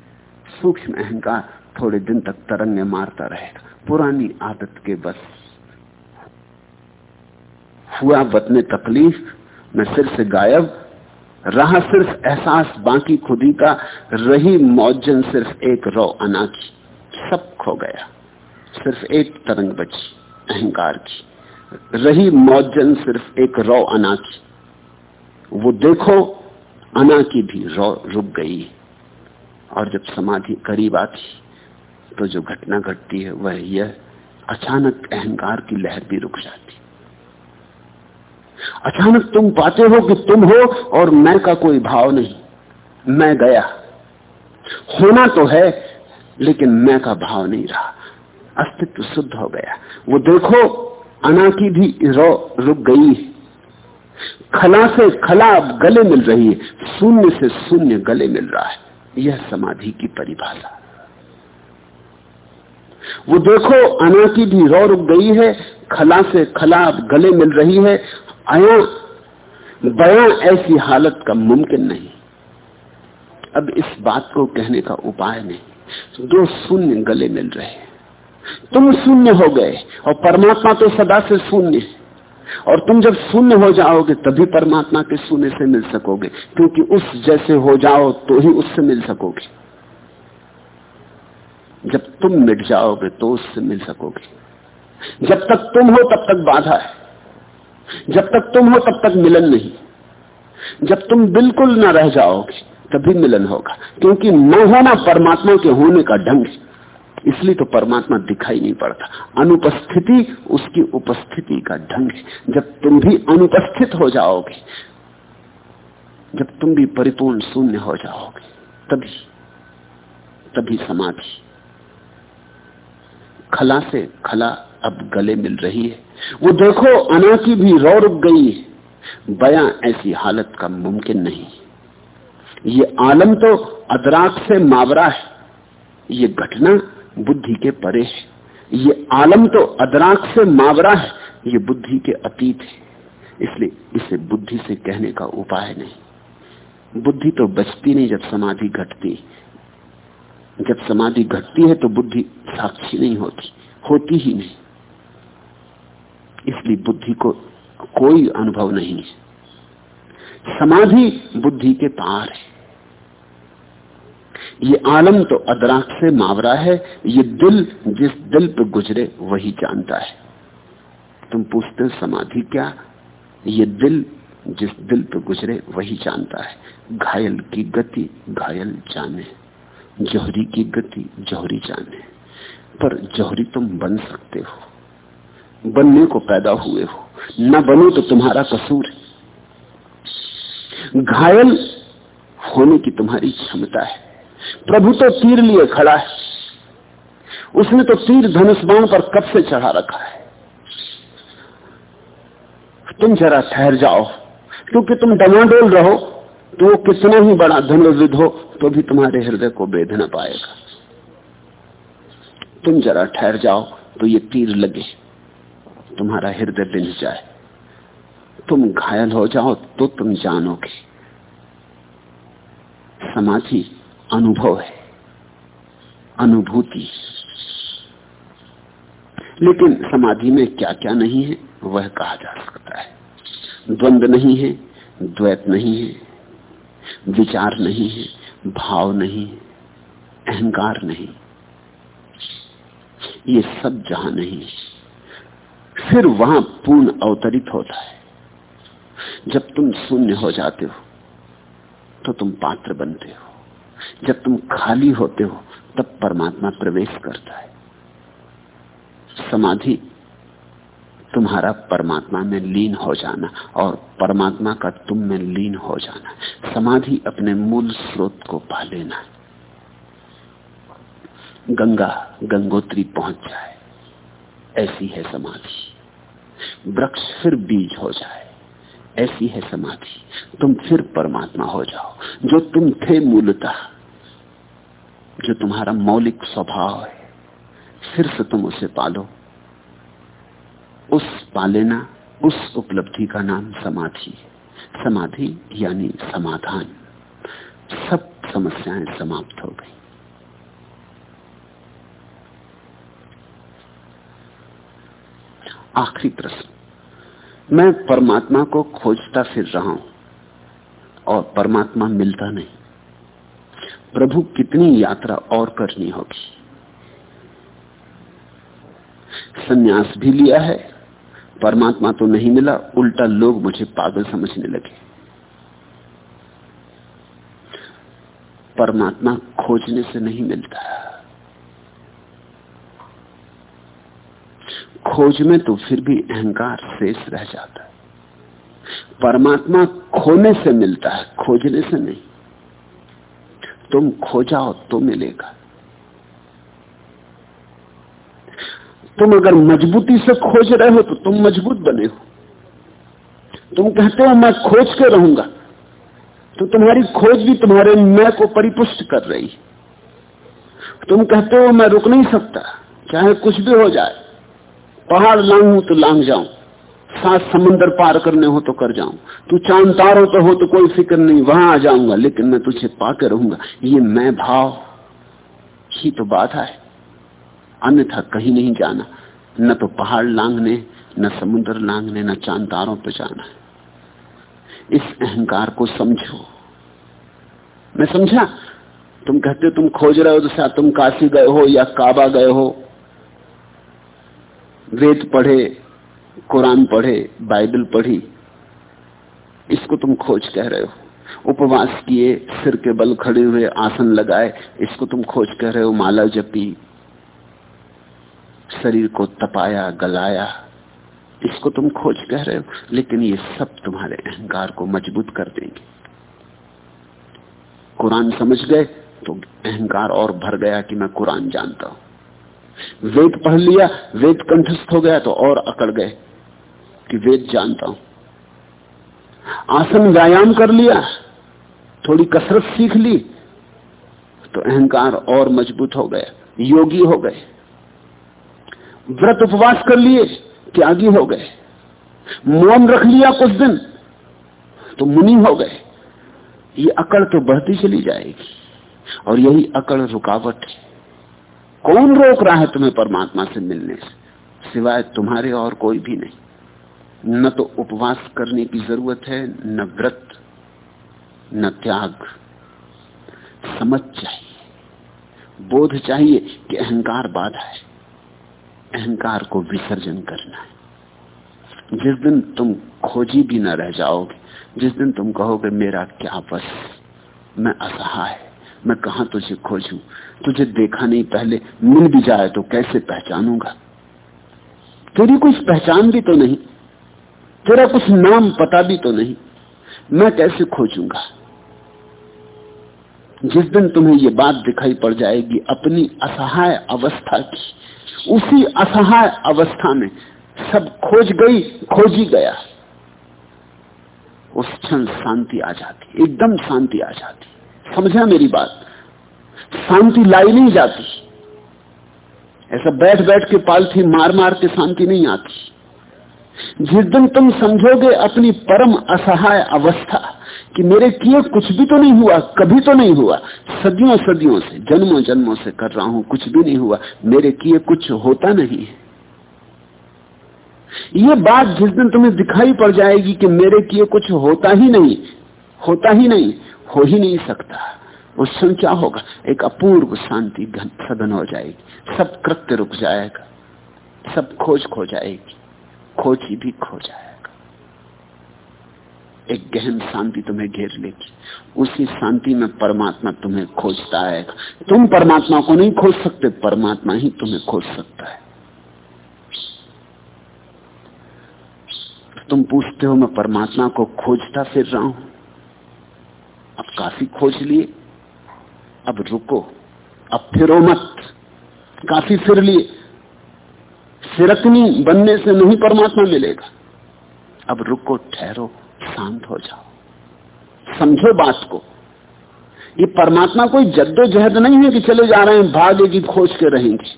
सूक्ष्म अहंकार थोड़े दिन तक तरंगे मारता रहेगा। पुरानी आदत के बस। हुआ बतने तकलीफ़ में सिर से गायब, रहा सिर्फ़ एहसास, बाकी खुदी का, रही मौजन सिर्फ़ एक रो अना की सब खो गया। सिर्फ़ एक तरंग बची, अहंकार की। रही मौजन सिर्फ़ एक रो अना की वो देखो, अना की भी रुक गई। और जब समाधि करीब आती तो जो घटना घटती है, वह यह अचानक अहंकार की लहर भी रुक जाती। अचानक तुम पाते हो कि तुम हो, और मैं का कोई भाव नहीं। मैं गया। होना तो है, लेकिन मैं का भाव नहीं रहा। अस्तित्व शुद्ध हो गया। वो देखो, अना की भी रो, रुक गई। खला से खला गले मिल रही है, शून्य से शून्य गले मिल रहा है। यह समाधि की परिभाषा। वो देखो, अना की भी रो रुक गई है, खला से खला गले मिल रही है आया बया ऐसी हालत का मुमकिन नहीं। अब इस बात को कहने का उपाय नहीं। दो शून्य गले मिल रहे तुम शून्य हो गए, और परमात्मा तो सदा से शून्य है। और तुम जब शून्य हो जाओगे, तभी परमात्मा के शून्य से मिल सकोगे, क्योंकि उस जैसे हो जाओ तो ही उससे मिल सकोगे। जब तुम मिट जाओगे तो उससे मिल सकोगे। जब तक तुम हो, तब तक बाधा है। जब तक तुम हो, तब तक मिलन नहीं। जब तुम बिल्कुल ना रह जाओगे, तभी मिलन होगा, क्योंकि न होना परमात्मा के होने का ढंग है। इसलिए तो परमात्मा दिखाई नहीं पड़ता। अनुपस्थिति उसकी उपस्थिति का ढंग है। जब तुम भी अनुपस्थित हो जाओगे, जब तुम भी परिपूर्ण शून्य हो जाओगे, तभी तभी समाधि। खला से खला अब गले मिल रही है। वो देखो, अना की भी रो रुक गई है। बया ऐसी हालत का मुमकिन नहीं ये आलम तो अदराक से मावरा है। ये घटना बुद्धि के परे है। ये आलम तो अदराक से मावरा है, ये बुद्धि के अतीत है। इसलिए इसे बुद्धि से कहने का उपाय नहीं। बुद्धि तो बचती नहीं जब समाधि घटती। जब समाधि घटती है तो बुद्धि साक्षी नहीं होती होती ही नहीं। इसलिए बुद्धि को कोई अनुभव नहीं है। समाधि बुद्धि के पार है। ये आलम तो अदराक से मावरा है, ये दिल जिस दिल पर गुजरे वही जानता है। तुम पूछते समाधि क्या? ये दिल जिस दिल पर गुजरे वही जानता है। घायल की गति घायल जाने, जौहरी की गति जौहरी जाने। पर जौहरी तुम बन सकते हो, बनने को पैदा हुए हो। न बनो तो तुम्हारा कसूर है। घायल होने की तुम्हारी क्षमता है। प्रभु तो तीर लिए खड़ा है। उसने तो तीर धनुष बाण पर कब से चढ़ा रखा है? तुम जरा ठहर जाओ, क्योंकि तुम डमाडोल रहो तो वो कितना ही बड़ा धनुर्विद हो तो भी तुम्हारे हृदय को बेध न पाएगा। तुम जरा ठहर जाओ तो ये तीर लगे, तुम्हारा हृदय बिंज जाए। तुम घायल हो जाओ तो तुम जानोगे। समाधि अनुभव है, अनुभूति। लेकिन समाधि में क्या क्या नहीं है, वह कहा जा सकता है। द्वंद नहीं है, द्वैत नहीं है, विचार नहीं है, भाव नहीं है, अहंकार नहीं। ये सब जहाँ नहीं, फिर वहाँ पूर्ण अवतरित होता है। जब तुम शून्य हो जाते हो तो तुम पात्र बनते हो। जब तुम खाली होते हो, तब परमात्मा प्रवेश करता है। समाधि, तुम्हारा परमात्मा में लीन हो जाना और परमात्मा का तुम में लीन हो जाना। समाधि अपने मूल स्रोत को पा लेना। गंगा, गंगोत्री पहुँच जाए। ऐसी है समाधि। वृक्ष फिर बीज हो जाए। ऐसी है समाधि। तुम फिर परमात्मा हो जाओ। जो तुम थे मूलतः। जो तुम्हारा मौलिक स्वभाव है, फिर से तुम उसे पालो। उस पालेना, उस उपलब्धि का नाम समाधि समाधि यानी समाधान। सब समस्याएँ समाप्त हो गई। आखिरी प्रश्न। मैं परमात्मा को खोजता फिर रहा हूँ और परमात्मा मिलता नहीं। प्रभु कितनी यात्रा और करनी होगी। सन्यास भी लिया है, परमात्मा तो नहीं मिला, उल्टा लोग मुझे पागल समझने लगे। परमात्मा खोजने से नहीं मिलता। खोज में तो फिर भी अहंकार शेष रह जाता है। परमात्मा खोने से मिलता है, खोजने से नहीं। तुम खोजाओ तो मिलेगा। तुम अगर मजबूती से खोज रहे हो तो तुम मज़बूत बने हो। तुम कहते हो, मैं खोज के रहूँगा। तो तुम्हारी खोज भी तुम्हारे मैं को परिपुष्ट कर रही तुम कहते हो, मैं रुक नहीं सकता, चाहे कुछ भी हो जाए, पहाड़ लांगू तो लांग जाऊँ। सात समंदर पार करने हो तो कर जाऊँ। तू चाँद तारों तो हो तो कोई फ़िक्र नहीं, वहाँ आ जाऊँगा, लेकिन मैं तुझे पाकर रहूँगा। ये मैं भाव ही तो बाधा है। अन्यथा कहीं नहीं जाना। न तो पहाड़ लांगने न समुद्र लांगने न चाँद तारों पर जाना इस अहंकार को समझो। मैं समझा? तुम कहते हो तुम खोज रहे हो तो शायद तुम काशी गए हो या काबा गए हो। वेद पढ़े कुरान पढ़े, बाइबल पढ़ी, इसको तुम खोज कह रहे हो। उपवास किए, सिर के बल खड़े हुए, आसन लगाए, इसको तुम खोज कह रहे हो, माला जपी, शरीर को तपाया, गलाया, इसको तुम खोज कह रहे हो, लेकिन ये सब तुम्हारे अहंकार को मज़बूत कर देंगे। कुरान समझ गए तो अहंकार और भर गया कि मैं कुरान जानता हूँ। वेद पढ़ लिया, वेद कंठस्थ हो गया तो और अकड़ गए। कि वेद जानता हूँ। आसन व्यायाम कर लिया, थोड़ी कसरत सीख ली तो अहंकार और मज़बूत हो गया, योगी हो गए। व्रत उपवास कर लिए, त्यागी हो गए। मौन रख लिया कुछ दिन तो मुनि हो गए। ये अकड़ तो बढ़ती चली जाएगी, और यही अकड़ रुकावट है। कौन रोक रहा है तुम्हें परमात्मा से मिलने से? सिवाय तुम्हारे और कोई भी नहीं। न तो उपवास करने की ज़रूरत है, न व्रत, न त्याग। समझ चाहिए। बोध चाहिए कि अहंकार बाधा है। अहंकार को विसर्जन करना है। जिस दिन तुम खोजी भी न रह जाओगे, जिस दिन तुम कहोगे, मेरा क्या बस? मैं असहाय मैं कहा तुझे खोजू? तुझे देखा नहीं पहले, मिल भी जाए तो कैसे पहचानूँगा? तेरी कुछ पहचान भी तो नहीं। तेरा कुछ नाम पता भी तो नहीं। मैं कैसे खोजूँगा? जिस दिन तुम्हें ये बात दिखाई पड़ जाएगी, अपनी असहाय अवस्था की, उसी असहाय अवस्था में सब खोज गई, खोज गया। उस क्षण शांति आ जाती, एकदम शांति आ जाती। समझा मेरी बात? शांति लाई नहीं जाती। ऐसा बैठ बैठ के पालथी मार मार के शांति नहीं आती। जिस दिन तुम समझोगे अपनी परम असहाय अवस्था कि मेरे किए कुछ भी तो नहीं हुआ, कभी तो नहीं हुआ, सदियों सदियों से, जन्मों जन्मों से कर रहा हूँ, कुछ भी नहीं हुआ, मेरे किए कुछ होता नहीं ये बात जिस दिन तुम्हें दिखाई पड़ जाएगी कि मेरे किए कुछ होता ही नहीं, होता ही नहीं, हो ही नहीं सकता, उस क्षण क्या होगा? एक अपूर्व शांति सदन हो जाएगी, सब कृत्य रुक जाएगा, सब खोज खो जाएगी। खोजी भी खो जाएगा। एक गहन शांति तुम्हें घेर लेगी। उसी शांति में परमात्मा तुम्हें खोजता आएगा। तुम परमात्मा को नहीं खोज सकते, परमात्मा ही तुम्हें खोज सकता है। तुम पूछते हो, मैं परमात्मा को खोजता फिर रहा हूँ। अब काफ़ी खोज लिए। अब रुको। अब फिरो मत। काफ़ी फिर लिए। सिरकनी बनने से नहीं परमात्मा मिलेगा। अब रुको, ठहरो, शांत हो जाओ। समझो बात को। ये परमात्मा कोई जद्दोजहद नहीं है कि चले जा रहे हैं, भाग्य की खोज के रहेंगे।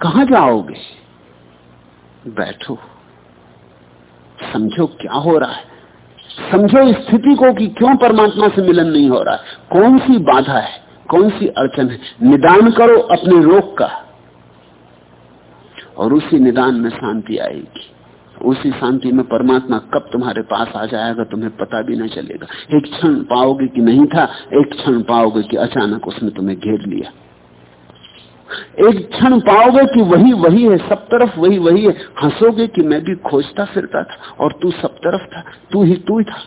कहा जाओगे? बैठो। समझो क्या हो रहा है। समझो स्थिति को कि क्यों परमात्मा से मिलन नहीं हो रहा है। कौन सी बाधा है? कौन सी अड़चन है? निदान करो अपने रोग का। और उसी निदान में शांति आएगी। उसी शांति में परमात्मा कब तुम्हारे पास आ जाएगा तुम्हें पता भी नहीं चलेगा। एक क्षण पाओगे कि नहीं था, एक क्षण पाओगे कि अचानक उसने तुम्हें घेर लिया। एक क्षण पाओगे कि वही वही है, सब तरफ़ वही वही है। हंसोगे कि मैं भी खोजता फिरता था और तू सब तरफ़ था, तू ही तू ही था।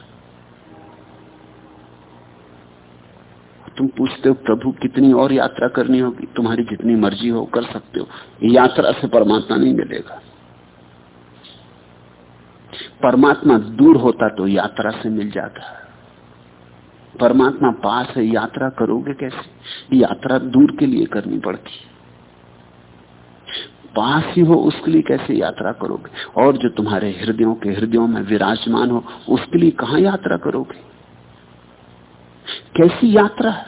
तुम पूछते हो, प्रभु, कितनी और यात्रा करनी होगी? तुम्हारी जितनी मर्ज़ी हो, कर सकते हो। यात्रा से परमात्मा नहीं मिलेगा। परमात्मा दूर होता तो यात्रा से मिल जाता। परमात्मा पास है, यात्रा करोगे कैसे? यात्रा दूर के लिए करनी पड़ती पास ही हो, उसके लिए कैसे यात्रा करोगे? और जो तुम्हारे हृदयों के हृदयों में विराजमान हो, उसके लिए कहा यात्रा करोगे? कैसी यात्रा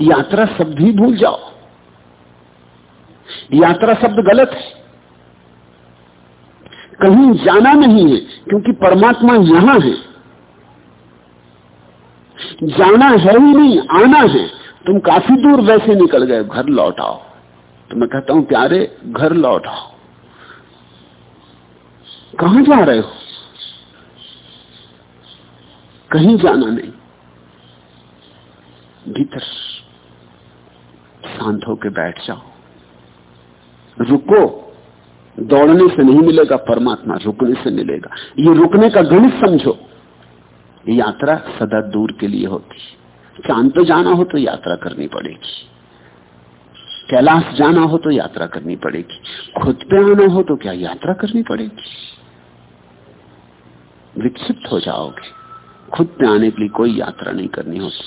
यात्रा शब्द भी भूल जाओ। यात्रा शब्द गलत है। कहीं जाना नहीं है, क्योंकि परमात्मा यहाँ है। जाना है ही नहीं, आना है। तुम काफ़ी दूर वैसे निकल गए, घर लौट आओ। तो मैं कहता हूँ, प्यारे, घर लौट आओ। कहाँ जा रहे हो? कहीं जाना नहीं। भीतर शांत होकर बैठ जाओ। रुको, दौड़ने से नहीं मिलेगा, परमात्मा रुकने से मिलेगा। ये रुकने का गणित समझो। यात्रा सदा दूर के लिए होती चाँद तो जाना हो तो यात्रा करनी पड़ेगी। कैलाश जाना हो तो यात्रा करनी पड़ेगी। खुद पे आना हो तो क्या यात्रा करनी पड़ेगी? विक्षिप्त हो जाओगे। खुद पे आने के लिए कोई यात्रा नहीं करनी होती।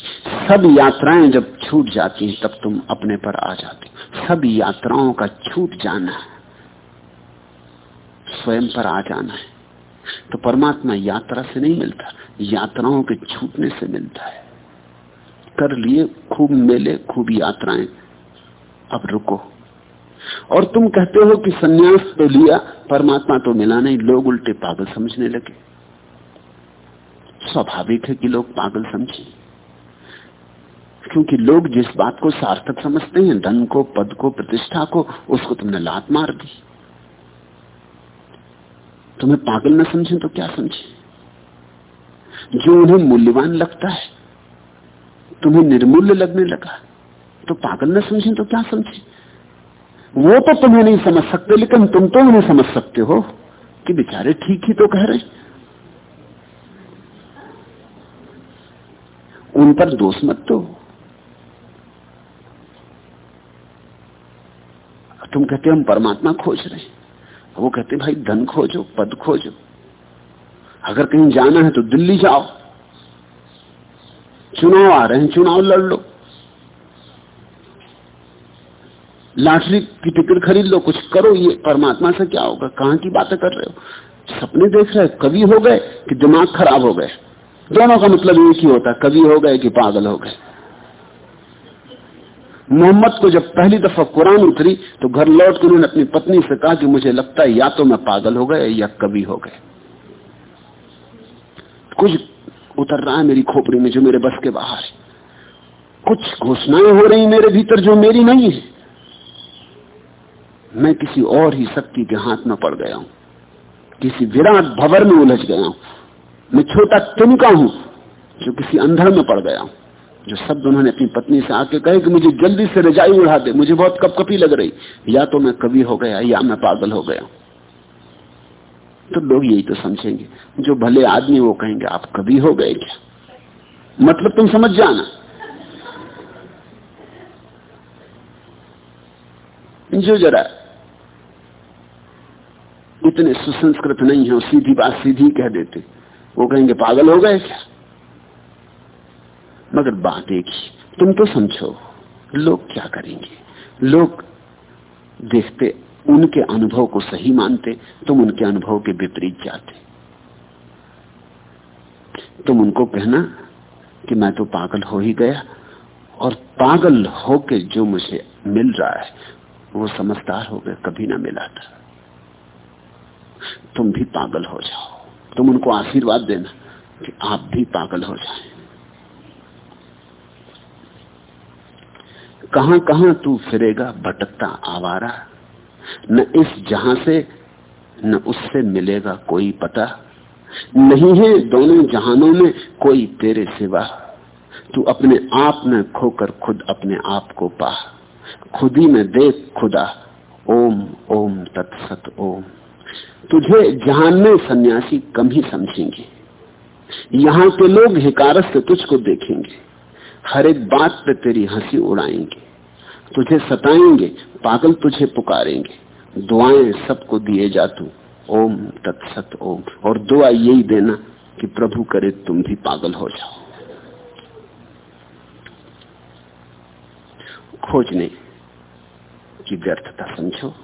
सब यात्राएँ जब छूट जाती हैं, तब तुम अपने पर आ जाते हो। सब यात्राओं का छूट जाना है। स्वयं पर आ जाना है। तो परमात्मा यात्रा से नहीं मिलता, यात्राओं के छूटने से मिलता है। कर लिए खूब मेले, खूब यात्राएँ। अब रुको। और तुम कहते हो कि सन्यास तो लिया, परमात्मा तो मिला नहीं, लोग उल्टे पागल समझने लगे। स्वाभाविक है कि लोग पागल समझे। क्योंकि लोग जिस बात को सार्थक समझते हैं, धन को, पद को, प्रतिष्ठा को, उसको तुमने लात मार दी। तुम्हें पागल न समझे तो क्या समझे? जो उन्हें मूल्यवान लगता है, तुम्हें निर्मूल्य लगने लगा तो पागल न समझे तो क्या समझे? वो तो तुम्हें नहीं समझ सकते, लेकिन तुम तो उन्हें समझ सकते हो कि बेचारे ठीक ही तो कह रहे उन पर दोष मत दो। तुम कहते हम परमात्मा खोज रहे हैं। वो कहते भाई, धन खोजो, पद खोजो। अगर कहीं जाना है तो दिल्ली जाओ। चुनाव आ रहे हैं, चुनाव लड़ लो। लाटरी की टिकट खरीद लो, कुछ करो, ये परमात्मा से क्या होगा? कहाँ की बातें कर रहे हो? सपने देख रहे कवि हो गए कि दिमाग खराब हो गए? दोनों का मतलब एक ही होता कवि हो गए कि पागल हो गए। मोहम्मद को जब पहली दफ़ा कुरान उतरी तो घर लौट कर उन्होंने अपनी पत्नी से कहा कि मुझे लगता है या तो मैं पागल हो गए या कवि हो गए कुछ उतर रहा है मेरी खोपड़ी में जो मेरे बस के बाहर है। कुछ घोषणाएँ हो रही मेरे भीतर जो मेरी नहीं है। मैं किसी और ही शक्ति के हाथ में पड़ गया हूँ। किसी विराट भवर में उलझ गया हूँ। मैं छोटा तिनका हूँ, जो किसी अंधर में पड़ गया हूँ, जो शब्द उन्होंने अपनी पत्नी से आके कहे कि मुझे जल्दी से रजाई उड़ा दे, मुझे बहुत कपकपी लग रही, या तो मैं कवि हो गया, या मैं पागल हो गया तो लोग यही तो समझेंगे, जो भले आदमी वो कहेंगे, आप कवि हो गए क्या? मतलब तुम समझ जाना। जो जरा इतने सुसंस्कृत नहीं है सीधी बात सीधी कह देते। वो कहेंगे, पागल हो गए क्या? मगर बात एक ही, तुम तो समझो, लोग क्या करेंगे? लोग देखते, उनके अनुभव को सही मानते, तुम उनके अनुभव के विपरीत जाते। तुम उनको कहना कि मैं तो पागल हो ही गया, और पागल होके जो मुझे मिल रहा है, वो समझदार हो गए कभी ना मिला था। तुम भी पागल हो जाओ। तुम उनको आशीर्वाद देना कि आप भी पागल हो जाए। कहाँ कहाँ तू फिरेगा भटकता आवारा? न इस जहाँ से, न उससे मिलेगा कोई पता। नहीं है दोनों जहानों में कोई तेरे सिवा। तू अपने आप में खोकर खुद अपने आप को पा। खुद ही में देख खुदा। ओम ओम, तत्सत, ओम। तुझे जहान में सन्यासी कम ही समझेंगे। यहाँ के लोग हिकारत से तुझको देखेंगे। हर एक बात पे तेरी हँसी उड़ाएँगे। तुझे सताएँगे, पागल तुझे पुकारेंगे। दुआएँ सबको दिए जा तू। ओम तत्सत ओम। और दुआ यही देना कि प्रभु करे तुम भी पागल हो जाओ। खोजने की व्यर्थता समझो।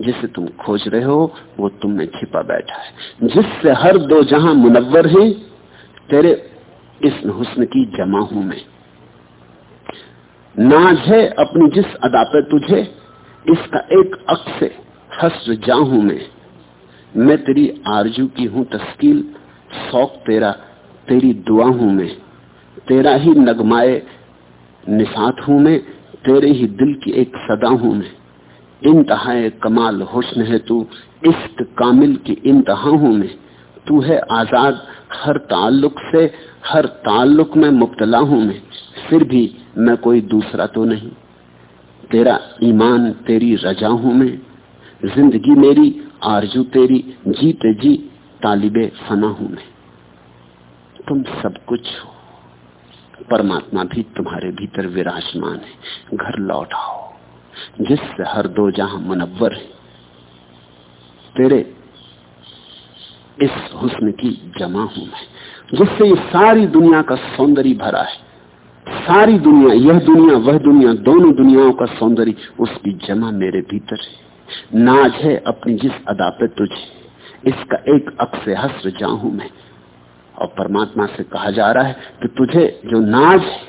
जिसे तुम खोज रहे हो, वो तुम में छिपा बैठा है। जिससे हर दो जहाँ मुनवर है, तेरे इस हुस्न की जमा हूँ मैं। नाज है अपनी जिस अदा पे तुझे, इसका एक अक्स हस्र जाहू मैं। मैं तेरी आरज़ू की हूँ तस्कील शौक तेरा, तेरी दुआ हूँ मैं। तेरा ही नगमाए निसात हूँ मैं, तेरे ही दिल की एक सदा हूँ मैं। इंतहाए कमाल हुस्न है तू। इश्क कामिल की इंतहा हूँ मैं। तू है आज़ाद, हर ताल्लुक से, हर ताल्लुक में मुब्तला हूँ मैं। फिर भी मैं कोई दूसरा तो नहीं। तेरा ईमान, तेरी रजा हूँ मैं। ज़िंदगी मेरी, आरज़ू तेरी, जीते जी, तालिबे फना हूँ मैं। तुम सब कुछ हो। परमात्मा भी तुम्हारे भीतर विराजमान है। घर लौट आओ। जिससे हर दो जहाँ मुनव्वर है, तेरे इस हुस्न की जमा हूँ मैं, जिससे ये सारी दुनिया का सौंदर्य भरा है। सारी दुनिया, यह दुनिया, वह दुनिया, दोनों दुनियाओं का सौंदर्य, उसकी जमा मेरे भीतर है। नाज है अपनी जिस अदा पे तुझे, इसका एक अक्स हस्र जाऊँ मैं। और परमात्मा से कहा जा रहा है कि तुझे जो नाज है,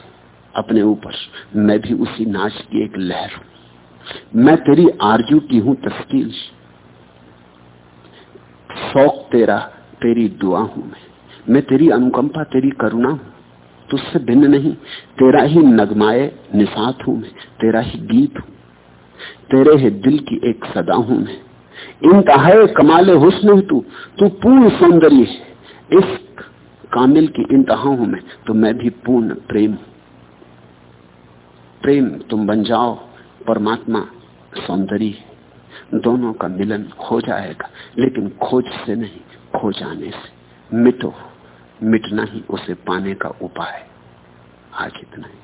अपने ऊपर, मैं भी उसी नाच की एक लहर हूँ। मैं तेरी आरज़ू की हूँ तस्कील शौक तेरा, तेरी दुआ हूँ मैं। मैं तेरी अनुकंपा, तेरी करुणा हूँ। तुझसे भिन्न नहीं, तेरा ही नगमाए निसात हूँ मैं, तेरा ही गीत हूँ। तेरे ही दिल की एक सदा हूँ मैं। इंतहाए कमाले हुस्न तू तू पूर्ण सौंदर्य इस कामिल की इंतहा हूँ मैं तो मैं भी पूर्ण प्रेम प्रेम तुम बन जाओ। परमात्मा, सौंदर्य, दोनों का मिलन हो जाएगा। लेकिन खोज से नहीं, खो जाने से। मिटो, मिटना ही उसे पाने का उपाय आज इतना ही।